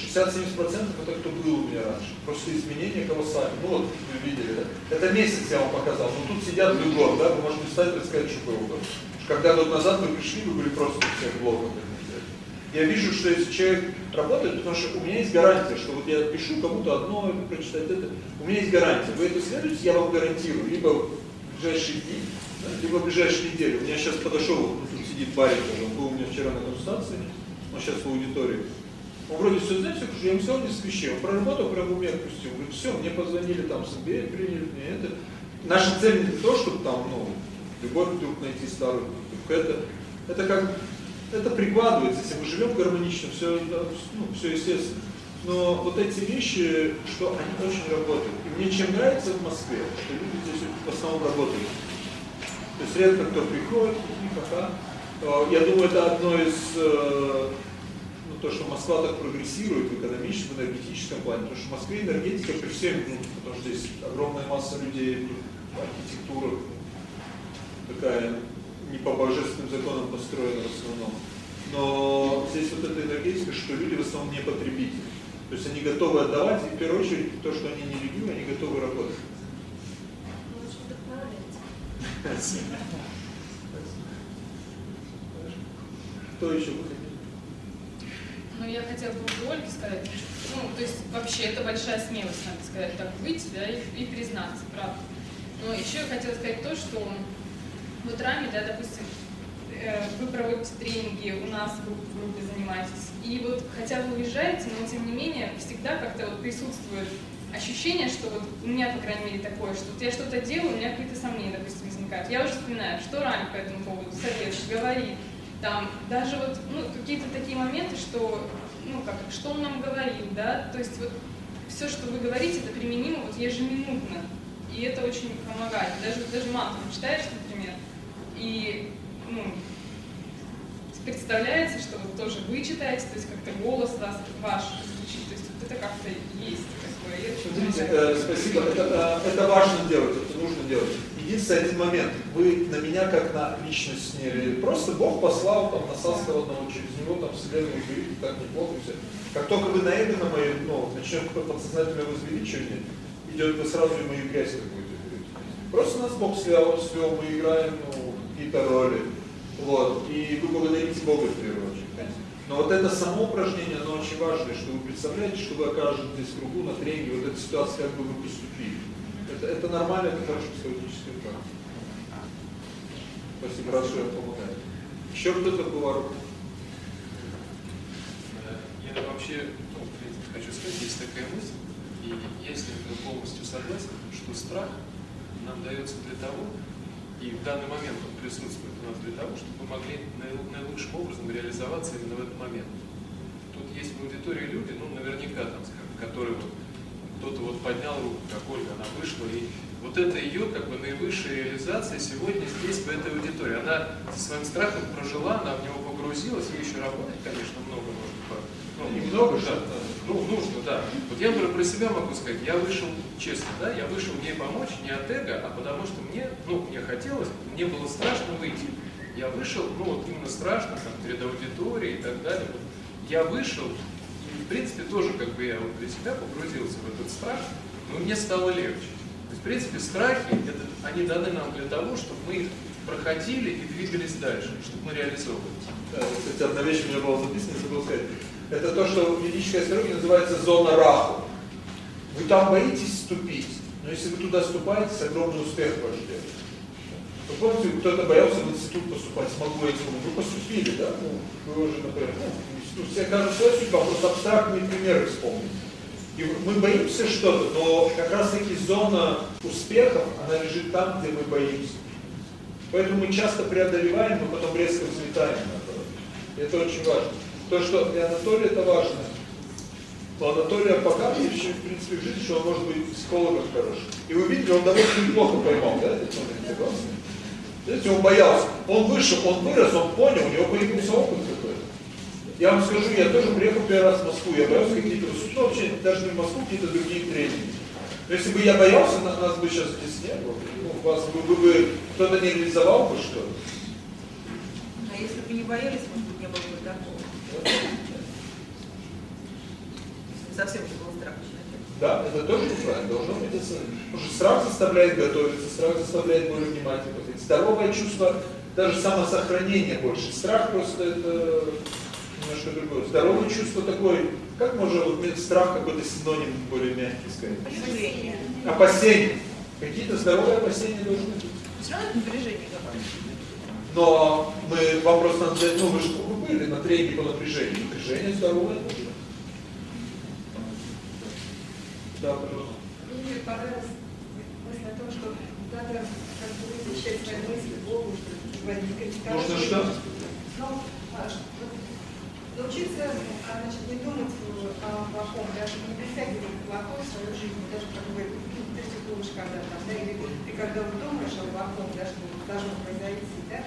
S1: 60-70% это кто был у меня раньше. Просто изменения колоссальные. Ну вот, вы видели, да? Это месяц я вам показал. Но тут сидят вы год, да? Вы можете встать и рассказать, что было бы. Когда год назад вы пришли, вы были просто в всех блоках. Я вижу, что если человек работает, потому что у меня есть гарантия, что вот я пишу кому-то одно, прочитать это, у меня есть гарантия. Вы это следуете, я вам гарантирую, либо в ближайшие дни, да, либо в ближайшие недели. У меня сейчас подошел, тут сидит парень, он был у меня вчера на консультации, он сейчас в аудитории. Он вроде все знает, все хорошо, я несколько вещей, он проработал, уме отпустил. Говорит, все, мне позвонили там с MBA, приняли мне это. Наша цель не то, чтобы там, ну, любовь вдруг найти старую, это, это как, это прикладывается, если мы живем гармонично, все, ну, все естественно. Но вот эти вещи, что они очень работают. И мне чем нравится в Москве, что люди здесь в основном работают. То есть редко кто приходит, ха-ха. Я думаю, это одно из ну, то, что Москва так прогрессирует в экономическом, энергетическом плане, потому что в Москве энергетика при всем, ну, потому что здесь огромная масса людей, архитектура такая не по божественным законам построена в основном. Но здесь вот эта энергетика, что люди в основном не потребители. То есть они готовы отдавать, и в первую очередь то, что они не любимы, они готовы работать. Кто еще будет?
S11: Ну, я хотела бы у Ольге сказать, ну, то есть вообще это большая смелость, надо сказать, так выйти, да, и, и признаться, правда. Но еще я хотела сказать то, что вот Рами, да, допустим, э, вы проводите тренинги, у нас в группе, в группе занимаетесь, и вот хотя вы уезжаете, но тем не менее всегда как-то вот присутствует ощущение, что вот у меня, по крайней мере, такое, что вот я что-то делаю, у меня какие-то сомнения, допустим, возникают. Я уже вспоминаю, что Рами по этому поводу советует, говорит, там даже вот ну, какие-то такие моменты, что ну как что он нам говорил, да, то есть вот все, что вы говорите, это применимо вот ежеминутно, и это очень помогает. Даже даже мантру читаешь, например, и ну представляется, что вот тоже вы читаете, то есть как-то голос вас ваш звучит, то есть вот это как-то есть такое.
S1: Смотрите, э, спасибо. Это, э, это важно делать, это нужно делать. Единственный один момент. Вы на меня как на личность сняли. Просто Бог послал там насаскал одного через него, там вселенную говорит, так неплохо все. Как только вы на эго на мою, ну, начнем какое-то подсознательное возвеличивание, идет вы сразу и мою грязь какую-то берете. Просто нас Бог свел, свел мы играем ну, какие-то роли. Вот. И вы благодарите Бога в первую очередь. Но вот это само упражнение, оно очень важное, что вы представляете, что вы окажетесь в кругу на тренинге, вот эта ситуация, как бы вы поступили. Это, это нормально, это хорошая психологическая практика. Спасибо, я помогаю. Еще кто-то был руку?
S15: Я вообще, ну, хочу сказать, есть такая мысль, и я с ней полностью согласен, что страх нам дается для того, И в данный момент он присутствует у нас для того, чтобы мы могли наилучшим образом реализоваться именно в этот момент. Тут есть в аудитории люди, ну, наверняка, там, скажем, которые вот, кто-то вот поднял руку, как Ольга, она вышла, и вот это ее как бы наивысшая реализация сегодня здесь, в этой аудитории. Она со своим страхом прожила, она в него погрузилась, ей еще работать, конечно, много нужно.
S1: Ну, немного,
S15: да, да. Ну, нужно, да. Вот я про себя могу сказать, я вышел, честно, да, я вышел ей помочь не от эго, а потому что мне, ну, мне хотелось, мне было страшно выйти. Я вышел, ну, вот именно страшно, там, перед аудиторией и так далее. Я вышел, принципе, тоже, как бы, я вот для себя погрузился в этот страх, но мне стало легче. То есть, в принципе, страхи, это, они даны нам для того, чтобы мы их проходили и двигались дальше, чтобы мы реализовывались.
S1: Да, кстати, одна вещь у меня была записана, забыл сказать. Это то, что в ведической астрологии называется зона раху. Вы там боитесь ступить, но если вы туда ступаете, огромный успех ваш ждет. Вы помните, кто-то боялся в институт поступать, смогу смогу. Вы поступили, да? Ну, вы уже, например, ну, все каждый своя судьба, просто абстрактные примеры вспомнить. И мы боимся что-то, но как раз таки зона успехов, она лежит там, где мы боимся. Поэтому мы часто преодолеваем, но потом резко взлетаем. Это очень важно. То, что для Анатолия это важно. У Анатолия еще, в принципе, в жизни, что он может быть психологом хорошим. И вы видите, он довольно неплохо поймал, да, этот момент? Знаете, он боялся. Он вышел, он вырос, он понял, у него появился опыт какой-то. Я вам скажу, я тоже приехал первый раз в Москву, я боялся какие-то, ну, вообще, даже не в Москву, какие-то другие тренинги. Но если бы я боялся, нас, бы сейчас здесь не было. Ну, вас бы, бы, бы кто-то не реализовал бы что-то.
S4: А если бы не боялись, может быть, не было бы такого. Совсем не было страха.
S1: Да, это тоже неправильно, должно быть это. Потому что страх заставляет готовиться, страх заставляет более внимательно подходить. Здоровое чувство, даже самосохранение больше. Страх просто это немножко другое. Здоровое чувство такое, как можно, вот страх какой-то синоним более мягкий сказать?
S4: Опасения.
S1: Опасения. Какие-то здоровые опасения должны быть.
S4: Все равно напряжение
S1: Но мы вопрос надо задать, ну вы же вы были на тренинге по напряжению. Напряжение здоровое нужно. Да, пожалуйста.
S2: Мне понравилась мысль о том, что надо как бы защищать свои мысли Богу, что возникнет
S1: Нужно что?
S2: Ну, научиться, а, значит, не думать о плохом, даже не притягивать плохое в свою жизнь, даже как бы ты думаешь, когда там, да, или ты когда думаешь о плохом, да, что должно произойти, да,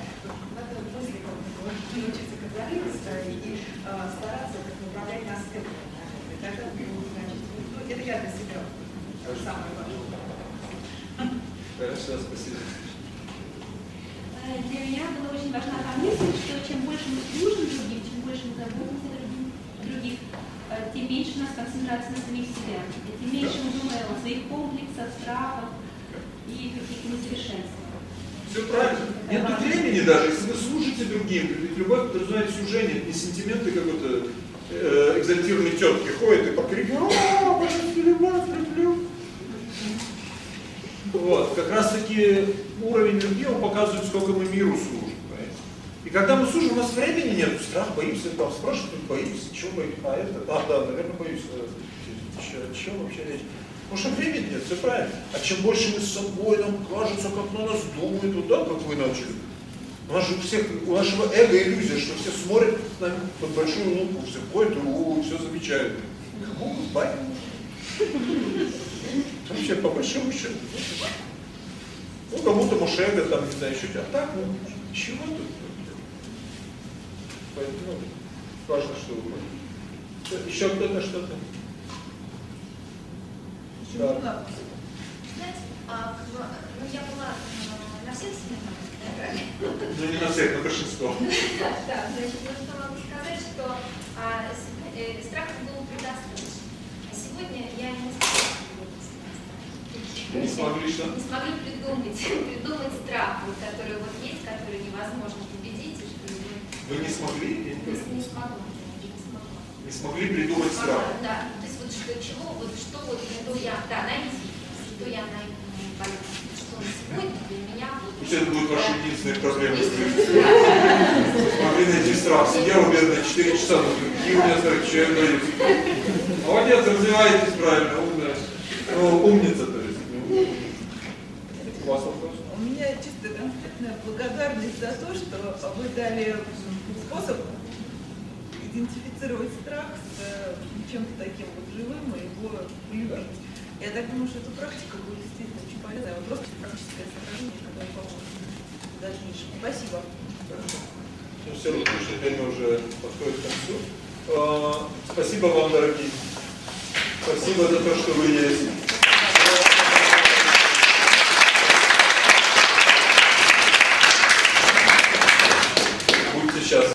S2: надо мысли как бы научиться контролировать и а, стараться как бы управлять нас этим. Тогда, значит, ну, это я для себя самое важное.
S1: Хорошо, спасибо.
S23: Для меня была очень важна та мысль, что чем больше мы служим другим, мы заботимся других, тем меньше у нас концентрация на самих себя. И тем меньше мы думаем о своих комплексах, страхах и каких-то несовершенствах.
S1: Все правильно. Нет времени даже, если вы служите другим. Ведь любовь подразумевает служение, не сентименты какой-то э, экзальтированной тетки ходят и покрикивают, о, божественная любовь, люблю. Вот, как раз таки уровень любви, он показывает, сколько мы миру служим. Когда мы служим, у нас времени нет, страх, боимся, там спрашивают, боимся, чего боимся, а это, а, да, наверное, боюсь, еще, о чем вообще речь? Потому что времени нет, все правильно. А чем больше мы с собой, нам кажется, как на нас думают, вот да, как вы начали. У нас же у всех, у нашего эго иллюзия, что все смотрят на под большую лупу, все ходят, о, все замечают. Кому вы бать? Вообще, по большому счету. Ну, кому-то мушега, там, не знаю, еще а так, ну, чего тут? Поэтому ну, важно, что вы Еще кто-то что-то?
S10: Да. Знаете, а, ну, я была на всех семинарах, да?
S1: Ну, не на всех, на большинство.
S10: Да, значит, вот что могу сказать, что а, э, страхов было предостаточно. А сегодня я не смогла
S1: не смогли что?
S10: Не смогли придумать, придумать страх, вот, который вот есть, который невозможно победить. И что его...
S1: Вы не смогли?
S10: Не, не смогла. Не смогла.
S1: Не смогли придумать страх?
S10: Да, то есть вот что, чего, вот что вот, что я, да, найти, что я найду, что сегодня для меня... Вот,
S1: Пусть это будет ваша единственная проблема. Смогли найти страх. Сидела бедная 4 часа, какие у меня страхи, что я говорю. Молодец, развиваетесь правильно, умная. Ну, умница, то есть. У вас вопрос?
S4: У меня чисто, да, благодарность за то, что вы дали способ идентифицировать страх с э, чем-то таким вот живым и его вывернуть. Я так думаю, что эта практика будет действительно очень полезная. Вот просто практическое сохранение, которое поможет в дальнейшем. Спасибо. Хорошо.
S1: Ну, все равно, потому что время уже подходит к концу. А, спасибо вам, дорогие. Спасибо за то, что вы есть. Будьте счастливы.